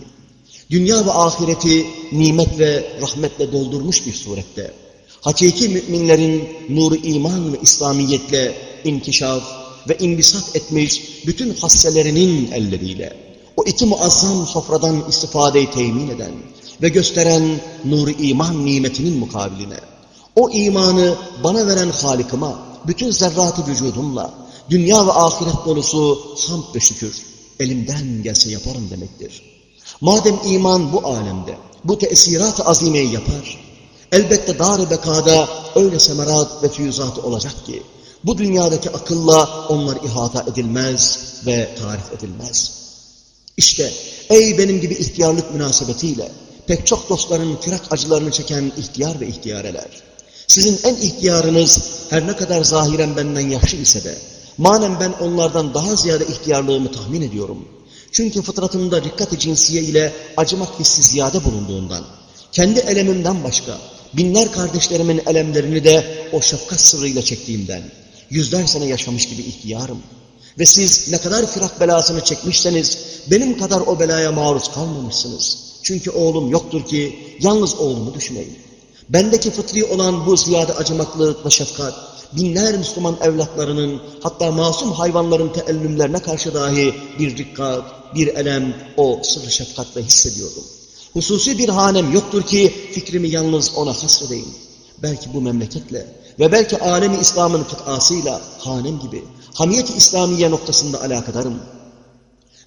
dünya ve ahireti nimet ve rahmetle doldurmuş bir surette, hakiki müminlerin nuru iman ve İslamiyetle inkişaf ve imbisat etmiş bütün hasselerinin elleriyle, o iki muazzam sofradan istifadeyi temin eden ve gösteren nuru iman nimetinin mukabiline, o imanı bana veren Halik'ıma, bütün zerratı vücudumla, dünya ve ahiret dolusu hamd ve şükür, elimden gelse yaparım demektir. Madem iman bu alemde, bu tesirat-ı azimeyi yapar, elbette dar-ı bekada öyle semerat ve füyüzatı olacak ki, bu dünyadaki akılla onlar ihata edilmez ve tarif edilmez. İşte ey benim gibi ihtiyarlık münasebetiyle pek çok dostların firak acılarını çeken ihtiyar ve ihtiyareler. Sizin en ihtiyarınız her ne kadar zahiren benden yaşlı ise de manen ben onlardan daha ziyade ihtiyarlığımı tahmin ediyorum. Çünkü fıtratımda dikkat-i cinsiye ile acımak hissi ziyade bulunduğundan, kendi elemimden başka binler kardeşlerimin elemlerini de o şefkat sırrıyla çektiğimden, yüzler sene yaşamış gibi ihtiyarım. Ve siz ne kadar firak belasını çekmişseniz, benim kadar o belaya maruz kalmamışsınız. Çünkü oğlum yoktur ki yalnız oğlumu düşüneyim. Bendeki fıtri olan bu ziyade acımaklılık ve şefkat, binler Müslüman evlatlarının, hatta masum hayvanların teellümlerine karşı dahi bir dikkat, bir elem, o sırrı şefkatle hissediyorum. Hususi bir hanem yoktur ki fikrimi yalnız ona hasredeyim. Belki bu memleketle ve belki alemi İslam'ın kıtasıyla hanem gibi hamiyet-i İslamiye noktasında alakadarım.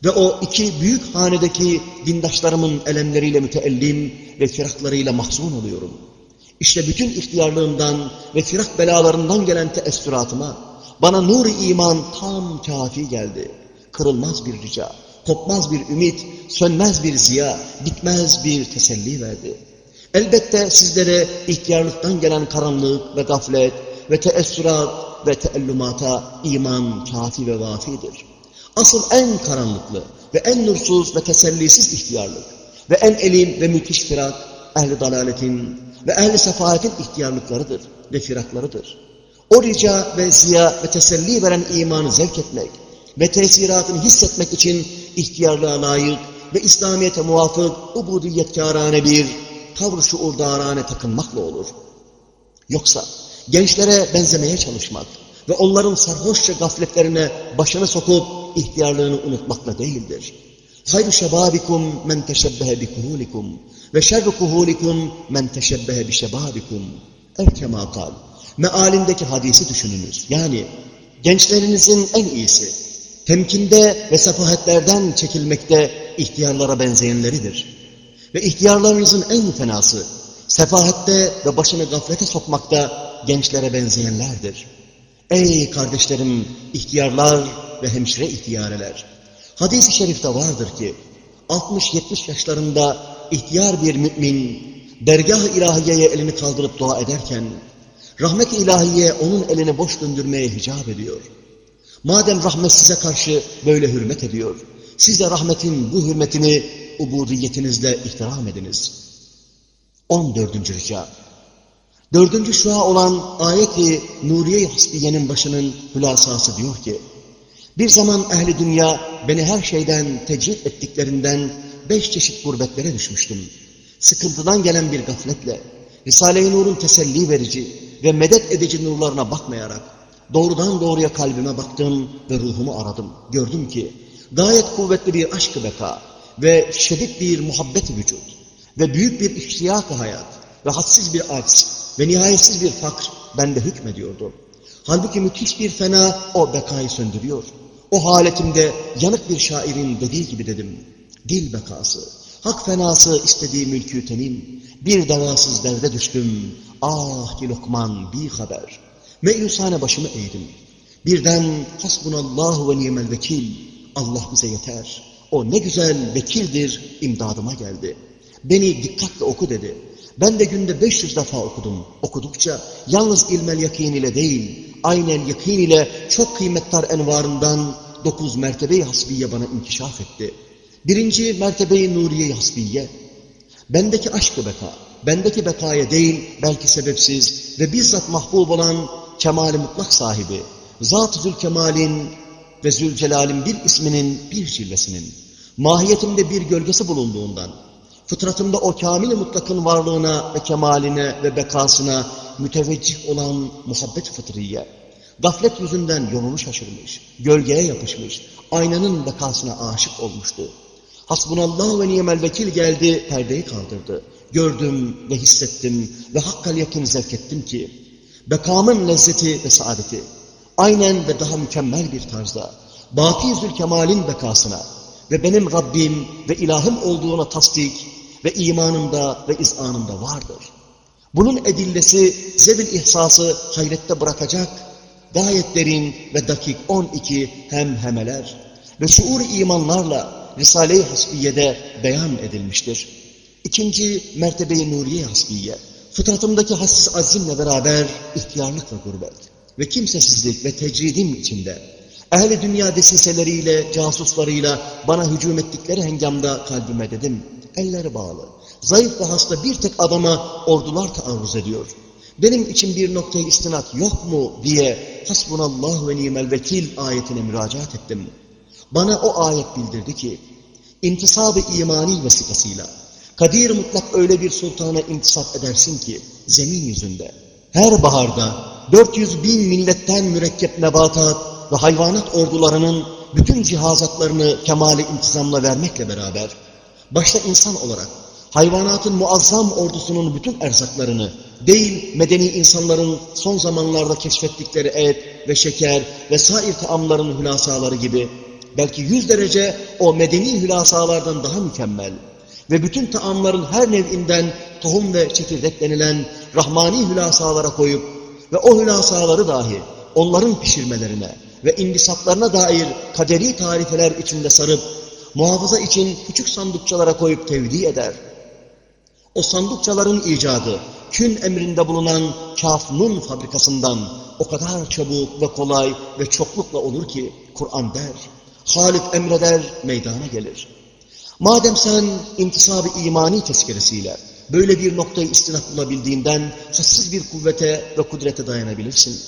Ve o iki büyük hanedeki dindaşlarımın elemleriyle müteellim ve firaklarıyla mahzun oluyorum. İşte bütün ihtiyarlığımdan ve firak belalarından gelen teessüratıma bana nur iman tam kafi geldi. Kırılmaz bir rica, kopmaz bir ümit, sönmez bir ziya, bitmez bir teselli verdi. Elbette sizlere ihtiyarlıktan gelen karanlık ve gaflet ve teessürat ve teellumata iman kafi ve vafidir. Asıl en karanlıklı ve en nursuz ve tesellisiz ihtiyarlık ve en elim ve müthiş firak ehli dalaletin ve ehli sefahetin ihtiyarlıklarıdır ve firaklarıdır. O rica ve ziya ve teselli veren imanı zevk etmek ve tesiratını hissetmek için ihtiyarlığa layık ve İslamiyet'e muvafık ubudiyetkârâne bir tavr-ı şuurdarane takınmakla olur. Yoksa gençlere benzemeye çalışmak ve onların sarhoşça gafletlerine başını sokup ihtiyarlığını unutmakla değildir. Hayru şebabikum men teşebbehe bi ve şerru kuhulikum men teşebbehe bi şebabikum. Ev kema kal. Mealindeki hadisi düşününüz. Yani gençlerinizin en iyisi, temkinde ve sefahetlerden çekilmekte ihtiyarlara benzeyenleridir. Ve ihtiyarlarınızın en fenası, sefahette ve başını gaflete sokmakta gençlere benzeyenlerdir. Ey kardeşlerim, ihtiyarlar ve hemşire ihtiyareler! Hadis-i şerifte vardır ki, 60-70 yaşlarında ihtiyar bir mümin, dergah-ı ilahiyeye elini kaldırıp dua ederken, rahmet-i ilahiye onun elini boş döndürmeye hicap ediyor. Madem rahmet size karşı böyle hürmet ediyor, siz de rahmetin bu hürmetini ubudiyetinizle ihtiram ediniz. 14. rica. Dördüncü şua olan ayet-i Nuriye-i Hasbiye'nin başının hülasası diyor ki, bir zaman ehli dünya beni her şeyden tecrit ettiklerinden beş çeşit gurbetlere düşmüştüm. Sıkıntıdan gelen bir gafletle, Risale-i Nur'un teselli verici ve medet edici nurlarına bakmayarak, doğrudan doğruya kalbime baktım ve ruhumu aradım. Gördüm ki, gayet kuvvetli bir aşk-ı beka ve şiddet bir muhabbet vücut ve büyük bir iştiyak hayat ve hadsiz bir aks ve nihayetsiz bir fakr bende hükmediyordu. Halbuki müthiş bir fena o bekayı söndürüyor. O haletimde yanık bir şairin dediği gibi dedim. Dil bekası, hak fenası istediği mülkü tenin, bir devasız derde düştüm. Ah ki Lokman bir haber. Meyusane başımı eğdim. Birden hasbunallahu ve nimel vekil. Allah bize yeter. O ne güzel vekildir imdadıma geldi. Beni dikkatle oku dedi. Ben de günde 500 defa okudum. Okudukça yalnız ilmel yakin ile değil, aynen yakin ile çok kıymettar envarından dokuz mertebe-i hasbiye bana inkişaf etti. Birinci mertebe-i nuriye hasbiye. Bendeki aşkı beka, bendeki bekaya değil, belki sebepsiz ve bizzat mahbub olan kemali mutlak sahibi, Zat-ı Zülkemal'in ve Zülcelal'in bir isminin bir cilvesinin, mahiyetimde bir gölgesi bulunduğundan, fıtratımda o kamil mutlakın varlığına ve kemaline ve bekasına müteveccih olan muhabbet fıtriye, gaflet yüzünden yolunu şaşırmış, gölgeye yapışmış, aynanın bekasına aşık olmuştu. Hasbunallah ve nimel vekil geldi, perdeyi kaldırdı. Gördüm ve hissettim ve hakkal yakın zevk ettim ki, bekamın lezzeti ve saadeti, aynen ve daha mükemmel bir tarzda, Baki Zülkemal'in bekasına ve benim Rabbim ve ilahım olduğuna tasdik ve imanımda ve izanımda vardır. Bunun edillesi zevil ihsası hayrette bırakacak gayet derin ve dakik 12 hem hemeler ve şuur imanlarla Risale-i Hasbiye'de beyan edilmiştir. İkinci mertebe-i Nuriye Hasbiye, fıtratımdaki hassiz azimle beraber ihtiyarlık ve gurbet ve kimsesizlik ve tecridim içinde ehli dünya desiseleriyle, casuslarıyla bana hücum ettikleri hengamda kalbime dedim, elleri bağlı, zayıf ve hasta bir tek adama ordular taarruz ediyor. Benim için bir noktayı istinat yok mu diye hasbunallah ve nimel vekil ayetine müracaat ettim. Bana o ayet bildirdi ki, intisab-ı imani vesikasıyla, kadir mutlak öyle bir sultana intisap edersin ki, zemin yüzünde, her baharda 400 bin milletten mürekkep nebatat ve hayvanat ordularının bütün cihazatlarını kemali intizamla vermekle beraber, başta insan olarak hayvanatın muazzam ordusunun bütün erzaklarını, değil medeni insanların son zamanlarda keşfettikleri et ve şeker ve sair taamların hülasaları gibi, belki yüz derece o medeni hülasalardan daha mükemmel ve bütün taamların her nevinden tohum ve çekirdek denilen rahmani hülasalara koyup ve o hülasaları dahi onların pişirmelerine ve indisatlarına dair kaderi tarifeler içinde sarıp, muhafaza için küçük sandıkçalara koyup tevdi eder. O sandıkçaların icadı, kün emrinde bulunan kafnun fabrikasından o kadar çabuk ve kolay ve çoklukla olur ki Kur'an der, Halik emreder, meydana gelir. Madem sen intisab-ı imani tezkeresiyle böyle bir noktayı istinat bulabildiğinden hassiz bir kuvvete ve kudrete dayanabilirsin.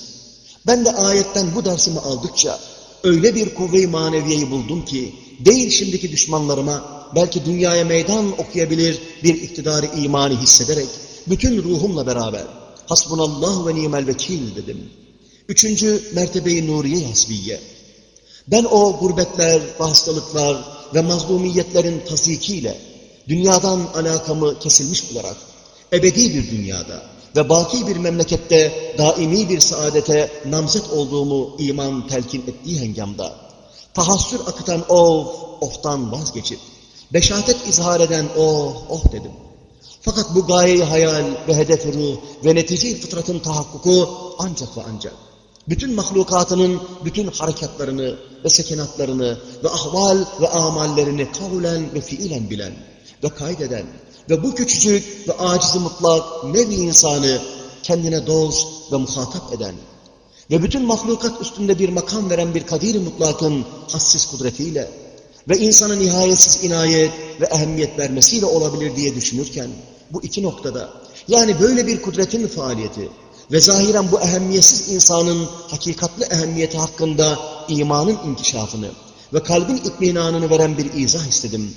Ben de ayetten bu dersimi aldıkça öyle bir kuvve-i maneviyeyi buldum ki değil şimdiki düşmanlarıma belki dünyaya meydan okuyabilir bir iktidarı imani hissederek bütün ruhumla beraber hasbunallah ve nimel vekil dedim. Üçüncü mertebeyi nuriye hasbiye. Ben o gurbetler ve hastalıklar ve mazlumiyetlerin tasikiyle dünyadan alakamı kesilmiş bularak ebedi bir dünyada ve baki bir memlekette daimi bir saadete namzet olduğumu iman telkin ettiği hengamda tahassür akıtan of, oftan vazgeçip beşatet izhar eden oh, oh dedim. Fakat bu gayeyi hayal ve hedefi ruh ve netice fıtratın tahakkuku ancak ve ancak bütün mahlukatının bütün harekatlarını ve sekenatlarını ve ahval ve amallerini kavlen ve fiilen bilen ve kaydeden ve bu küçücük ve acizi mutlak nevi insanı kendine dost ve muhatap eden ve bütün mahlukat üstünde bir makam veren bir kadir mutlakın hassiz kudretiyle ve insana nihayetsiz inayet ve ehemmiyet vermesiyle olabilir diye düşünürken bu iki noktada yani böyle bir kudretin faaliyeti ve zahiren bu ehemmiyetsiz insanın hakikatli ehemmiyeti hakkında imanın inkişafını ve kalbin itminanını veren bir izah istedim.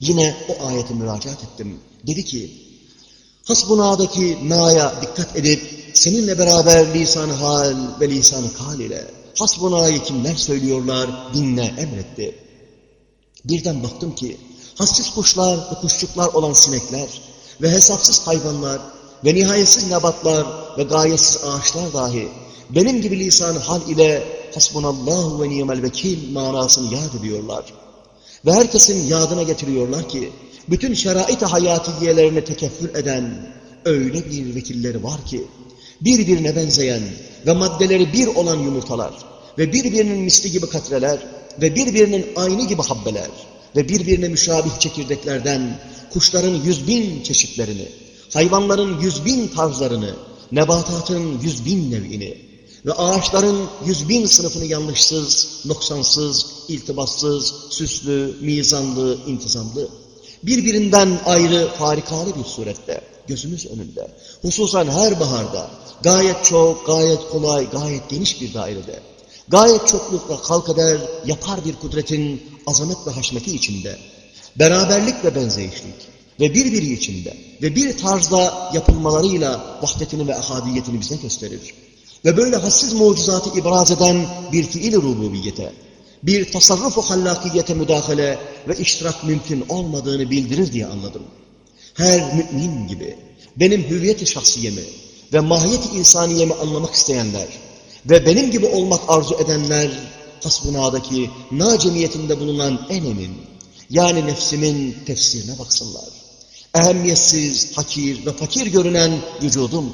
Yine o ayete müracaat ettim. Dedi ki, Hasbuna'daki na'ya dikkat edip seninle beraber lisan hal ve lisan kal ile hasbuna'yı kimler söylüyorlar dinle emretti. Birden baktım ki hassiz kuşlar ve kuşçuklar olan sinekler ve hesapsız hayvanlar ve nihayetsiz nebatlar ve gayetsiz ağaçlar dahi benim gibi lisan hal ile hasbunallahu ve ni'mel vekil manasını yad ediyorlar. Ve herkesin yadına getiriyorlar ki bütün şerait-i hayatiyelerini tekeffür eden öyle bir vekilleri var ki birbirine benzeyen ve maddeleri bir olan yumurtalar ve birbirinin misli gibi katreler ve birbirinin aynı gibi habbeler ve birbirine müşabih çekirdeklerden kuşların yüz bin çeşitlerini, hayvanların yüz bin tarzlarını, nebatatın yüz bin nev'ini ve ağaçların yüz bin sınıfını yanlışsız, noksansız, iltibassız, süslü, mizanlı, intizamlı, birbirinden ayrı, farikalı bir surette, gözümüz önünde, hususan her baharda, gayet çok, gayet kolay, gayet geniş bir dairede, gayet çoklukla kalk eder, yapar bir kudretin azamet ve haşmeti içinde, beraberlik ve benzeyişlik ve birbiri içinde ve bir tarzda yapılmalarıyla vahdetini ve ahadiyetini bize gösterir. Ve böyle hassiz mucizatı ibraz eden bir fiil rububiyete, bir tasarruf-u hallakiyete müdahale ve iştirak mümkün olmadığını bildirir diye anladım. Her mümin gibi benim hüviyet-i şahsiyemi ve mahiyet-i insaniyemi anlamak isteyenler ve benim gibi olmak arzu edenler hasbunadaki na cemiyetinde bulunan en emin, yani nefsimin tefsirine baksınlar. Ehemmiyetsiz, hakir ve fakir görünen vücudum,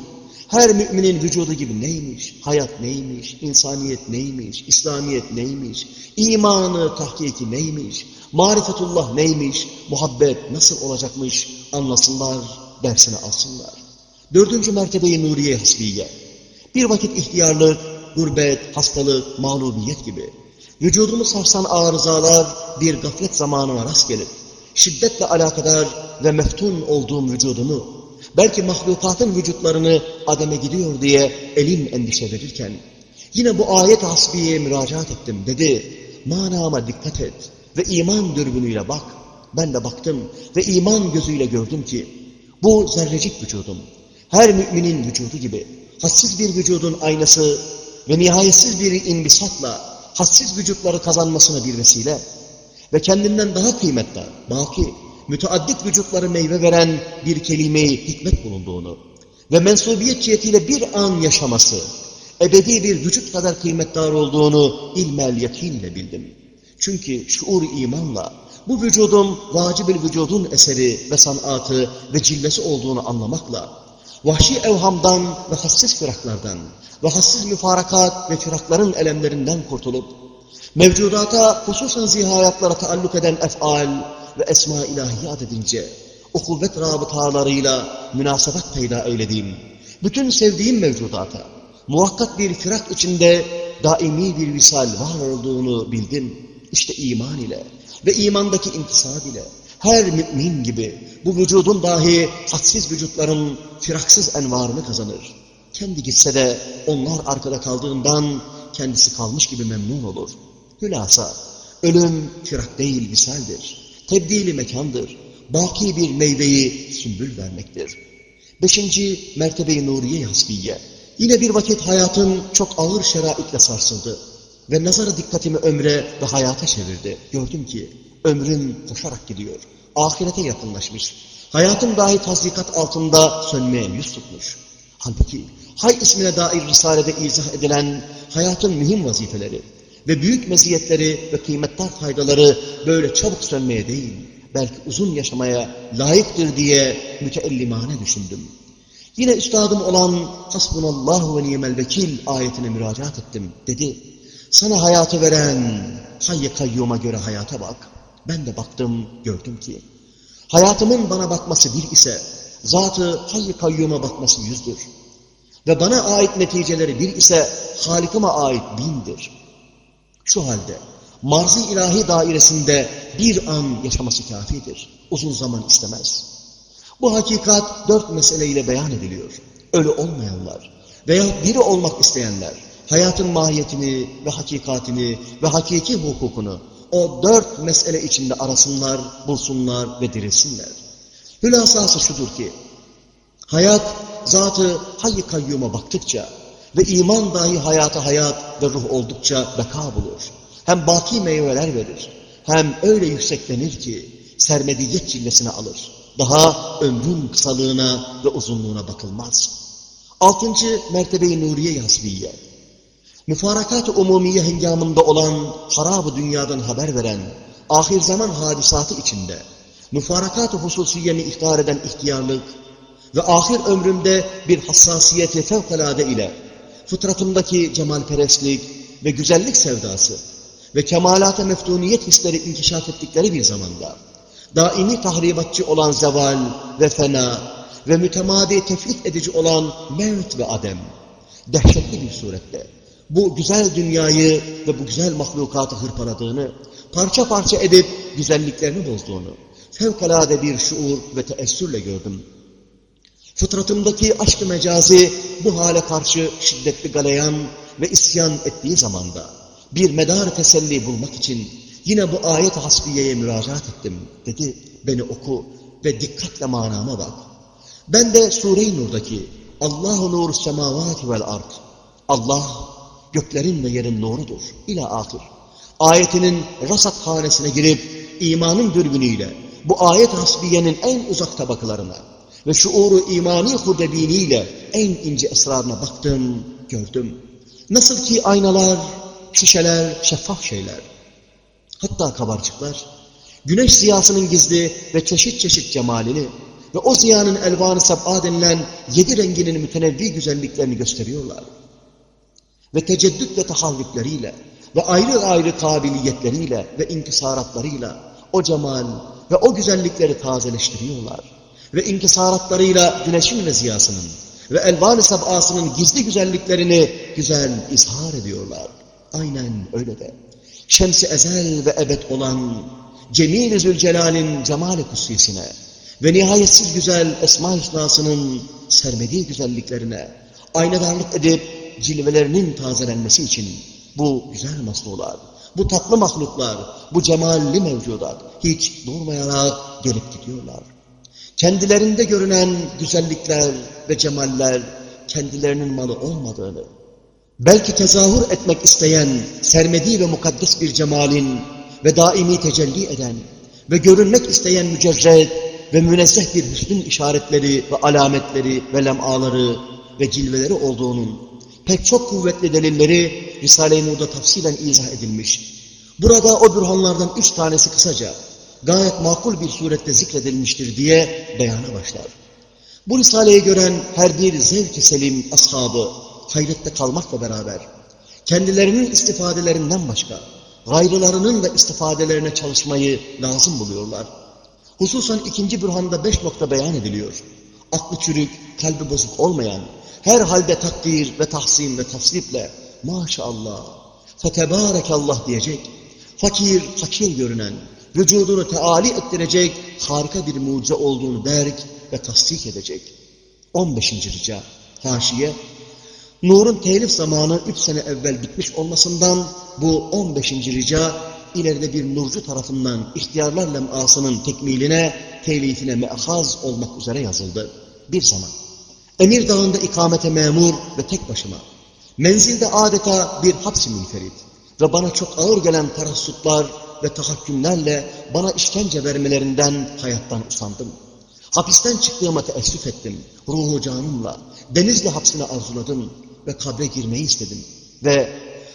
her müminin vücudu gibi neymiş, hayat neymiş, insaniyet neymiş, İslamiyet neymiş, imanı, tahkiki neymiş, marifetullah neymiş, muhabbet nasıl olacakmış? Anlasınlar, dersini alsınlar. Dördüncü mertebeyi Nuriye Hasbiye. Bir vakit ihtiyarlık, gurbet, hastalık, mağlubiyet gibi. Vücudumu sarsan arızalar bir gaflet zamanına rast gelip, şiddetle alakadar ve meftun olduğum vücudumu, belki mahlukatın vücutlarını ademe gidiyor diye elim endişe verirken, yine bu ayet hasbiye müracaat ettim dedi, manama dikkat et ve iman dürbünüyle bak. Ben de baktım ve iman gözüyle gördüm ki, bu zerrecik vücudum, her müminin vücudu gibi, hassiz bir vücudun aynası ve nihayetsiz bir inbisatla hassiz vücutları kazanmasına bir vesile ve kendinden daha kıymetli, baki, müteaddit vücutları meyve veren bir kelime-i hikmet bulunduğunu ve mensubiyet cihetiyle bir an yaşaması, ebedi bir vücut kadar kıymetdar olduğunu ilmel yakinle bildim. Çünkü şuur imanla bu vücudun vacib vücudun eseri ve sanatı ve cillesi olduğunu anlamakla vahşi evhamdan ve hassiz firaklardan ve hassiz müfarakat ve firakların elemlerinden kurtulup, mevcudata hususan zihayatlara taalluk eden efal ve esma ilahiyat edince, o kuvvet rabıtalarıyla münasebet peyda eylediğim, bütün sevdiğim mevcudata, muhakkak bir firak içinde daimi bir visal var olduğunu bildim. İşte iman ile ve imandaki intisab ile her mümin gibi bu vücudun dahi hadsiz vücutların firaksız envarını kazanır. Kendi gitse de onlar arkada kaldığından kendisi kalmış gibi memnun olur. Hülasa, ölüm firak değil misaldir. Tebdili mekandır. Baki bir meyveyi sümbül vermektir. Beşinci mertebe-i nuriye hasbiye. Yine bir vakit hayatın çok ağır şeraitle sarsıldı. Ve nazara dikkatimi ömre ve hayata çevirdi. Gördüm ki ömrüm koşarak gidiyor. Ahirete yakınlaşmış. Hayatım dahi tasdikat altında sönmeye yüz tutmuş. Halbuki hay ismine dair Risale'de izah edilen hayatın mühim vazifeleri ve büyük meziyetleri ve kıymetli faydaları böyle çabuk sönmeye değil, belki uzun yaşamaya layıktır diye müteellimane düşündüm. Yine üstadım olan Hasbunallahu ve ni'mel vekil ayetine müracaat ettim. Dedi, sana hayatı veren hayy kayyuma göre hayata bak. Ben de baktım, gördüm ki, hayatımın bana bakması bir ise, zatı hayy kayyuma bakması yüzdür. Ve bana ait neticeleri bir ise, Halik'ıma ait bindir. Şu halde, marzi ilahi dairesinde bir an yaşaması kafidir. Uzun zaman istemez. Bu hakikat dört meseleyle beyan ediliyor. Ölü olmayanlar veya biri olmak isteyenler, hayatın mahiyetini ve hakikatini ve hakiki hukukunu o dört mesele içinde arasınlar, bulsunlar ve dirilsinler. Hülasası şudur ki, hayat zatı hayy kayyuma baktıkça ve iman dahi hayata hayat ve ruh oldukça beka bulur. Hem baki meyveler verir, hem öyle yükseklenir ki sermediyet cillesine alır. Daha ömrün kısalığına ve uzunluğuna bakılmaz. Altıncı mertebe-i nuriye hasbiye. Müfarakat-ı umumiye hengamında olan harab dünyadan haber veren ahir zaman hadisatı içinde müfarakat-ı hususiyeni ihtar eden ihtiyarlık ve ahir ömrümde bir hassasiyeti fevkalade ile fıtratımdaki cemalperestlik ve güzellik sevdası ve kemalat-ı meftuniyet hisleri inkişaf ettikleri bir zamanda daimi tahribatçı olan zeval ve fena ve mütemadi tefrik edici olan mevt ve adem dehşetli bir surette bu güzel dünyayı ve bu güzel mahlukatı hırpaladığını, parça parça edip güzelliklerini bozduğunu fevkalade bir şuur ve teessürle gördüm. Fıtratımdaki aşk-ı mecazi bu hale karşı şiddetli galeyan ve isyan ettiği zamanda bir medar teselli bulmak için yine bu ayet-i hasbiyeye müracaat ettim. Dedi beni oku ve dikkatle manama bak. Ben de Sure-i Nur'daki Allahu nur semavati vel ard. Allah göklerin ve yerin nurudur. İla ahir. Ayetinin rasat hanesine girip imanın dürbünüyle bu ayet hasbiyenin en uzak tabakalarına ve şuuru imani hudebiniyle en ince esrarına baktım, gördüm. Nasıl ki aynalar, şişeler, şeffaf şeyler, hatta kabarcıklar, güneş ziyasının gizli ve çeşit çeşit cemalini ve o ziyanın elvanı sab'a denilen yedi renginin mütenevvi güzelliklerini gösteriyorlar. Ve teceddüt ve tahavvükleriyle ve ayrı ayrı kabiliyetleriyle ve inkisaratlarıyla o cemal ve o güzellikleri tazeleştiriyorlar. Ve inkisaratlarıyla güneşin ve ziyasının ve elvan-ı sab'asının gizli güzelliklerini güzel izhar ediyorlar. Aynen öyle de. Şems-i ezel ve ebed olan Cemil-i Zülcelal'in cemal-i kutsisine ve nihayetsiz güzel Esma-i Hüsna'sının sermediği güzelliklerine aynadarlık edip cilvelerinin tazelenmesi için bu güzel masnular, bu tatlı mahluklar, bu cemalli mevcudat hiç durmayarak gelip gidiyorlar. Kendilerinde görünen güzellikler ve cemaller kendilerinin malı olmadığını, belki tezahür etmek isteyen sermedi ve mukaddes bir cemalin ve daimi tecelli eden ve görünmek isteyen mücerred ve münezzeh bir hüsnün işaretleri ve alametleri ve lemaları ve cilveleri olduğunun pek çok kuvvetli delilleri Risale-i Nur'da tafsilen izah edilmiş. Burada o bürhanlardan üç tanesi kısaca, gayet makul bir surette zikredilmiştir diye beyana başlar. Bu Risale'yi gören her bir zevk-i selim ashabı hayrette kalmakla beraber, kendilerinin istifadelerinden başka, gayrılarının da istifadelerine çalışmayı lazım buluyorlar. Hususan ikinci bürhanda beş nokta beyan ediliyor. Aklı çürük, kalbi bozuk olmayan, her halde takdir ve tahsin ve tasriple maşallah, fetebarekallah diyecek, fakir, fakir görünen, vücudunu teali ettirecek harika bir mucize olduğunu derk ve tasdik edecek. 15. rica, haşiye, Nur'un telif zamanı üç sene evvel bitmiş olmasından bu 15. rica ileride bir nurcu tarafından ihtiyarlar lem'asının tekmiline, telifine meahaz olmak üzere yazıldı. Bir zaman. Emir Dağı'nda ikamete memur ve tek başıma. Menzilde adeta bir hapsi münferit ve bana çok ağır gelen tarassutlar ve tahakkümlerle bana işkence vermelerinden hayattan usandım. Hapisten çıktığıma teessüf ettim. Ruhu canımla denizli hapsine arzuladım ve kabre girmeyi istedim. Ve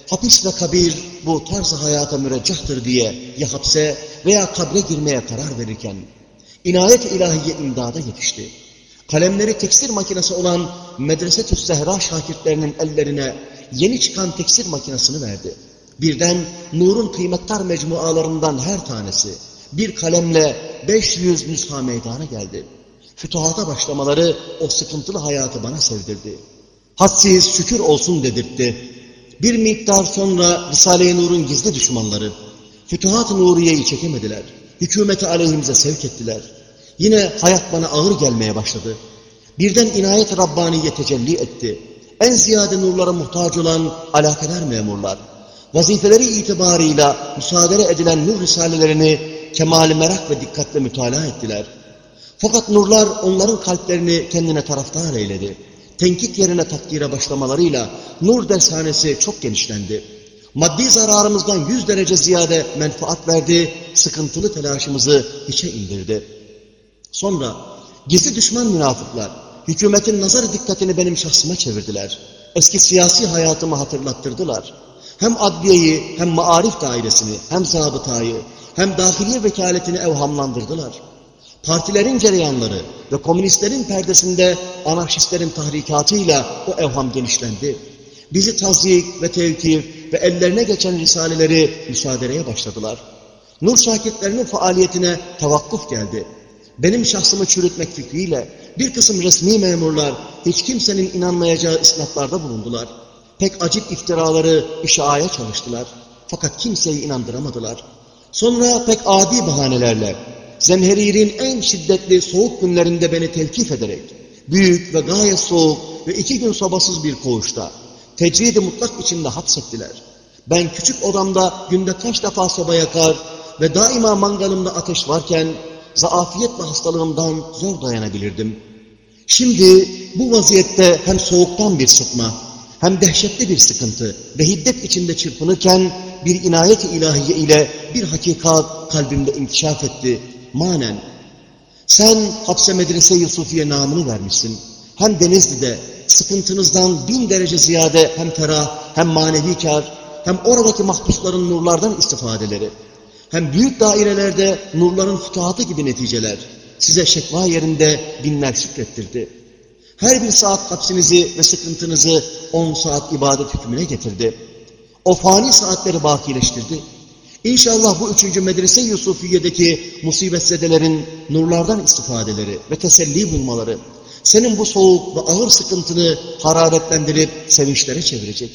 hapis ve kabir bu tarz hayata müreccahtır diye ya hapse veya kabre girmeye karar verirken inayet ilahiye imdada yetişti kalemleri tekstil makinesi olan Medresetü Zehra şakirtlerinin ellerine yeni çıkan tekstil makinesini verdi. Birden Nur'un kıymettar mecmualarından her tanesi bir kalemle 500 nüsha meydana geldi. Fütuhata başlamaları o sıkıntılı hayatı bana sevdirdi. Hadsiz şükür olsun dedirtti. Bir miktar sonra Risale-i Nur'un gizli düşmanları Fütuhat-ı Nuriye'yi çekemediler. Hükümeti aleyhimize sevk ettiler. Yine hayat bana ağır gelmeye başladı. Birden inayet Rabbaniye tecelli etti. En ziyade nurlara muhtaç olan alakadar memurlar, vazifeleri itibarıyla müsaade edilen nur risalelerini kemal merak ve dikkatle mütalaa ettiler. Fakat nurlar onların kalplerini kendine taraftar eyledi. Tenkit yerine takdire başlamalarıyla nur dershanesi çok genişlendi. Maddi zararımızdan yüz derece ziyade menfaat verdi, sıkıntılı telaşımızı hiçe indirdi. Sonra gizli düşman münafıklar hükümetin nazar dikkatini benim şahsıma çevirdiler. Eski siyasi hayatımı hatırlattırdılar. Hem adliyeyi, hem maarif dairesini, hem zabıtayı, hem dahiliye vekaletini evhamlandırdılar. Partilerin cereyanları ve komünistlerin perdesinde anarşistlerin tahrikatıyla o evham genişlendi. Bizi tazyik ve tevkif ve ellerine geçen risaleleri müsaadeye başladılar. Nur şakirtlerinin faaliyetine tavakkuf geldi. Benim şahsımı çürütmek fikriyle bir kısım resmi memurlar hiç kimsenin inanmayacağı isnatlarda bulundular. Pek acip iftiraları işaaya çalıştılar. Fakat kimseyi inandıramadılar. Sonra pek adi bahanelerle Zemherir'in en şiddetli soğuk günlerinde beni telkif ederek büyük ve gayet soğuk ve iki gün sobasız bir koğuşta tecrid mutlak içinde hapsettiler. Ben küçük odamda günde kaç defa soba yakar ve daima mangalımda ateş varken zaafiyet ve hastalığımdan zor dayanabilirdim. Şimdi bu vaziyette hem soğuktan bir sıkma, hem dehşetli bir sıkıntı ve hiddet içinde çırpınırken bir inayet-i ilahiye ile bir hakikat kalbimde inkişaf etti. Manen, sen hapse medrese Yusufiye namını vermişsin. Hem Denizli'de sıkıntınızdan bin derece ziyade hem ferah hem manevi kar hem oradaki mahpusların nurlardan istifadeleri hem büyük dairelerde nurların fütuhatı gibi neticeler size şekva yerinde binler şükrettirdi. Her bir saat hapsinizi ve sıkıntınızı on saat ibadet hükmüne getirdi. O fani saatleri bakileştirdi. İnşallah bu üçüncü medrese Yusufiye'deki musibetsezelerin nurlardan istifadeleri ve teselli bulmaları senin bu soğuk ve ağır sıkıntını hararetlendirip sevinçlere çevirecek.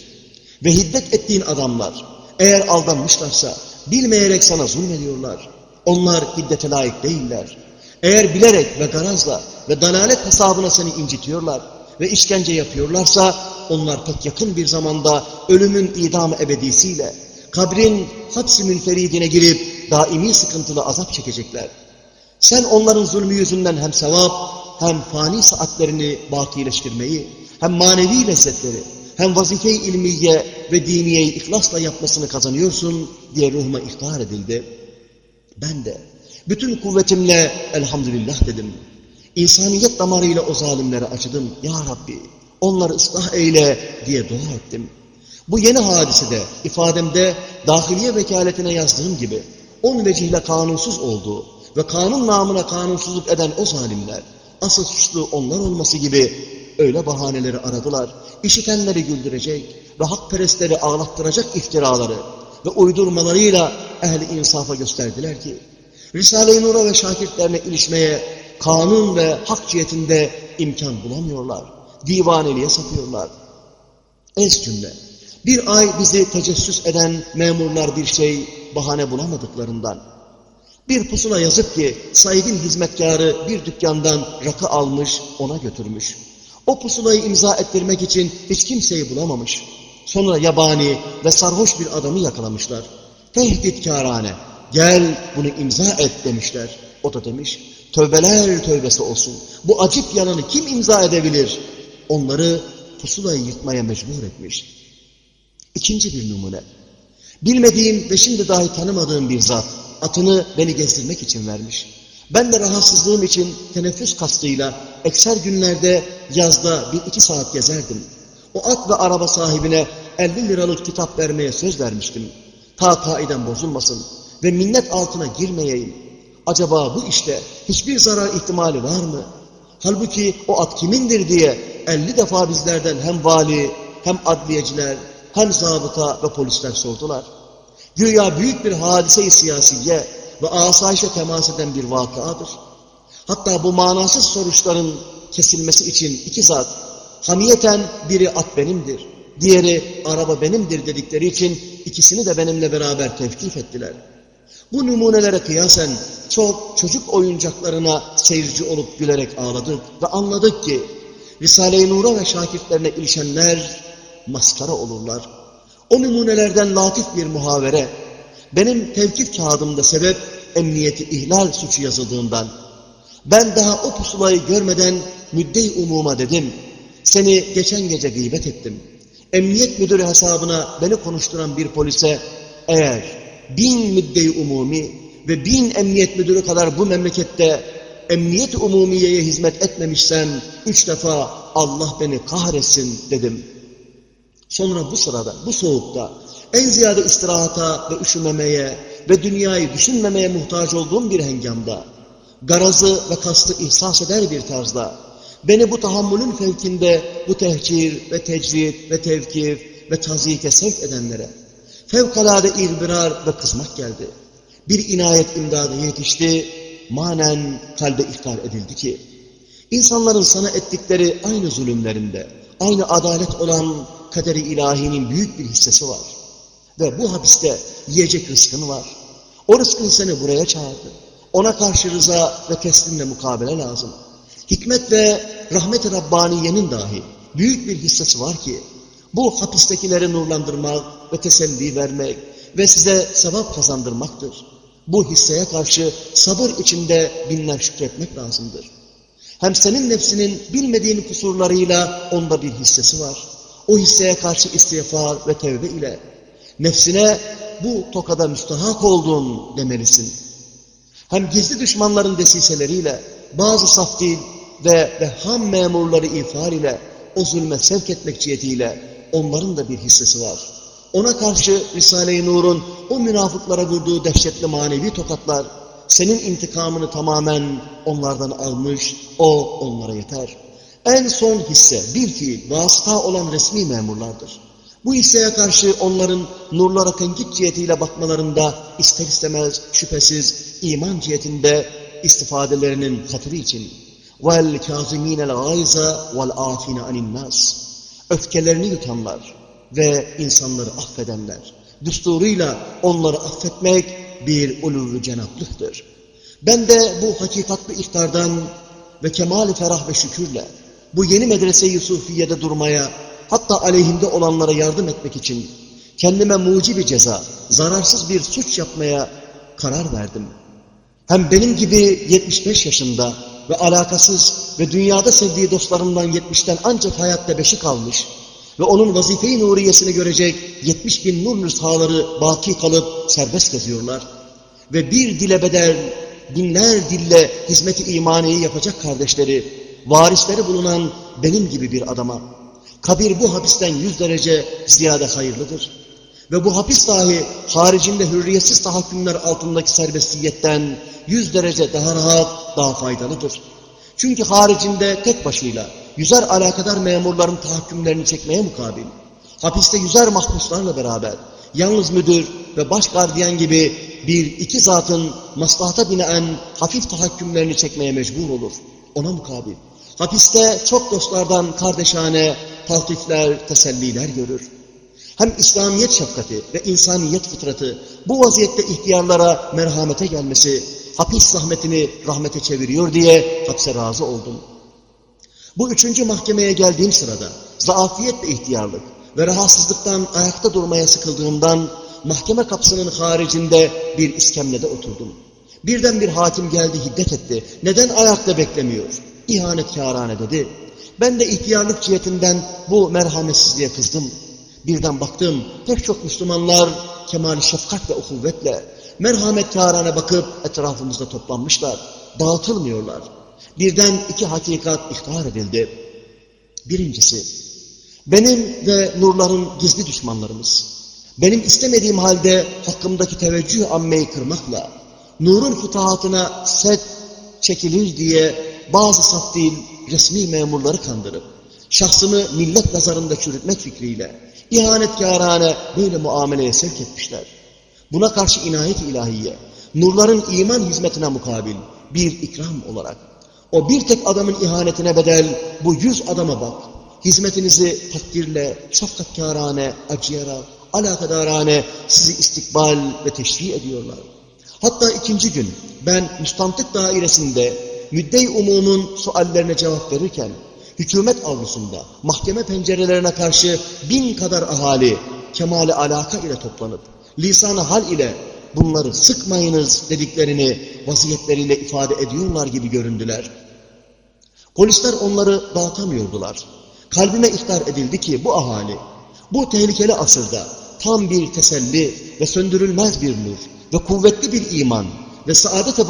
Ve hiddet ettiğin adamlar eğer aldanmışlarsa bilmeyerek sana zulmediyorlar. Onlar hiddete layık değiller. Eğer bilerek ve garazla ve dalalet hesabına seni incitiyorlar ve işkence yapıyorlarsa onlar pek yakın bir zamanda ölümün idamı ebedisiyle kabrin hapsi münferidine girip daimi sıkıntılı azap çekecekler. Sen onların zulmü yüzünden hem sevap hem fani saatlerini bakileştirmeyi hem manevi lezzetleri hem vazife-i ilmiye ve diniyeyi ihlasla yapmasını kazanıyorsun diye ruhuma ihtar edildi. Ben de bütün kuvvetimle elhamdülillah dedim. İnsaniyet damarıyla o zalimlere acıdım. Ya Rabbi onları ıslah eyle diye dua ettim. Bu yeni hadisede ifademde dahiliye vekaletine yazdığım gibi on vecihle kanunsuz olduğu ve kanun namına kanunsuzluk eden o zalimler asıl suçlu onlar olması gibi öyle bahaneleri aradılar. İşitenleri güldürecek ve hakperestleri ağlattıracak iftiraları ve uydurmalarıyla ehli insafa gösterdiler ki Risale-i Nur'a ve şakirtlerine ilişmeye kanun ve hak cihetinde imkan bulamıyorlar. Divaneliğe sapıyorlar. Ez cümle. Bir ay bizi tecessüs eden memurlar bir şey bahane bulamadıklarından. Bir pusula yazıp ki Said'in hizmetkarı bir dükkandan rakı almış ona götürmüş. O pusulayı imza ettirmek için hiç kimseyi bulamamış. Sonra yabani ve sarhoş bir adamı yakalamışlar. Tehditkârane, gel bunu imza et demişler. O da demiş, tövbeler tövbesi olsun. Bu acip yalanı kim imza edebilir? Onları pusulayı yırtmaya mecbur etmiş. İkinci bir numune. Bilmediğim ve şimdi dahi tanımadığım bir zat atını beni gezdirmek için vermiş. Ben de rahatsızlığım için teneffüs kastıyla ekser günlerde yazda bir iki saat gezerdim. O at ve araba sahibine 50 liralık kitap vermeye söz vermiştim. Ta kaiden bozulmasın ve minnet altına girmeyeyim. Acaba bu işte hiçbir zarar ihtimali var mı? Halbuki o at kimindir diye 50 defa bizlerden hem vali hem adliyeciler hem zabıta ve polisler sordular. Güya büyük bir hadise-i siyasiye ve asayişe temas eden bir vakadır. Hatta bu manasız soruşların kesilmesi için iki zat, hamiyeten biri at benimdir, diğeri araba benimdir dedikleri için ikisini de benimle beraber tevkif ettiler. Bu numunelere kıyasen çok çocuk oyuncaklarına seyirci olup gülerek ağladık ve anladık ki Risale-i Nur'a ve şakirtlerine ilişenler maskara olurlar. O numunelerden latif bir muhavere, benim tevkif kağıdımda sebep emniyeti ihlal suçu yazıldığından, ben daha o pusulayı görmeden müdde-i umuma dedim, seni geçen gece gıybet ettim. Emniyet müdürü hesabına beni konuşturan bir polise, eğer bin müdde-i umumi ve bin emniyet müdürü kadar bu memlekette emniyet umumiyeye hizmet etmemişsem üç defa Allah beni kahretsin dedim. Sonra bu sırada, bu soğukta en ziyade istirahata ve üşümemeye ve dünyayı düşünmemeye muhtaç olduğum bir hengamda, garazı ve kastı ihsas eder bir tarzda, beni bu tahammülün fevkinde bu tehcir ve tecrid ve tevkif ve tazike sevk edenlere, fevkalade irbirar ve kızmak geldi. Bir inayet imdadı yetişti, manen kalbe ihtar edildi ki, insanların sana ettikleri aynı zulümlerinde, aynı adalet olan kaderi ilahinin büyük bir hissesi var. Ve bu hapiste yiyecek rızkın var. O rızkın seni buraya çağırdı. Ona karşı rıza ve teslimle mukabele lazım. Hikmet ve rahmet-i Rabbaniye'nin dahi büyük bir hissesi var ki, bu hapistekileri nurlandırmak ve teselli vermek ve size sevap kazandırmaktır. Bu hisseye karşı sabır içinde binler şükretmek lazımdır. Hem senin nefsinin bilmediğin kusurlarıyla onda bir hissesi var. O hisseye karşı istiğfar ve tevbe ile nefsine bu tokada müstahak oldun demelisin. Hem gizli düşmanların desiseleriyle bazı saf değil ve, ve ham memurları ifar ile o zulme sevk etmek cihetiyle onların da bir hissesi var. Ona karşı Risale-i Nur'un o münafıklara vurduğu dehşetli manevi tokatlar senin intikamını tamamen onlardan almış, o onlara yeter. En son hisse bir fiil vasıta olan resmi memurlardır. Bu hisseye karşı onların nurlara tenkit cihetiyle bakmalarında ister istemez şüphesiz iman cihetinde istifadelerinin hatırı için vel kâzimînel gâiza vel aninnas öfkelerini yutanlar ve insanları affedenler. Düsturuyla onları affetmek bir ulû cenaplıktır. Ben de bu hakikatli iftardan ve kemal ferah ve şükürle bu yeni medrese-i Yusufiye'de durmaya, hatta aleyhimde olanlara yardım etmek için kendime mucibi ceza, zararsız bir suç yapmaya karar verdim. Hem benim gibi 75 yaşında ve alakasız ve dünyada sevdiği dostlarımdan 70'ten ancak hayatta beşi kalmış ve onun vazife-i nuriyesini görecek 70 bin nur nüshaları baki kalıp serbest geziyorlar. Ve bir dile bedel, binler dille hizmeti imaniyi yapacak kardeşleri, varisleri bulunan benim gibi bir adama, kabir bu hapisten yüz derece ziyade hayırlıdır. Ve bu hapis dahi haricinde hürriyetsiz tahakkümler altındaki serbestiyetten yüz derece daha rahat, daha faydalıdır. Çünkü haricinde tek başıyla yüzer alakadar memurların tahakkümlerini çekmeye mukabil, hapiste yüzer mahpuslarla beraber, yalnız müdür ve baş gardiyan gibi bir iki zatın maslahata binaen hafif tahakkümlerini çekmeye mecbur olur. Ona mukabil. Hapiste çok dostlardan kardeşane taltifler, teselliler görür. Hem İslamiyet şefkati ve insaniyet fıtratı bu vaziyette ihtiyarlara merhamete gelmesi, hapis zahmetini rahmete çeviriyor diye hapse razı oldum. Bu üçüncü mahkemeye geldiğim sırada zaafiyet ve ihtiyarlık ve rahatsızlıktan ayakta durmaya sıkıldığımdan mahkeme kapısının haricinde bir iskemlede oturdum. Birden bir hakim geldi hiddet etti. Neden ayakta beklemiyor? İhanetkârane dedi. Ben de ihtiyarlık cihetinden bu merhametsizliğe kızdım. Birden baktım pek çok Müslümanlar kemal şefkat ve ukuvvetle merhametkârane bakıp etrafımızda toplanmışlar. Dağıtılmıyorlar. Birden iki hakikat ihtar edildi. Birincisi, benim ve nurların gizli düşmanlarımız, benim istemediğim halde hakkımdaki teveccüh ammeyi kırmakla, nurun futahatına set çekilir diye bazı saf resmi memurları kandırıp, şahsımı millet nazarında çürütmek fikriyle, ihanetkârane böyle muameleye sevk etmişler. Buna karşı inayet ilahiye, nurların iman hizmetine mukabil bir ikram olarak, o bir tek adamın ihanetine bedel bu yüz adama bak, hizmetinizi takdirle, şefkatkârane, acıyarak, alakadarane sizi istikbal ve teşri ediyorlar. Hatta ikinci gün ben müstantık dairesinde müddei umumun suallerine cevap verirken hükümet avlusunda mahkeme pencerelerine karşı bin kadar ahali kemale alaka ile toplanıp lisanı hal ile bunları sıkmayınız dediklerini vaziyetleriyle ifade ediyorlar gibi göründüler. Polisler onları dağıtamıyordular. Kalbime ihtar edildi ki bu ahali bu tehlikeli asırda tam bir teselli ve söndürülmez bir nur ve kuvvetli bir iman ve saadet-i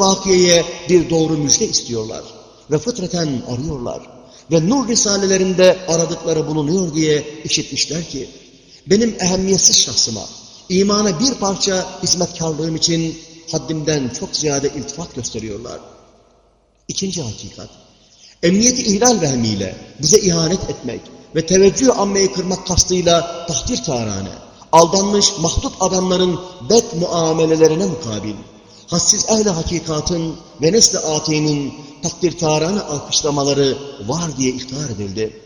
bir doğru müjde istiyorlar. Ve fıtraten arıyorlar. Ve nur risalelerinde aradıkları bulunuyor diye işitmişler ki, benim ehemmiyetsiz şahsıma, imana bir parça hizmetkarlığım için haddimden çok ziyade iltifat gösteriyorlar. İkinci hakikat, emniyeti ihlal vehmiyle bize ihanet etmek ve teveccüh ammeyi kırmak kastıyla tahtir tarane, aldanmış mahdut adamların bed muamelelerine mukabil, hassiz ehli hakikatın ve nesli atinin takdir tarane alkışlamaları var diye ihtar edildi.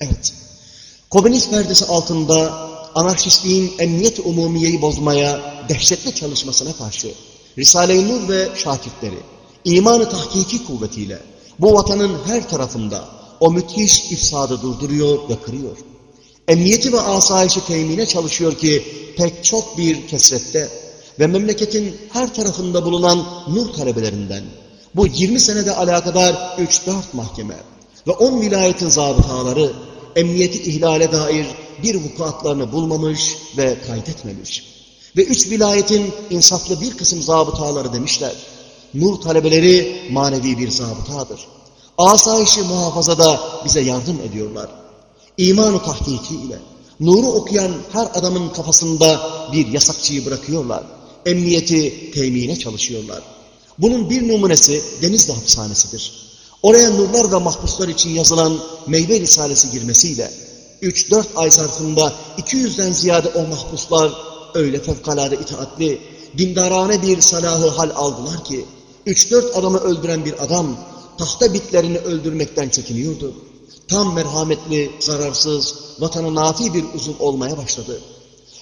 Evet, komünist perdesi altında anarşistliğin emniyet umumiyeyi bozmaya dehşetli çalışmasına karşı Risale-i Nur ve şakirtleri imanı tahkiki kuvvetiyle bu vatanın her tarafında o müthiş ifsadı durduruyor ve kırıyor. Emniyeti ve asayişi temine çalışıyor ki pek çok bir kesrette ve memleketin her tarafında bulunan nur talebelerinden bu 20 senede alakadar 3-4 mahkeme ve 10 vilayetin zabıtaları emniyeti ihlale dair bir vukuatlarını bulmamış ve kaydetmemiş. Ve üç vilayetin insaflı bir kısım zabıtaları demişler. Nur talebeleri manevi bir zabıtadır. Asayişi muhafazada bize yardım ediyorlar. İman-ı tahkiki ile nuru okuyan her adamın kafasında bir yasakçıyı bırakıyorlar. Emniyeti temine çalışıyorlar. Bunun bir numunesi Denizli Hapishanesi'dir. Oraya nurlar ve mahpuslar için yazılan meyve risalesi girmesiyle 3-4 ay zarfında 200'den ziyade o mahpuslar öyle fevkalade itaatli, dindarane bir salahı hal aldılar ki 3-4 adamı öldüren bir adam tahta bitlerini öldürmekten çekiniyordu. Tam merhametli, zararsız, vatana nafi bir uzun olmaya başladı.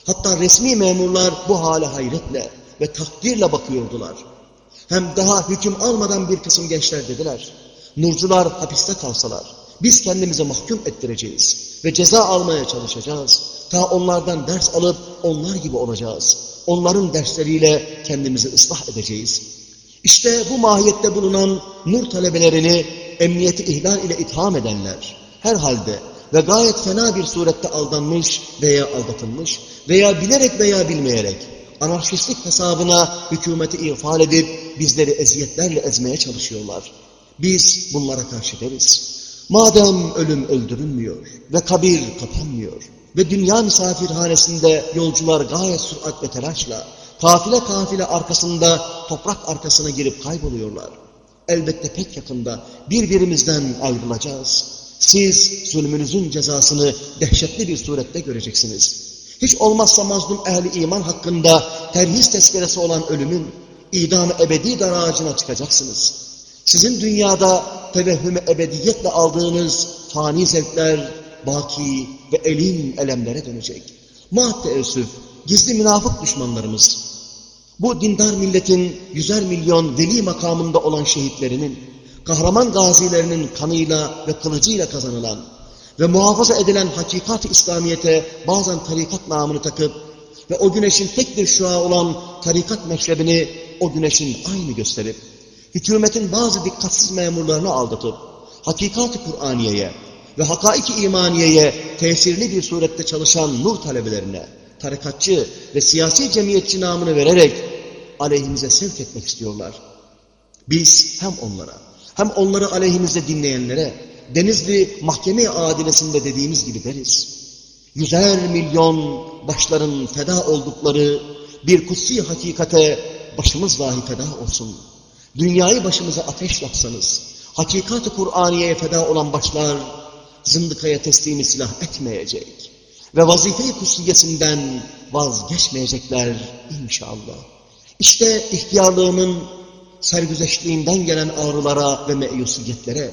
Hatta resmi memurlar bu hale hayretle ve takdirle bakıyordular. Hem daha hüküm almadan bir kısım gençler dediler. Nurcular hapiste kalsalar biz kendimizi mahkum ettireceğiz ve ceza almaya çalışacağız. Ta onlardan ders alıp onlar gibi olacağız. Onların dersleriyle kendimizi ıslah edeceğiz. İşte bu mahiyette bulunan nur talebelerini emniyeti ihlal ile itham edenler herhalde ve gayet fena bir surette aldanmış veya aldatılmış veya bilerek veya bilmeyerek anarşistlik hesabına hükümeti ifade edip bizleri eziyetlerle ezmeye çalışıyorlar. Biz bunlara karşı deriz. Madem ölüm öldürülmüyor ve kabir kapanmıyor ve dünya misafirhanesinde yolcular gayet sürat ve telaşla kafile kafile arkasında toprak arkasına girip kayboluyorlar. Elbette pek yakında birbirimizden ayrılacağız. Siz zulmünüzün cezasını dehşetli bir surette göreceksiniz. Hiç olmazsa mazlum ehli iman hakkında terhis tezkeresi olan ölümün idam-ı ebedi daracına çıkacaksınız. Sizin dünyada tevehhüm ebediyetle aldığınız fani zevkler, baki ve elin elemlere dönecek. Maat teessüf, gizli münafık düşmanlarımız, bu dindar milletin yüzer milyon veli makamında olan şehitlerinin, kahraman gazilerinin kanıyla ve kılıcıyla kazanılan ve muhafaza edilen hakikat-ı İslamiyet'e bazen tarikat namını takıp ve o güneşin tek bir şua olan tarikat meşrebini o güneşin aynı gösterip, hükümetin bazı dikkatsiz memurlarını aldatıp, hakikat-ı Kur'aniye'ye ve hakaik-i imaniyeye tesirli bir surette çalışan nur talebelerine, tarikatçı ve siyasi cemiyetçi namını vererek aleyhimize sevk etmek istiyorlar. Biz hem onlara, hem onları aleyhimizde dinleyenlere, Denizli mahkeme adilesinde dediğimiz gibi deriz. Yüzer milyon başların feda oldukları bir kutsi hakikate başımız dahi feda olsun. Dünyayı başımıza ateş yapsanız, hakikat-ı Kur'aniye'ye feda olan başlar, zındıkaya teslimi silah etmeyecek ve vazife-i kutsiyesinden vazgeçmeyecekler inşallah. İşte ihtiyarlığımın sergüzeşliğinden gelen ağrılara ve meyusiyetlere,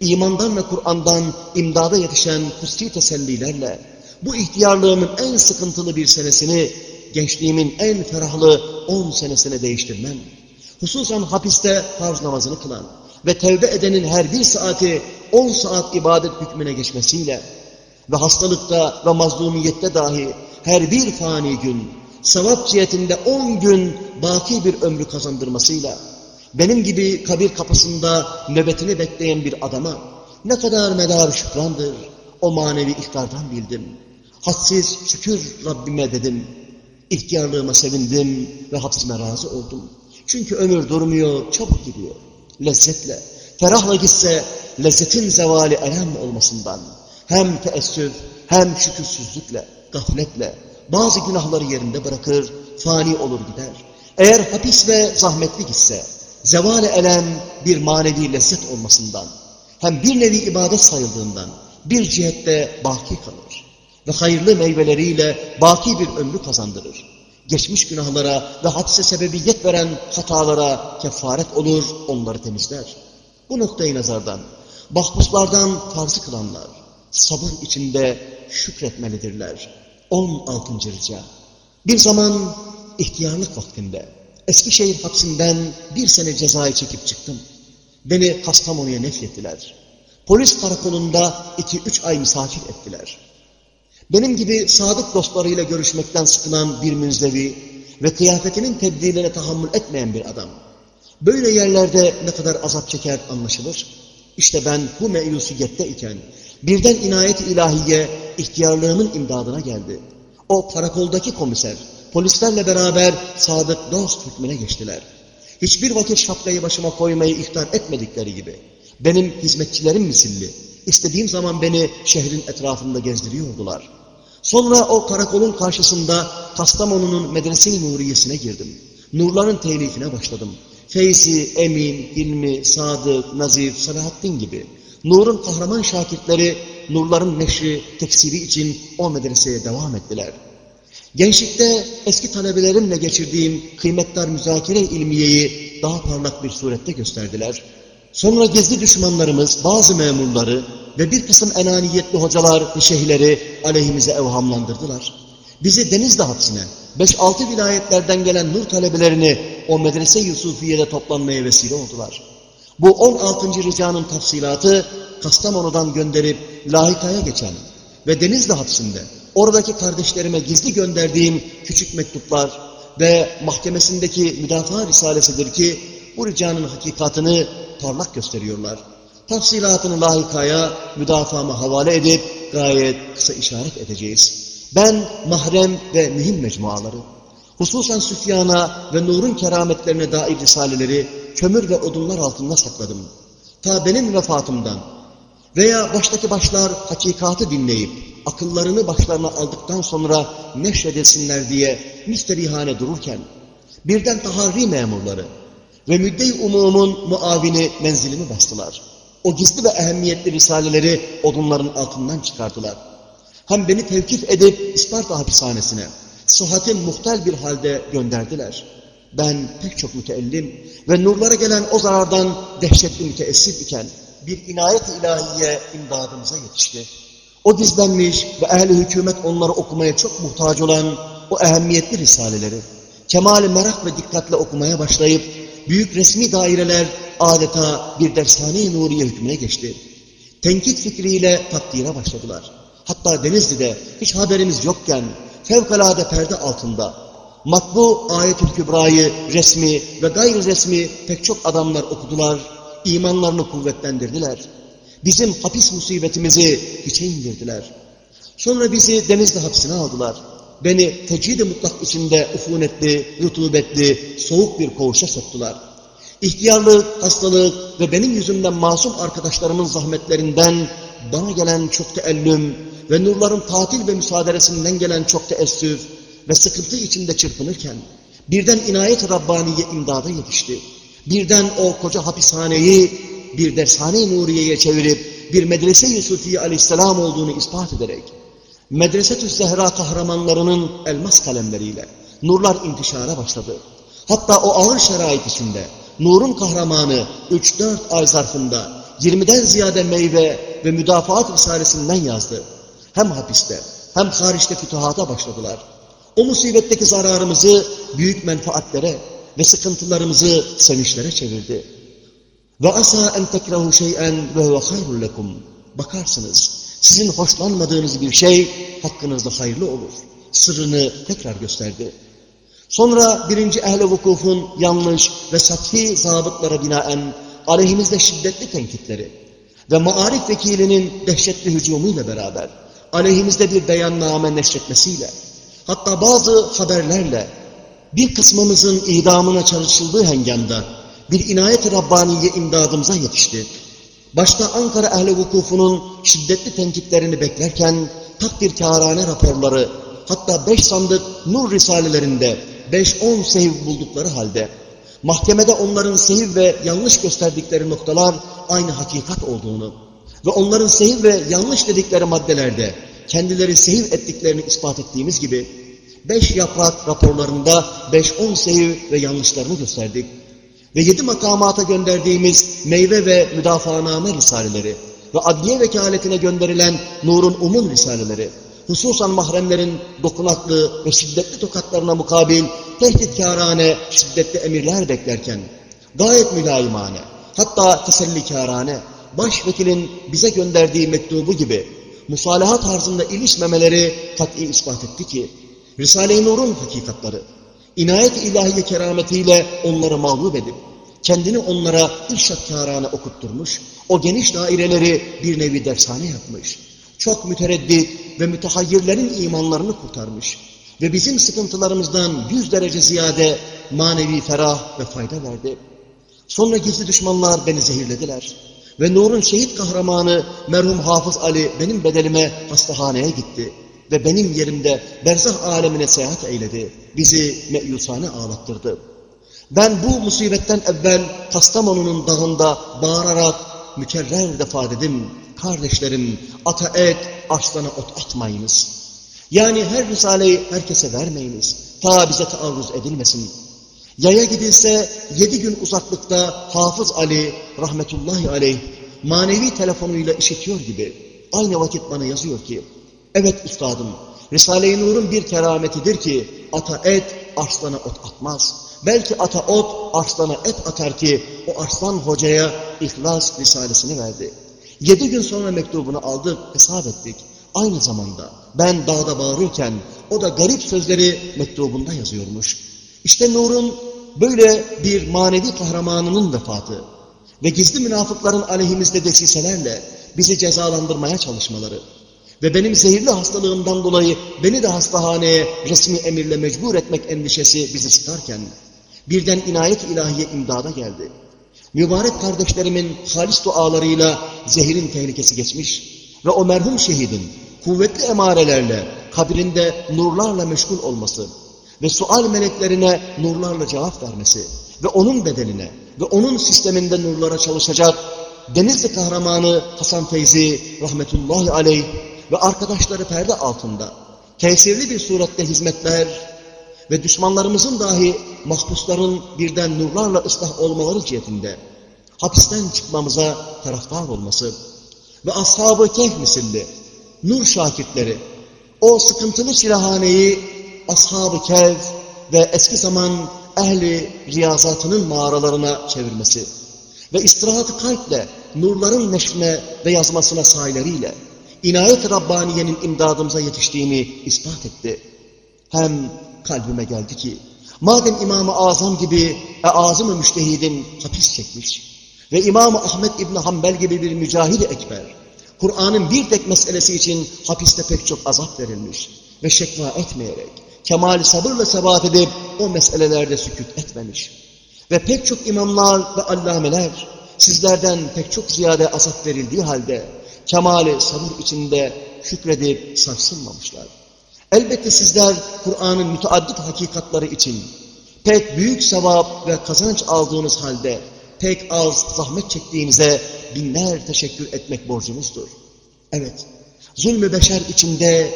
imandan ve Kur'an'dan imdada yetişen kutsi tesellilerle, bu ihtiyarlığımın en sıkıntılı bir senesini, gençliğimin en ferahlı on senesine değiştirmem, hususan hapiste farz namazını kılan ve tevbe edenin her bir saati on saat ibadet hükmüne geçmesiyle ve hastalıkta ve mazlumiyette dahi her bir fani gün, sevap cihetinde on gün baki bir ömrü kazandırmasıyla, benim gibi kabir kapısında nöbetini bekleyen bir adama ne kadar medar şükrandır, o manevi ihtardan bildim. Hadsiz şükür Rabbime dedim. İhtiyarlığıma sevindim ve hapsime razı oldum. Çünkü ömür durmuyor, çabuk gidiyor. Lezzetle. Ferahla gitse lezzetin zevali elem olmasından hem teessüf hem şükürsüzlükle, gafletle bazı günahları yerinde bırakır, fani olur gider. Eğer hapis ve zahmetli gitse, zeval elem bir manevi lezzet olmasından, hem bir nevi ibadet sayıldığından bir cihette baki kalır ve hayırlı meyveleriyle baki bir ömrü kazandırır. Geçmiş günahlara ve hadise sebebiyet veren hatalara kefaret olur, onları temizler. Bu noktayı nazardan, bahpuslardan tarzı kılanlar, sabır içinde şükretmelidirler. 16. rica. Bir zaman ihtiyarlık vaktinde Eskişehir hapsinden bir sene cezayı çekip çıktım. Beni Kastamonu'ya nefrettiler. Polis karakolunda iki üç ay misafir ettiler. Benim gibi sadık dostlarıyla görüşmekten sıkılan bir münzevi ve kıyafetinin tebdiline tahammül etmeyen bir adam. Böyle yerlerde ne kadar azap çeker anlaşılır. İşte ben bu meyusiyette iken birden inayet ilahiye ihtiyarlığımın imdadına geldi. O karakoldaki komiser polislerle beraber sadık dost hükmüne geçtiler. Hiçbir vakit şapkayı başıma koymayı ihtar etmedikleri gibi. Benim hizmetçilerim misilli. İstediğim zaman beni şehrin etrafında gezdiriyordular. Sonra o karakolun karşısında Kastamonu'nun medrese-i Nuriyesine girdim. Nurların telifine başladım. Feyzi, Emin, Hilmi, Sadık, Nazif, Salahattin gibi. Nur'un kahraman şakirtleri, nurların neşri, teksiri için o medreseye devam ettiler. Gençlikte eski talebelerimle geçirdiğim kıymetler müzakere ilmiyeyi daha parlak bir surette gösterdiler. Sonra gizli düşmanlarımız, bazı memurları ve bir kısım enaniyetli hocalar şeyhleri aleyhimize evhamlandırdılar. Bizi Denizli hapsine, 5-6 vilayetlerden gelen nur talebelerini o medrese Yusufiye'de toplanmaya vesile oldular. Bu 16. ricanın tafsilatı Kastamonu'dan gönderip Lahika'ya geçen ve Denizli hapsinde oradaki kardeşlerime gizli gönderdiğim küçük mektuplar ve mahkemesindeki müdafaa risalesidir ki bu ricanın hakikatını parlak gösteriyorlar. Tafsilatını lahikaya, müdafama havale edip gayet kısa işaret edeceğiz. Ben mahrem ve mühim mecmuaları, hususan Süfyan'a ve Nur'un kerametlerine dair risaleleri kömür ve odunlar altında sakladım. Ta benim vefatımdan veya baştaki başlar hakikatı dinleyip akıllarını başlarına aldıktan sonra neşredesinler diye müsterihane dururken birden taharri memurları ve müdde-i umumun muavini menzilimi bastılar. O gizli ve ehemmiyetli risaleleri odunların altından çıkardılar. Hem beni tevkif edip İsparta hapishanesine sıhhatin muhtel bir halde gönderdiler. Ben pek çok müteellim ve nurlara gelen o zarardan dehşetli müteessir iken bir inayet ilahiye imdadımıza yetişti. O gizlenmiş ve ehli hükümet onları okumaya çok muhtaç olan o ehemmiyetli risaleleri kemali merak ve dikkatle okumaya başlayıp büyük resmi daireler adeta bir dershane-i nuriye hükmüne geçti. Tenkit fikriyle takdire başladılar. Hatta Denizli'de hiç haberimiz yokken fevkalade perde altında matbu ayet-ül kübrayı resmi ve gayri resmi pek çok adamlar okudular, imanlarını kuvvetlendirdiler. Bizim hapis musibetimizi hiçe indirdiler. Sonra bizi Denizli hapsine aldılar. Beni tecrid mutlak içinde ufunetli, rutubetli, soğuk bir koğuşa soktular. İhtiyarlık, hastalık ve benim yüzümden masum arkadaşlarımın zahmetlerinden bana gelen çok teellüm ve nurların tatil ve müsaaderesinden gelen çok teessüf ve sıkıntı içinde çırpınırken birden inayet Rabbaniye imdada yetişti. Birden o koca hapishaneyi bir dershane-i Nuriye'ye çevirip bir medrese Yusufiye aleyhisselam olduğunu ispat ederek Medresetü Zehra kahramanlarının elmas kalemleriyle nurlar intişara başladı. Hatta o ağır şerait içinde nurun kahramanı 3-4 ay zarfında 20'den ziyade meyve ve müdafaat risalesinden yazdı. Hem hapiste hem hariçte fütuhata başladılar. O musibetteki zararımızı büyük menfaatlere ve sıkıntılarımızı sevinçlere çevirdi. Ve asa en tekrahu şey'en ve huve hayrul lekum. Bakarsınız, sizin hoşlanmadığınız bir şey hakkınızda hayırlı olur. Sırrını tekrar gösterdi. Sonra birinci ehl-i vukufun yanlış ve sathi zabıtlara binaen aleyhimizde şiddetli tenkitleri ve maarif vekilinin dehşetli hücumuyla beraber aleyhimizde bir beyanname neşretmesiyle hatta bazı haberlerle bir kısmımızın idamına çalışıldığı hengamda bir inayet-i Rabbaniye imdadımıza yetişti. Başta Ankara ehli vukufunun şiddetli tenkitlerini beklerken takdirkârane raporları, hatta beş sandık nur risalelerinde beş on sehiv buldukları halde, mahkemede onların sehiv ve yanlış gösterdikleri noktalar aynı hakikat olduğunu ve onların sehiv ve yanlış dedikleri maddelerde kendileri sehiv ettiklerini ispat ettiğimiz gibi, beş yaprak raporlarında beş on sehiv ve yanlışlarını gösterdik. Ve yedi makamata gönderdiğimiz meyve ve müdafaaname risaleleri ve adliye vekaletine gönderilen Nur'un Umum risaleleri, hususan mahremlerin dokunaklı ve şiddetli tokatlarına mukabil tehditkârane şiddetli emirler beklerken, gayet mülayimane, hatta tesellikârane, başvekilin bize gönderdiği mektubu gibi musalaha tarzında ilişmemeleri kat'i ispat etti ki, Risale-i Nur'un hakikatları, inayet ilahiye kerametiyle onları mağlup edip, kendini onlara irşatkârâne okutturmuş, o geniş daireleri bir nevi dershane yapmış, çok mütereddit ve mütehayyirlerin imanlarını kurtarmış ve bizim sıkıntılarımızdan yüz derece ziyade manevi ferah ve fayda verdi. Sonra gizli düşmanlar beni zehirlediler. Ve Nur'un şehit kahramanı merhum Hafız Ali benim bedelime hastahaneye gitti. Ve benim yerimde berzah alemine seyahat eyledi. Bizi meyusane ağlattırdı. Ben bu musibetten evvel Kastamonu'nun dağında bağırarak mükerrer defa dedim. Kardeşlerim ata et, arslana ot atmayınız. Yani her risaleyi herkese vermeyiniz. Ta bize taarruz edilmesin. Yaya gidilse yedi gün uzaklıkta Hafız Ali rahmetullahi aleyh manevi telefonuyla işitiyor gibi aynı vakit bana yazıyor ki evet üstadım Risale-i Nur'un bir kerametidir ki ata et arslana ot atmaz. Belki ata ot arslana et atar ki o arslan hocaya İhlas Risalesini verdi. Yedi gün sonra mektubunu aldık hesap ettik. Aynı zamanda ben dağda bağırırken o da garip sözleri mektubunda yazıyormuş. İşte Nur'un böyle bir manevi kahramanının vefatı ve gizli münafıkların aleyhimizde desiselerle bizi cezalandırmaya çalışmaları ve benim zehirli hastalığımdan dolayı beni de hastahaneye resmi emirle mecbur etmek endişesi bizi sıkarken birden inayet ilahiye imdada geldi. Mübarek kardeşlerimin halis dualarıyla zehirin tehlikesi geçmiş ve o merhum şehidin kuvvetli emarelerle kabrinde nurlarla meşgul olması ve sual meleklerine nurlarla cevap vermesi ve onun bedenine ve onun sisteminde nurlara çalışacak Denizli kahramanı Hasan Feyzi rahmetullahi aleyh ve arkadaşları perde altında. Tesirli bir surette hizmetler ve düşmanlarımızın dahi mahpusların birden nurlarla ıslah olmaları cihetinde hapisten çıkmamıza taraftar olması ve ashab-ı kehf misilli nur şakirtleri o sıkıntılı silahhaneyi ashab-ı kehf ve eski zaman ehli riyazatının mağaralarına çevirmesi ve istirahat kalple nurların neşrine ve yazmasına saileriyle inayet Rabbaniye'nin imdadımıza yetiştiğini ispat etti. Hem kalbime geldi ki madem İmam-ı Azam gibi e azım-ı müştehidin hapis çekmiş ve İmam-ı Ahmet İbni Hanbel gibi bir mücahid ekber Kur'an'ın bir tek meselesi için hapiste pek çok azap verilmiş ve şekva etmeyerek kemal sabırla sebat edip o meselelerde sükut etmemiş. Ve pek çok imamlar ve allameler sizlerden pek çok ziyade azap verildiği halde kemali sabır içinde şükredip sarsılmamışlar. Elbette sizler Kur'an'ın müteaddit hakikatları için pek büyük sevap ve kazanç aldığınız halde pek az zahmet çektiğinize binler teşekkür etmek borcunuzdur. Evet, zulmü beşer içinde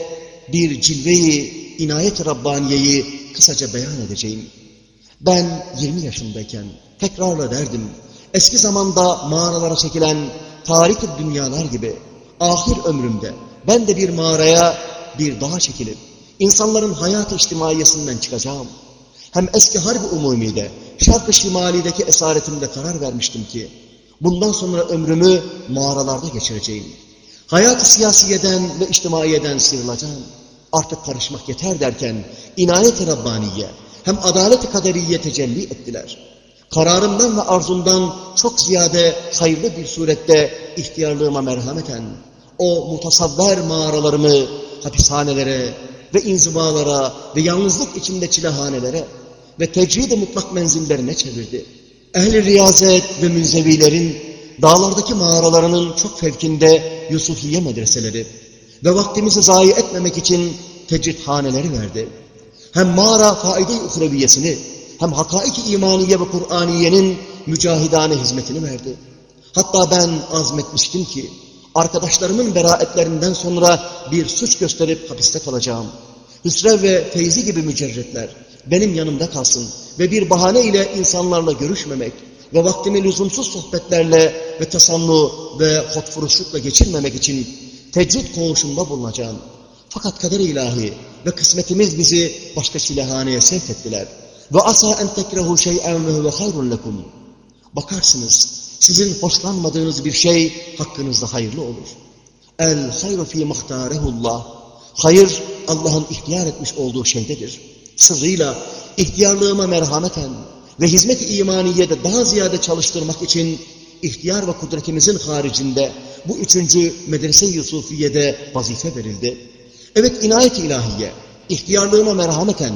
bir cilveyi, inayet-i Rabbaniye'yi kısaca beyan edeceğim. Ben 20 yaşındayken tekrarla derdim, eski zamanda mağaralara çekilen tarih dünyalar gibi ahir ömrümde ben de bir mağaraya bir dağa çekilip insanların hayat-ı içtimaiyesinden çıkacağım. Hem eski harbi umumide, şarkı şimalideki esaretimde karar vermiştim ki bundan sonra ömrümü mağaralarda geçireceğim. Hayat-ı siyasiyeden ve içtimaiyeden sıyrılacağım. Artık karışmak yeter derken inayet-i Rabbaniye hem adalet-i kaderiye tecelli ettiler. Kararımdan ve arzumdan çok ziyade hayırlı bir surette ihtiyarlığıma merhameten o mutasavver mağaralarımı hapishanelere ve inzivalara ve yalnızlık içinde çilehanelere ve tecrid-i mutlak menzillerine çevirdi. Ehli riyazet ve münzevilerin dağlardaki mağaralarının çok fevkinde Yusufiye medreseleri ve vaktimizi zayi etmemek için tecridhaneleri verdi. Hem mağara faide-i hem hakaik-i imaniye ve Kur'aniyenin mücahidane hizmetini verdi. Hatta ben azmetmiştim ki arkadaşlarımın beraetlerinden sonra bir suç gösterip hapiste kalacağım. Hüsrev ve Feyzi gibi mücerretler benim yanımda kalsın ve bir bahane ile insanlarla görüşmemek ve vaktimi lüzumsuz sohbetlerle ve tasannu ve hotfuruşlukla geçirmemek için tecrid koğuşunda bulunacağım. Fakat kader ilahi ve kısmetimiz bizi başka çilehaneye sevk ettiler. Ve asa en tekrehu şey'en ve huve hayrun lekum. Bakarsınız sizin hoşlanmadığınız bir şey hakkınızda hayırlı olur. El hayru fî muhtarehullah. Hayır Allah'ın ihtiyar etmiş olduğu şeydedir. Sırrıyla ihtiyarlığıma merhameten ve hizmet-i imaniyede daha ziyade çalıştırmak için ihtiyar ve kudretimizin haricinde bu üçüncü medrese-i Yusufiye'de vazife verildi. Evet inayet-i ilahiye, ihtiyarlığıma merhameten,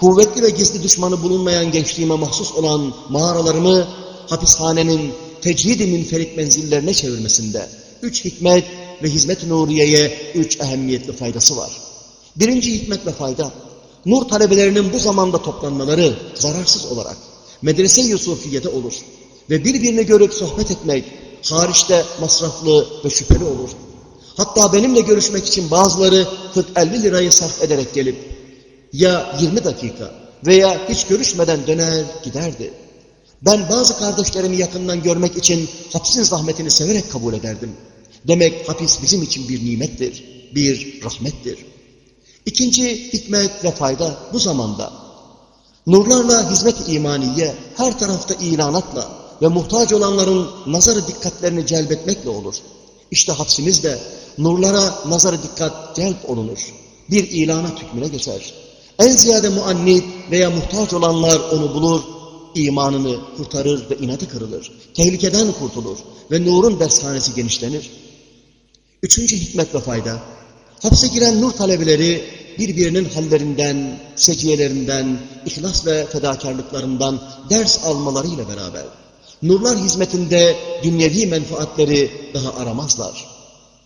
kuvvetli ve gizli düşmanı bulunmayan gençliğime mahsus olan mağaralarımı hapishanenin tecrid-i münferit menzillerine çevirmesinde üç hikmet ve hizmet-i nuriyeye üç ehemmiyetli faydası var. Birinci hikmet ve fayda, nur talebelerinin bu zamanda toplanmaları zararsız olarak medrese Yusufiye'de olur ve birbirini görüp sohbet etmek hariçte masraflı ve şüpheli olur. Hatta benimle görüşmek için bazıları 40-50 lirayı sarf ederek gelip ya 20 dakika veya hiç görüşmeden döner giderdi. Ben bazı kardeşlerimi yakından görmek için hapisin zahmetini severek kabul ederdim. Demek hapis bizim için bir nimettir, bir rahmettir. İkinci hikmet ve fayda bu zamanda. Nurlarla hizmet imaniye her tarafta ilanatla ve muhtaç olanların nazarı dikkatlerini celbetmekle olur. İşte hapsimiz de nurlara nazarı dikkat celp olunur. Bir ilanat hükmüne geçer. En ziyade muannit veya muhtaç olanlar onu bulur, imanını kurtarır ve inadı kırılır. Tehlikeden kurtulur ve nurun dershanesi genişlenir. Üçüncü hikmet ve fayda, hapse giren nur talebeleri birbirinin hallerinden, seciyelerinden, ihlas ve fedakarlıklarından ders almalarıyla beraber, nurlar hizmetinde dünyevi menfaatleri daha aramazlar.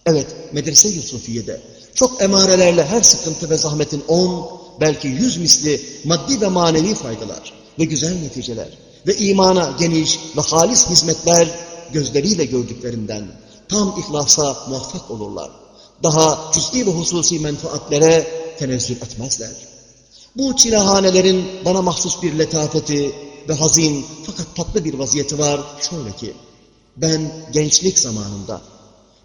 Evet, Medrese Yusufiye'de çok emarelerle her sıkıntı ve zahmetin on, belki yüz misli maddi ve manevi faydalar ve güzel neticeler ve imana geniş ve halis hizmetler gözleriyle gördüklerinden tam ihlasa muvaffak olurlar. Daha cüz'i ve hususi menfaatlere tenezzül etmezler. Bu çilehanelerin bana mahsus bir letafeti ve hazin fakat tatlı bir vaziyeti var şöyle ki, ben gençlik zamanında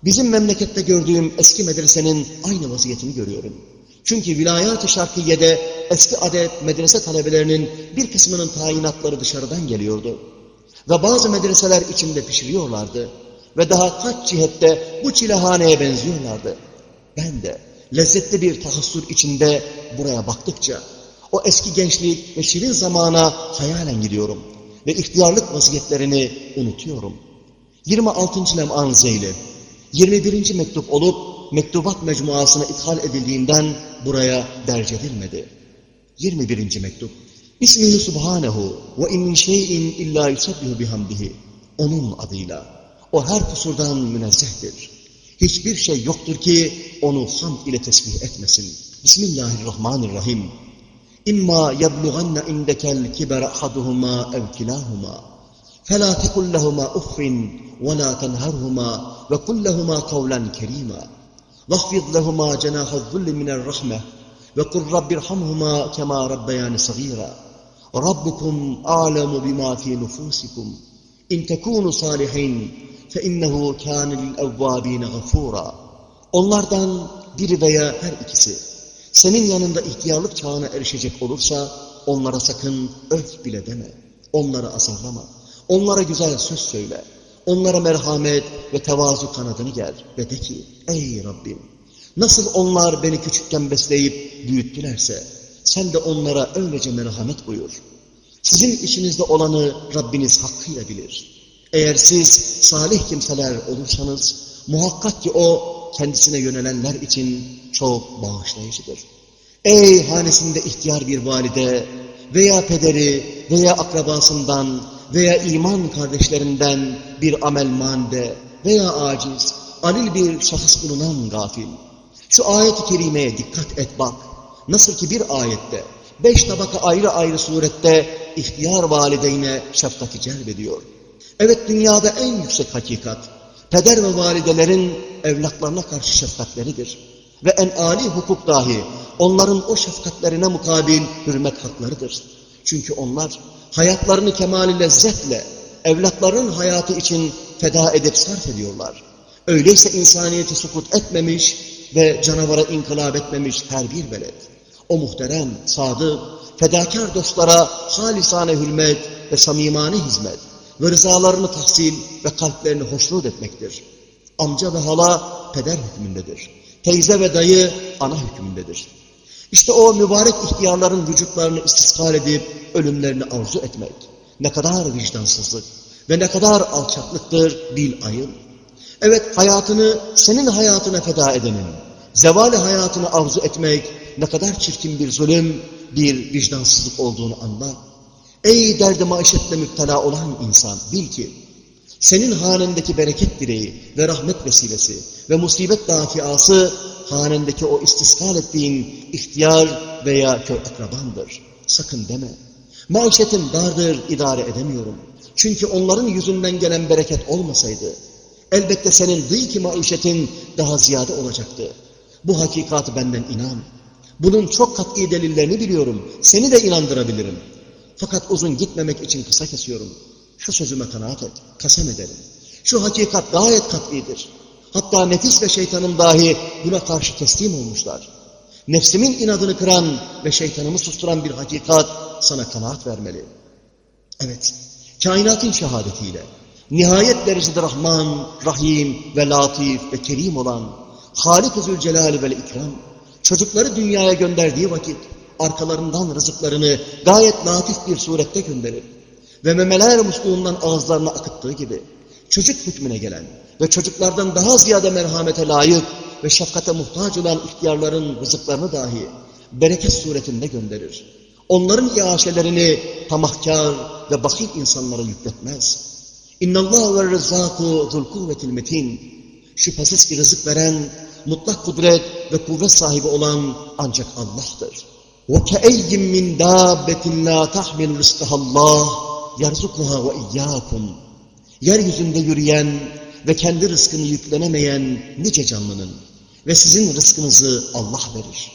bizim memlekette gördüğüm eski medresenin aynı vaziyetini görüyorum. Çünkü vilayat-ı şarkiyede eski adet medrese talebelerinin bir kısmının tayinatları dışarıdan geliyordu. Ve bazı medreseler içinde pişiriyorlardı. Ve daha kaç cihette bu çilehaneye benziyorlardı. Ben de lezzetli bir tahassür içinde buraya baktıkça o eski gençlik ve şirin zamana hayalen gidiyorum. Ve ihtiyarlık vaziyetlerini unutuyorum. 26. lem'an zeyli, 21. mektup olup mektubat mecmuasına ithal edildiğinden buraya derc edilmedi. 21. mektup. İsmihi subhanehu ve in şeyin illa yusabbihu bihamdihi. Onun adıyla. O her kusurdan münezzehtir. Hiçbir şey yoktur ki onu hamd ile tesbih etmesin. Bismillahirrahmanirrahim. İmma yebluğanne indekel kiber ahaduhuma ev kilahuma. Fela tekul lehuma uffin ve la tenherhuma ve kullehuma kavlen kerima. وَاخْفِضْ لَهُمَا جَنَاحَ الظُّلِّ مِنَ الرَّحْمَةِ وَقُلْ رَبِّ ارْحَمْهُمَا كَمَا رَبَّيَانِ صَغِيرًا رَبُّكُمْ أَعْلَمُ بِمَا فِي نُفُوسِكُمْ اِنْ تَكُونُوا صَالِحِينَ فَاِنَّهُ كَانَ لِلْاَوَّابِينَ غَفُورًا Onlardan biri veya her ikisi senin yanında ihtiyarlık çağına erişecek olursa onlara sakın öf bile deme. Onları azarlama. Onlara güzel söz söyle. Onlara merhamet ve tevazu kanadını ger ve de ki ey Rabbim nasıl onlar beni küçükken besleyip büyüttülerse sen de onlara öylece merhamet buyur. Sizin içinizde olanı Rabbiniz hakkıyla bilir. Eğer siz salih kimseler olursanız muhakkak ki o kendisine yönelenler için çok bağışlayıcıdır. Ey hanesinde ihtiyar bir valide veya pederi veya akrabasından veya iman kardeşlerinden bir amel mande veya aciz, alil bir şahıs bulunan gafil. Şu ayet-i kerimeye dikkat et bak. Nasıl ki bir ayette beş tabaka ayrı ayrı surette ihtiyar valideyne şefkati celbediyor. Evet dünyada en yüksek hakikat, peder ve validelerin evlatlarına karşı şefkatleridir. Ve en âli hukuk dahi onların o şefkatlerine mukabil hürmet haklarıdır. Çünkü onlar hayatlarını kemali lezzetle evlatların hayatı için feda edip sarf ediyorlar. Öyleyse insaniyeti sukut etmemiş ve canavara inkılap etmemiş her bir velet. O muhterem, sadık, fedakar dostlara halisane hürmet ve samimane hizmet ve rızalarını tahsil ve kalplerini hoşnut etmektir. Amca ve hala peder hükmündedir. Teyze ve dayı ana hükmündedir. İşte o mübarek ihtiyarların vücutlarını istiskal edip ölümlerini arzu etmek. Ne kadar vicdansızlık ve ne kadar alçaklıktır bil ayıl. Evet hayatını senin hayatına feda edenin, zevali hayatını arzu etmek ne kadar çirkin bir zulüm, bir vicdansızlık olduğunu anla. Ey derdi maişetle müptela olan insan bil ki senin hanendeki bereket direği ve rahmet vesilesi ve musibet dafiası hanendeki o istiskal ettiğin ihtiyar veya köy akrabandır. Sakın deme. Maişetim dardır, idare edemiyorum. Çünkü onların yüzünden gelen bereket olmasaydı, elbette senin değil ki maişetin daha ziyade olacaktı. Bu hakikatı benden inan. Bunun çok kat'i delillerini biliyorum. Seni de inandırabilirim. Fakat uzun gitmemek için kısa kesiyorum. Şu sözüme kanaat et, kasem ederim. Şu hakikat gayet kat'idir. Hatta nefis ve şeytanım dahi buna karşı teslim olmuşlar. Nefsimin inadını kıran ve şeytanımı susturan bir hakikat sana kanaat vermeli. Evet, kainatın şehadetiyle, nihayet derecede Rahman, Rahim ve Latif ve Kerim olan Halik-i Zülcelal ve İkram, çocukları dünyaya gönderdiği vakit, arkalarından rızıklarını gayet latif bir surette gönderir ve memeler musluğundan ağızlarına akıttığı gibi, çocuk hükmüne gelen ve çocuklardan daha ziyade merhamete layık ve şefkate muhtaç olan ihtiyarların rızıklarını dahi bereket suretinde gönderir. Onların iaşelerini tamahkar ve bakil insanlara yükletmez. İnna Allah ve rızzaku zul kuvvetil metin. Şüphesiz ki rızık veren, mutlak kudret ve kuvvet sahibi olan ancak Allah'tır. وَكَأَيِّمْ مِنْ دَابَّةٍ لَا تَحْمِلْ رِزْقَهَا اللّٰهِ يَرْزُقُهَا وَاِيَّاكُمْ Yeryüzünde yürüyen ve kendi rızkını yüklenemeyen nice canlının ve sizin rızkınızı Allah verir.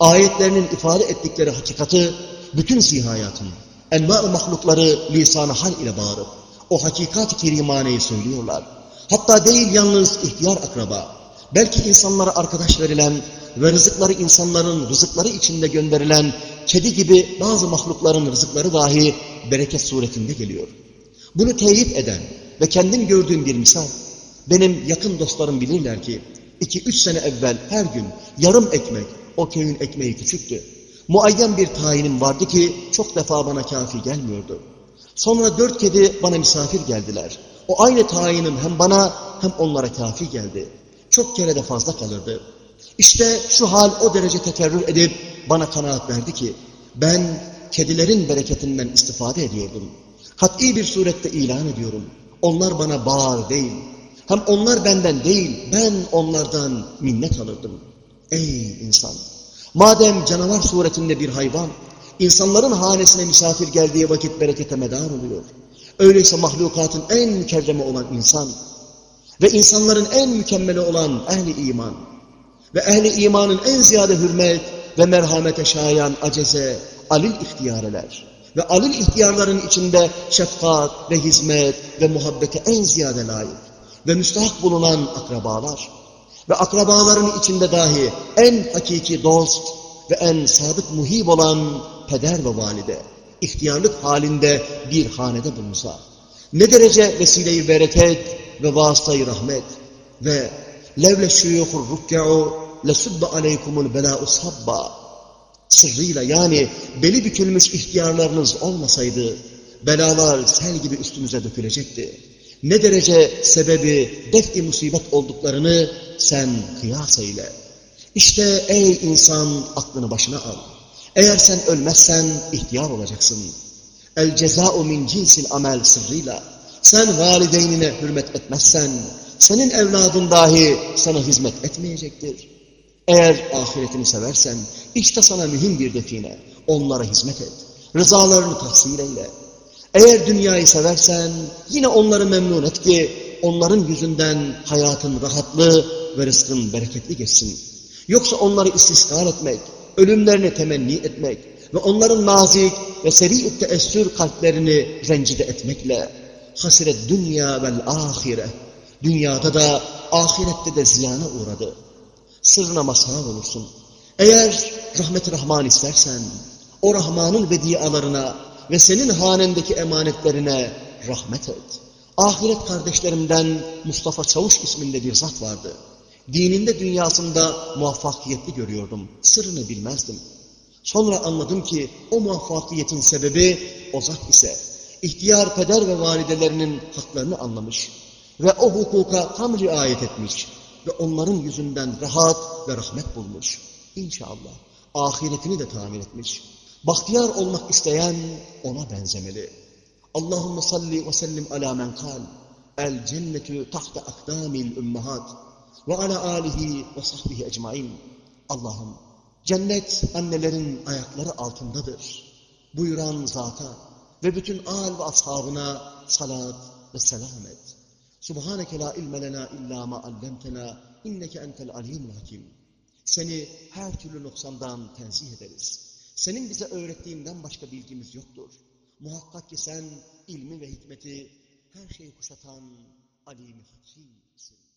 Ayetlerinin ifade ettikleri hakikati bütün zihayatın, enva mahlukları lisan hal ile bağırıp o hakikat-ı kerimaneyi söylüyorlar. Hatta değil yalnız ihtiyar akraba, belki insanlara arkadaş verilen ve rızıkları insanların rızıkları içinde gönderilen kedi gibi bazı mahlukların rızıkları dahi bereket suretinde geliyor. Bunu teyit eden ve kendim gördüğüm bir misal, benim yakın dostlarım bilirler ki, iki üç sene evvel her gün yarım ekmek, o köyün ekmeği küçüktü. Muayyen bir tayinim vardı ki çok defa bana kafi gelmiyordu. Sonra dört kedi bana misafir geldiler. O aynı tayinim hem bana hem onlara kafi geldi. Çok kere de fazla kalırdı. İşte şu hal o derece tekerrür edip bana kanaat verdi ki ben kedilerin bereketinden istifade ediyordum. Kat'i bir surette ilan ediyorum. Onlar bana bağır değil. Hem onlar benden değil, ben onlardan minnet alırdım. Ey insan! Madem canavar suretinde bir hayvan, insanların hanesine misafir geldiği vakit berekete medar oluyor. Öyleyse mahlukatın en mükerreme olan insan ve insanların en mükemmeli olan ehli iman. Ve ehli imanın en ziyade hürmet ve merhamete şayan aceze, alil ihtiyareler ve alil ihtiyarların içinde şefkat ve hizmet ve muhabbete en ziyade layık ve müstahak bulunan akrabalar. Ve akrabaların içinde dahi en hakiki dost ve en sadık muhib olan peder ve valide, ihtiyarlık halinde bir hanede bulunsa, ne derece vesileyi bereket ve vasıtayı rahmet ve levle şuyuhur rukka'u lesubbe aleykumul belâ'u sabba sırrıyla yani beli bükülmüş ihtiyarlarınız olmasaydı belalar sel gibi üstümüze dökülecekti. Ne derece sebebi defi musibet olduklarını sen kıyas eyle. İşte ey insan aklını başına al. Eğer sen ölmezsen ihtiyar olacaksın. El ceza'u min cinsil amel sırrıyla. Sen valideynine hürmet etmezsen, senin evladın dahi sana hizmet etmeyecektir. Eğer ahiretini seversen, işte sana mühim bir define, onlara hizmet et. Rızalarını tahsil eyle. Eğer dünyayı seversen, yine onları memnun et ki, onların yüzünden hayatın rahatlı ve rızkın bereketli geçsin. Yoksa onları istisgar etmek, ölümlerini temenni etmek ve onların nazik ve seri teessür kalplerini rencide etmekle hasiret dünya vel ahire dünyada da ahirette de ziyana uğradı. Sırrına mazhar olursun. Eğer rahmet Rahman istersen o Rahman'ın vedialarına ve senin hanendeki emanetlerine rahmet et. Ahiret kardeşlerimden Mustafa Çavuş isminde bir zat vardı. Dininde dünyasında muvaffakiyetli görüyordum. Sırrını bilmezdim. Sonra anladım ki o muvaffakiyetin sebebi o zat ise ihtiyar peder ve validelerinin haklarını anlamış ve o hukuka tam riayet etmiş ve onların yüzünden rahat ve rahmet bulmuş. İnşallah ahiretini de tamir etmiş. Bahtiyar olmak isteyen ona benzemeli. Allahümme salli ve sellim ala men kal. El cennetu tahta akdamil ümmahat. Ve ala alihi ve sahbihi ecmain. Allah'ım cennet annelerin ayakları altındadır. Buyuran zata ve bütün al ve ashabına salat ve selam et. Subhaneke la ilme lena illa ma allamtena inneke entel alimul hakim. Seni her türlü noksandan tenzih ederiz. Senin bize öğrettiğinden başka bilgimiz yoktur. Muhakkak ki sen ilmi ve hikmeti her şeyi kuşatan alim hakim.